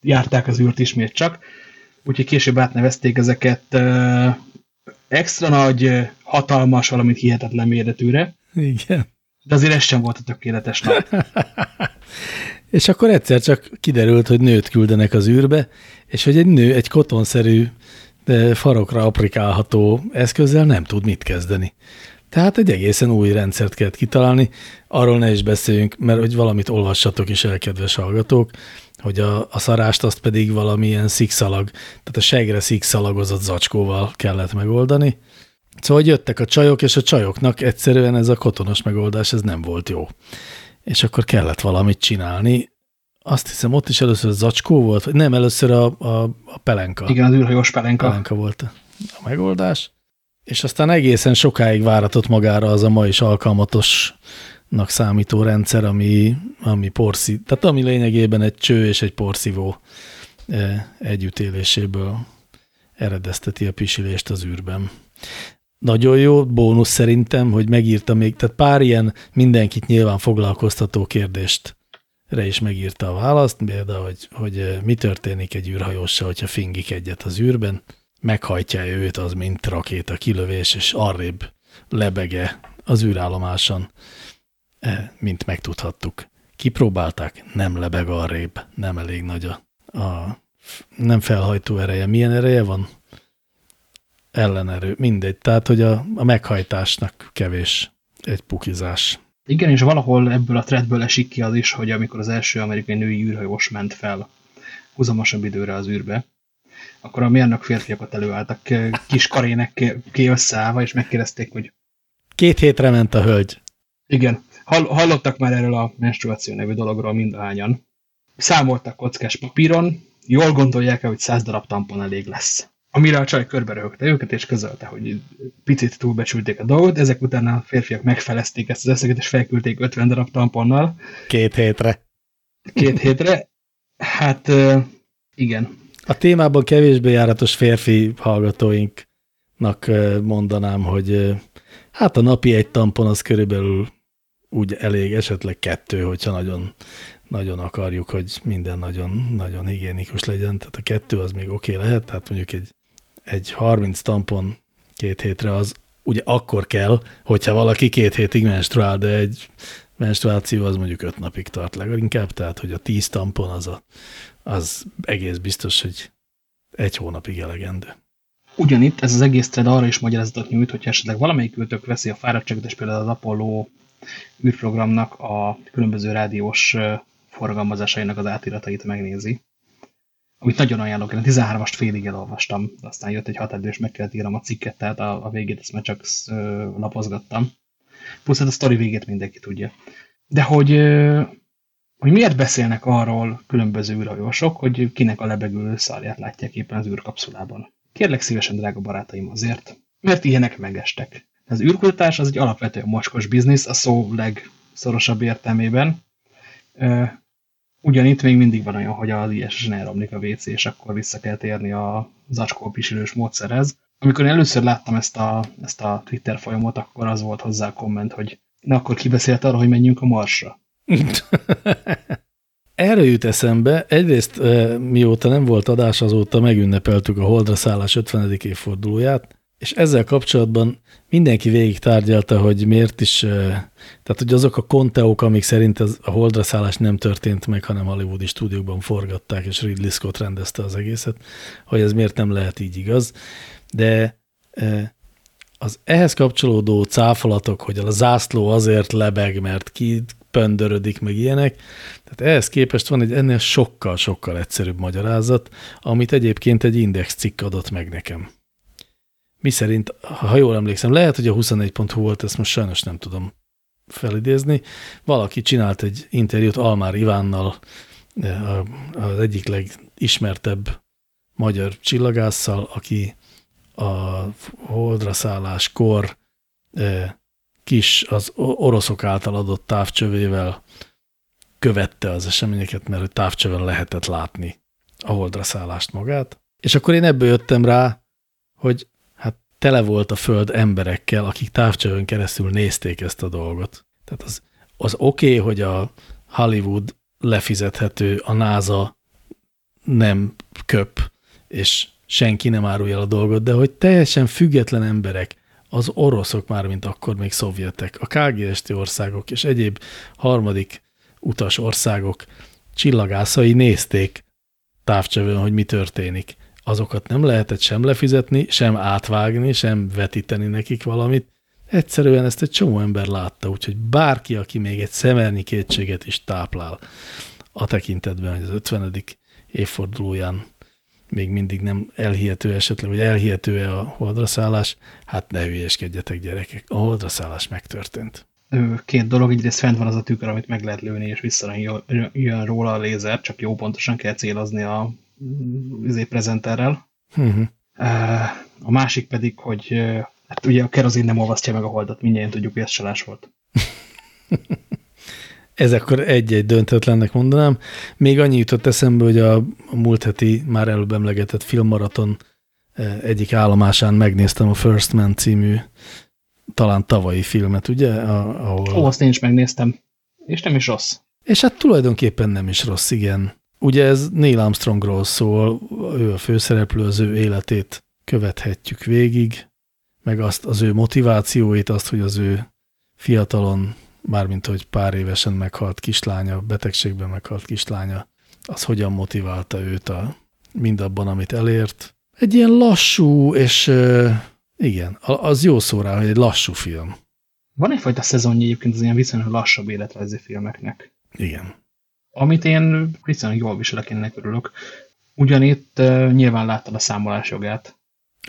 járták az űrt ismét csak, úgyhogy később átnevezték ezeket extra nagy, hatalmas, valamint hihetetlen méretűre. Igen. De azért ez sem volt a tökéletes nap. *laughs* és akkor egyszer csak kiderült, hogy nőt küldenek az űrbe, és hogy egy nő egy kotonszerű, de farokra aprikálható eszközzel nem tud mit kezdeni. Tehát egy egészen új rendszert kellett kitalálni, arról ne is beszéljünk, mert hogy valamit olvassatok is el, kedves hallgatók, hogy a, a szarást azt pedig valamilyen szikszalag, tehát a segre szikszalagozott zacskóval kellett megoldani. Szóval hogy jöttek a csajok, és a csajoknak egyszerűen ez a kotonos megoldás, ez nem volt jó. És akkor kellett valamit csinálni. Azt hiszem, ott is először a zacskó volt, nem, először a, a, a pelenka. Igen, az űrhajós pelenka. Pelenka volt a megoldás. És aztán egészen sokáig váratott magára az a ma is alkalmatosnak számító rendszer, ami, ami porszí, tehát ami lényegében egy cső és egy porszívó e, együttéléséből eredezteti a pisilést az űrben. Nagyon jó bónusz szerintem, hogy megírta még, tehát pár ilyen mindenkit nyilván foglalkoztató kérdést re is megírta a választ, például, hogy, hogy mi történik egy űrhajóssal, hogyha fingik egyet az űrben, meghajtja őt az, mint rakéta kilövés, és arrébb lebege az űrállomáson, e, mint megtudhattuk. Kipróbálták, nem lebeg arrébb, nem elég nagy a, a nem felhajtó ereje. Milyen ereje van? Ellenerő, mindegy. Tehát, hogy a, a meghajtásnak kevés egy pukizás. Igen, és valahol ebből a threadből esik ki az is, hogy amikor az első amerikai női űrhajós ment fel húzamosabb időre az űrbe, akkor a mérnök férfiakat előálltak kis karének ki összeállva, és megkérdezték, hogy... Két hétre ment a hölgy. Igen. Hall, hallottak már erről a menstruáció nevű dologról mindahányan. Számoltak kockás papíron, jól gondolják -e, hogy száz darab tampon elég lesz. Amire a csaj körbe röhögte őket, és közölte, hogy picit túlbecsülték a dolgot, ezek után a férfiak megfelezték ezt az összeget, és felküldték 50 darab tamponnal. Két hétre. Két hétre. Hát igen, a témában kevésbé járatos férfi hallgatóinknak mondanám, hogy hát a napi egy tampon az körülbelül úgy elég, esetleg kettő, hogyha nagyon, nagyon akarjuk, hogy minden nagyon, nagyon higiénikus legyen. Tehát a kettő az még oké okay lehet, tehát mondjuk egy, egy 30 tampon két hétre az ugye akkor kell, hogyha valaki két hétig menstruál, de egy menstruáció az mondjuk öt napig tart leginkább, tehát hogy a tíz tampon az a, az egész biztos, hogy egy hónapig elegendő. Ugyanitt ez az egész thread arra is magyarázatot nyújt, hogy esetleg valamelyik ültök veszi a fáradtságot, és például az Apollo űrprogramnak a különböző rádiós forgalmazásainak az átiratait megnézi. Amit nagyon ajánlok, én a 13-ast félig elolvastam, aztán jött egy határidő, és meg kellett írnom a cikket, tehát a, a végét ezt már csak lapozgattam. Plusz hát a sztori végét mindenki tudja. De hogy hogy miért beszélnek arról különböző űrhajósok, hogy kinek a lebegő szarját látják éppen az űrkapszulában. Kérlek szívesen, drága barátaim, azért, mert ilyenek megestek. Az űrkutatás az egy alapvetően mocskos biznisz, a szó legszorosabb értelmében. Ugyanitt még mindig van olyan, hogy az ISS-en elromlik a WC, és akkor vissza kell térni a zacskó pisilős módszerhez. Amikor először láttam ezt a, ezt a Twitter folyamot, akkor az volt hozzá a komment, hogy na akkor kibeszélt arra, hogy menjünk a Marsra. *laughs* Erre jut eszembe, egyrészt mióta nem volt adás, azóta megünnepeltük a Holdra szállás 50. évfordulóját, és ezzel kapcsolatban mindenki végig tárgyalta, hogy miért is, tehát hogy azok a konteók, amik szerint ez a Holdra szállás nem történt meg, hanem hollywoodi stúdiókban forgatták, és Ridley Scott rendezte az egészet, hogy ez miért nem lehet így igaz. De az ehhez kapcsolódó cáfolatok, hogy a zászló azért lebeg, mert ki pöndörödik, meg ilyenek. Tehát ehhez képest van egy ennél sokkal-sokkal egyszerűbb magyarázat, amit egyébként egy index cikk adott meg nekem. Mi szerint, ha jól emlékszem, lehet, hogy a 24.hu volt, ezt most sajnos nem tudom felidézni. Valaki csinált egy interjút Almár Ivánnal, az egyik legismertebb magyar csillagásszal, aki a holdra szálláskor kis, az oroszok által adott távcsövével követte az eseményeket, mert távcsöven lehetett látni a holdra szállást magát. És akkor én ebből jöttem rá, hogy tele volt a föld emberekkel, akik távcsövön keresztül nézték ezt a dolgot. Tehát az, az oké, okay, hogy a Hollywood lefizethető, a NASA nem köp, és senki nem árulja a dolgot, de hogy teljesen független emberek az oroszok már, mint akkor még szovjetek, a KGST országok és egyéb harmadik utas országok csillagászai nézték távcsövön, hogy mi történik. Azokat nem lehetett sem lefizetni, sem átvágni, sem vetíteni nekik valamit. Egyszerűen ezt egy csomó ember látta, úgyhogy bárki, aki még egy szemelni kétséget is táplál a tekintetben, hogy az 50. évfordulóján még mindig nem elhihető esetleg, vagy elhihető-e a holdraszállás, hát ne hülyeskedjetek gyerekek, a holdraszállás megtörtént. Két dolog, egyrészt fent van az a tükör, amit meg lehet lőni, és vissza jön róla a lézer, csak jó pontosan kell célozni a prezenterrel. Uh mhm. -huh. A másik pedig, hogy hát ugye a kerozin nem olvasztja meg a holdat, mindjárt tudjuk, hogy ez csalás volt. *laughs* Ez akkor egy-egy döntetlennek mondanám. Még annyi jutott eszembe, hogy a, a múlt heti már előbb emlegetett filmmaraton eh, egyik állomásán megnéztem a First Man című talán tavalyi filmet, ugye? Ahol... Ó, azt én is megnéztem. És nem is rossz. És hát tulajdonképpen nem is rossz, igen. Ugye ez Neil Armstrongról szól, ő a főszereplő, az ő életét követhetjük végig, meg azt az ő motivációit, azt, hogy az ő fiatalon mármint hogy pár évesen meghalt kislánya, betegségben meghalt kislánya, az hogyan motiválta őt a mindabban, amit elért. Egy ilyen lassú, és igen, az jó szó rá, hogy egy lassú film. Van egyfajta szezonja egyébként az ilyen viszonylag lassabb életrajzi filmeknek. Igen. Amit én viszonylag jól viselek, én örülök. Ugyanitt uh, nyilván láttad a számolás jogát.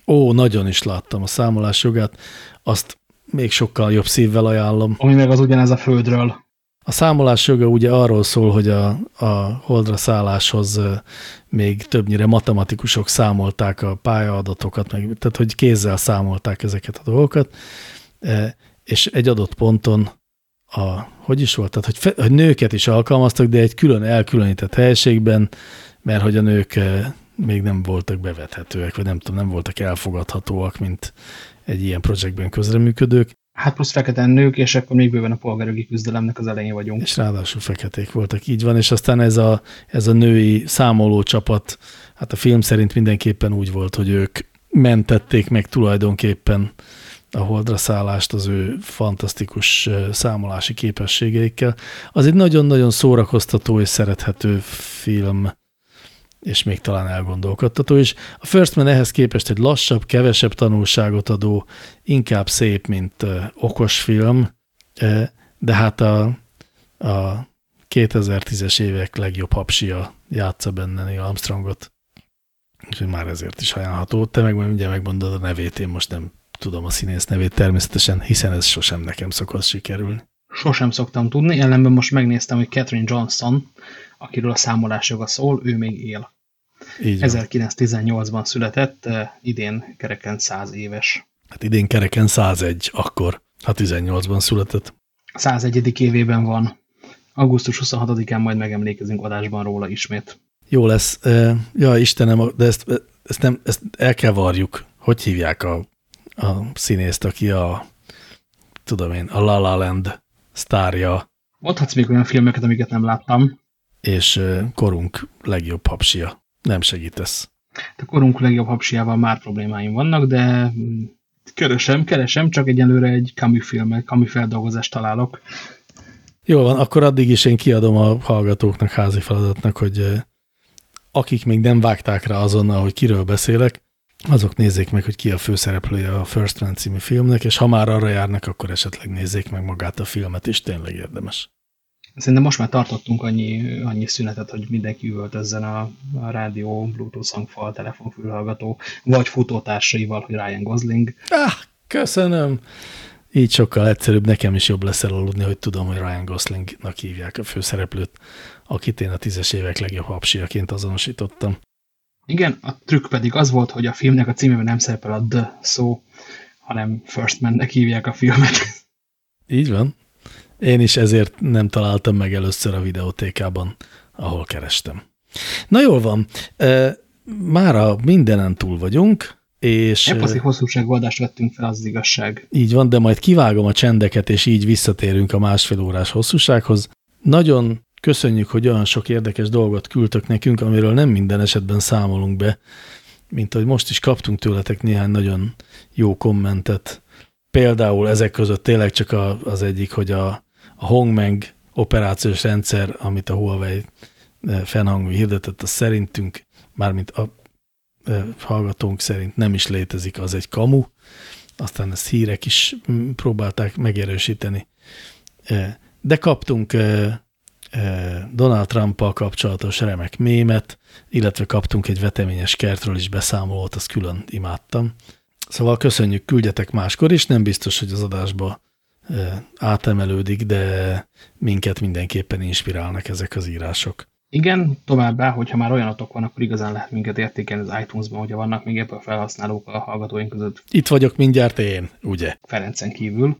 Ó, nagyon is láttam a számolás jogát. Azt még sokkal jobb szívvel ajánlom. Ami meg az ugyanez a földről. A számolás joga ugye arról szól, hogy a, a holdra szálláshoz még többnyire matematikusok számolták a pályaadatokat, meg, tehát hogy kézzel számolták ezeket a dolgokat, és egy adott ponton a, hogy is volt, tehát hogy, fe, hogy nőket is alkalmaztak, de egy külön elkülönített helységben, mert hogy a nők még nem voltak bevethetőek, vagy nem tudom, nem voltak elfogadhatóak, mint egy ilyen projektben közreműködők. Hát plusz fekete nők, és akkor még bőven a polgárjogi küzdelemnek az elején vagyunk. És ráadásul feketék voltak, így van, és aztán ez a, ez a női számoló csapat, hát a film szerint mindenképpen úgy volt, hogy ők mentették meg tulajdonképpen a holdra szállást az ő fantasztikus számolási képességeikkel. Az egy nagyon-nagyon szórakoztató és szerethető film és még talán elgondolkodtató is. A First Man ehhez képest egy lassabb, kevesebb tanulságot adó, inkább szép, mint okos film, de hát a, a 2010-es évek legjobb hapsia játsza benne Neil Armstrongot, úgyhogy már ezért is ajánlható. Te meg mindjárt megmondod a nevét, én most nem tudom a színész nevét természetesen, hiszen ez sosem nekem szokott sikerülni. Sosem szoktam tudni, ellenben most megnéztem, hogy Catherine Johnson, akiről a számolás joga szól, ő még él. 1918-ban született, idén kereken 100 éves. Hát idén kereken 101 akkor, ha 18-ban született. 101. évében van. Augusztus 26-án majd megemlékezünk adásban róla ismét. Jó lesz. Ja, Istenem, de ezt, ezt, nem, ezt el kell varjuk. Hogy hívják a, a színészt, aki a, tudom én, a La La Land sztárja. Mondhatsz még olyan filmeket, amiket nem láttam. És korunk legjobb hapsia. Nem segítesz. A korunk legjobb hapsiával már problémáim vannak, de keresem, keresem, csak egyelőre egy kami filmet, kami feldolgozást találok. Jól van, akkor addig is én kiadom a hallgatóknak házi feladatnak, hogy akik még nem vágták rá azonnal, hogy kiről beszélek, azok nézzék meg, hogy ki a főszereplője a First Man című filmnek, és ha már arra járnak, akkor esetleg nézzék meg magát a filmet is, tényleg érdemes. Szerintem most már tartottunk annyi, annyi szünetet, hogy mindenki üvöltözzen a, a rádió, Bluetooth hangfal, telefonfülhallgató, vagy futótársaival, hogy Ryan Gosling. Ah, köszönöm! Így sokkal egyszerűbb, nekem is jobb lesz elaludni, hogy tudom, hogy Ryan Goslingnak hívják a főszereplőt, akit én a tízes évek legjobb hapsiaként azonosítottam. Igen, a trükk pedig az volt, hogy a filmnek a címében nem szerepel a The szó, hanem First Man-nek hívják a filmet. *laughs* Így van. Én is ezért nem találtam meg először a videótékában, ahol kerestem. Na jól van, mára mindenen túl vagyunk, és... Epaszi hosszúságú adást vettünk fel, az, az igazság. Így van, de majd kivágom a csendeket, és így visszatérünk a másfél órás hosszúsághoz. Nagyon köszönjük, hogy olyan sok érdekes dolgot küldtök nekünk, amiről nem minden esetben számolunk be, mint hogy most is kaptunk tőletek néhány nagyon jó kommentet. Például ezek között tényleg csak az egyik, hogy a, a Hongmeng operációs rendszer, amit a Huawei fennhangú hirdetett, az szerintünk, mármint a hallgatónk szerint nem is létezik, az egy kamu, aztán ezt hírek is próbálták megerősíteni. De kaptunk Donald Trump-pal kapcsolatos remek mémet, illetve kaptunk egy veteményes kertről is beszámolót, azt külön imádtam. Szóval köszönjük, küldjetek máskor is, nem biztos, hogy az adásba átemelődik, de minket mindenképpen inspirálnak ezek az írások. Igen, továbbá, hogyha már olyanatok van, akkor igazán lehet minket értékelni az iTunes-ban, hogyha vannak még ebből felhasználók a hallgatóink között. Itt vagyok mindjárt én, ugye? Ferencen kívül.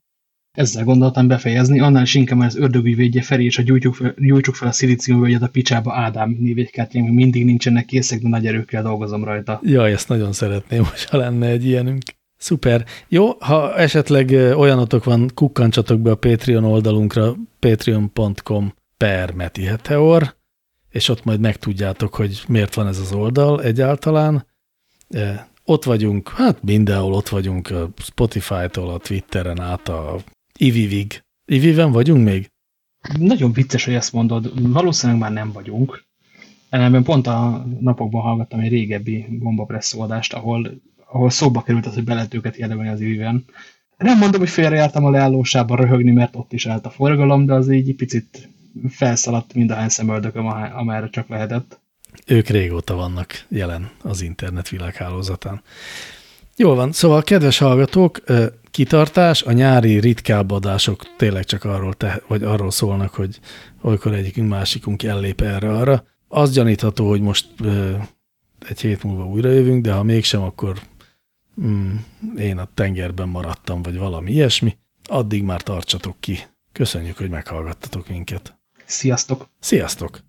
Ezzel gondoltam befejezni, annál is inkább az ördögügyvédje felé, és a gyújtsuk fel, gyújtsuk fel a szilíciumvölgyet a picsába Ádám névjegykártyánk, még mindig nincsenek készek, de nagy erőkkel dolgozom rajta. Ja, ezt nagyon szeretném, *laughs* hogyha lenne egy ilyenünk. Szuper. Jó, ha esetleg olyanotok van, kukkancsatok be a Patreon oldalunkra, patreon.com per Meti Heteor, és ott majd megtudjátok, hogy miért van ez az oldal egyáltalán. Ott vagyunk, hát mindenhol ott vagyunk, a Spotify-tól, a Twitteren át, a Ivivig. Iviven vagyunk még? Nagyon vicces, hogy ezt mondod. Valószínűleg már nem vagyunk. Ellenben pont a napokban hallgattam egy régebbi gombapresszó adást, ahol, ahol szóba került az, hogy be lehet őket érdemelni az Iviven. Nem mondom, hogy félrejártam a leállósában röhögni, mert ott is állt a forgalom, de az így picit felszaladt mindahány szemöldököm, amerre csak lehetett. Ők régóta vannak jelen az internet világhálózatán. Jól van, szóval kedves hallgatók, kitartás, a nyári ritkább adások tényleg csak arról, te, vagy arról szólnak, hogy olykor egyikünk másikunk ellép erre-arra. Az gyanítható, hogy most egy hét múlva újra jövünk, de ha mégsem, akkor mm, én a tengerben maradtam, vagy valami ilyesmi. Addig már tartsatok ki. Köszönjük, hogy meghallgattatok minket. Sziasztok! Sziasztok!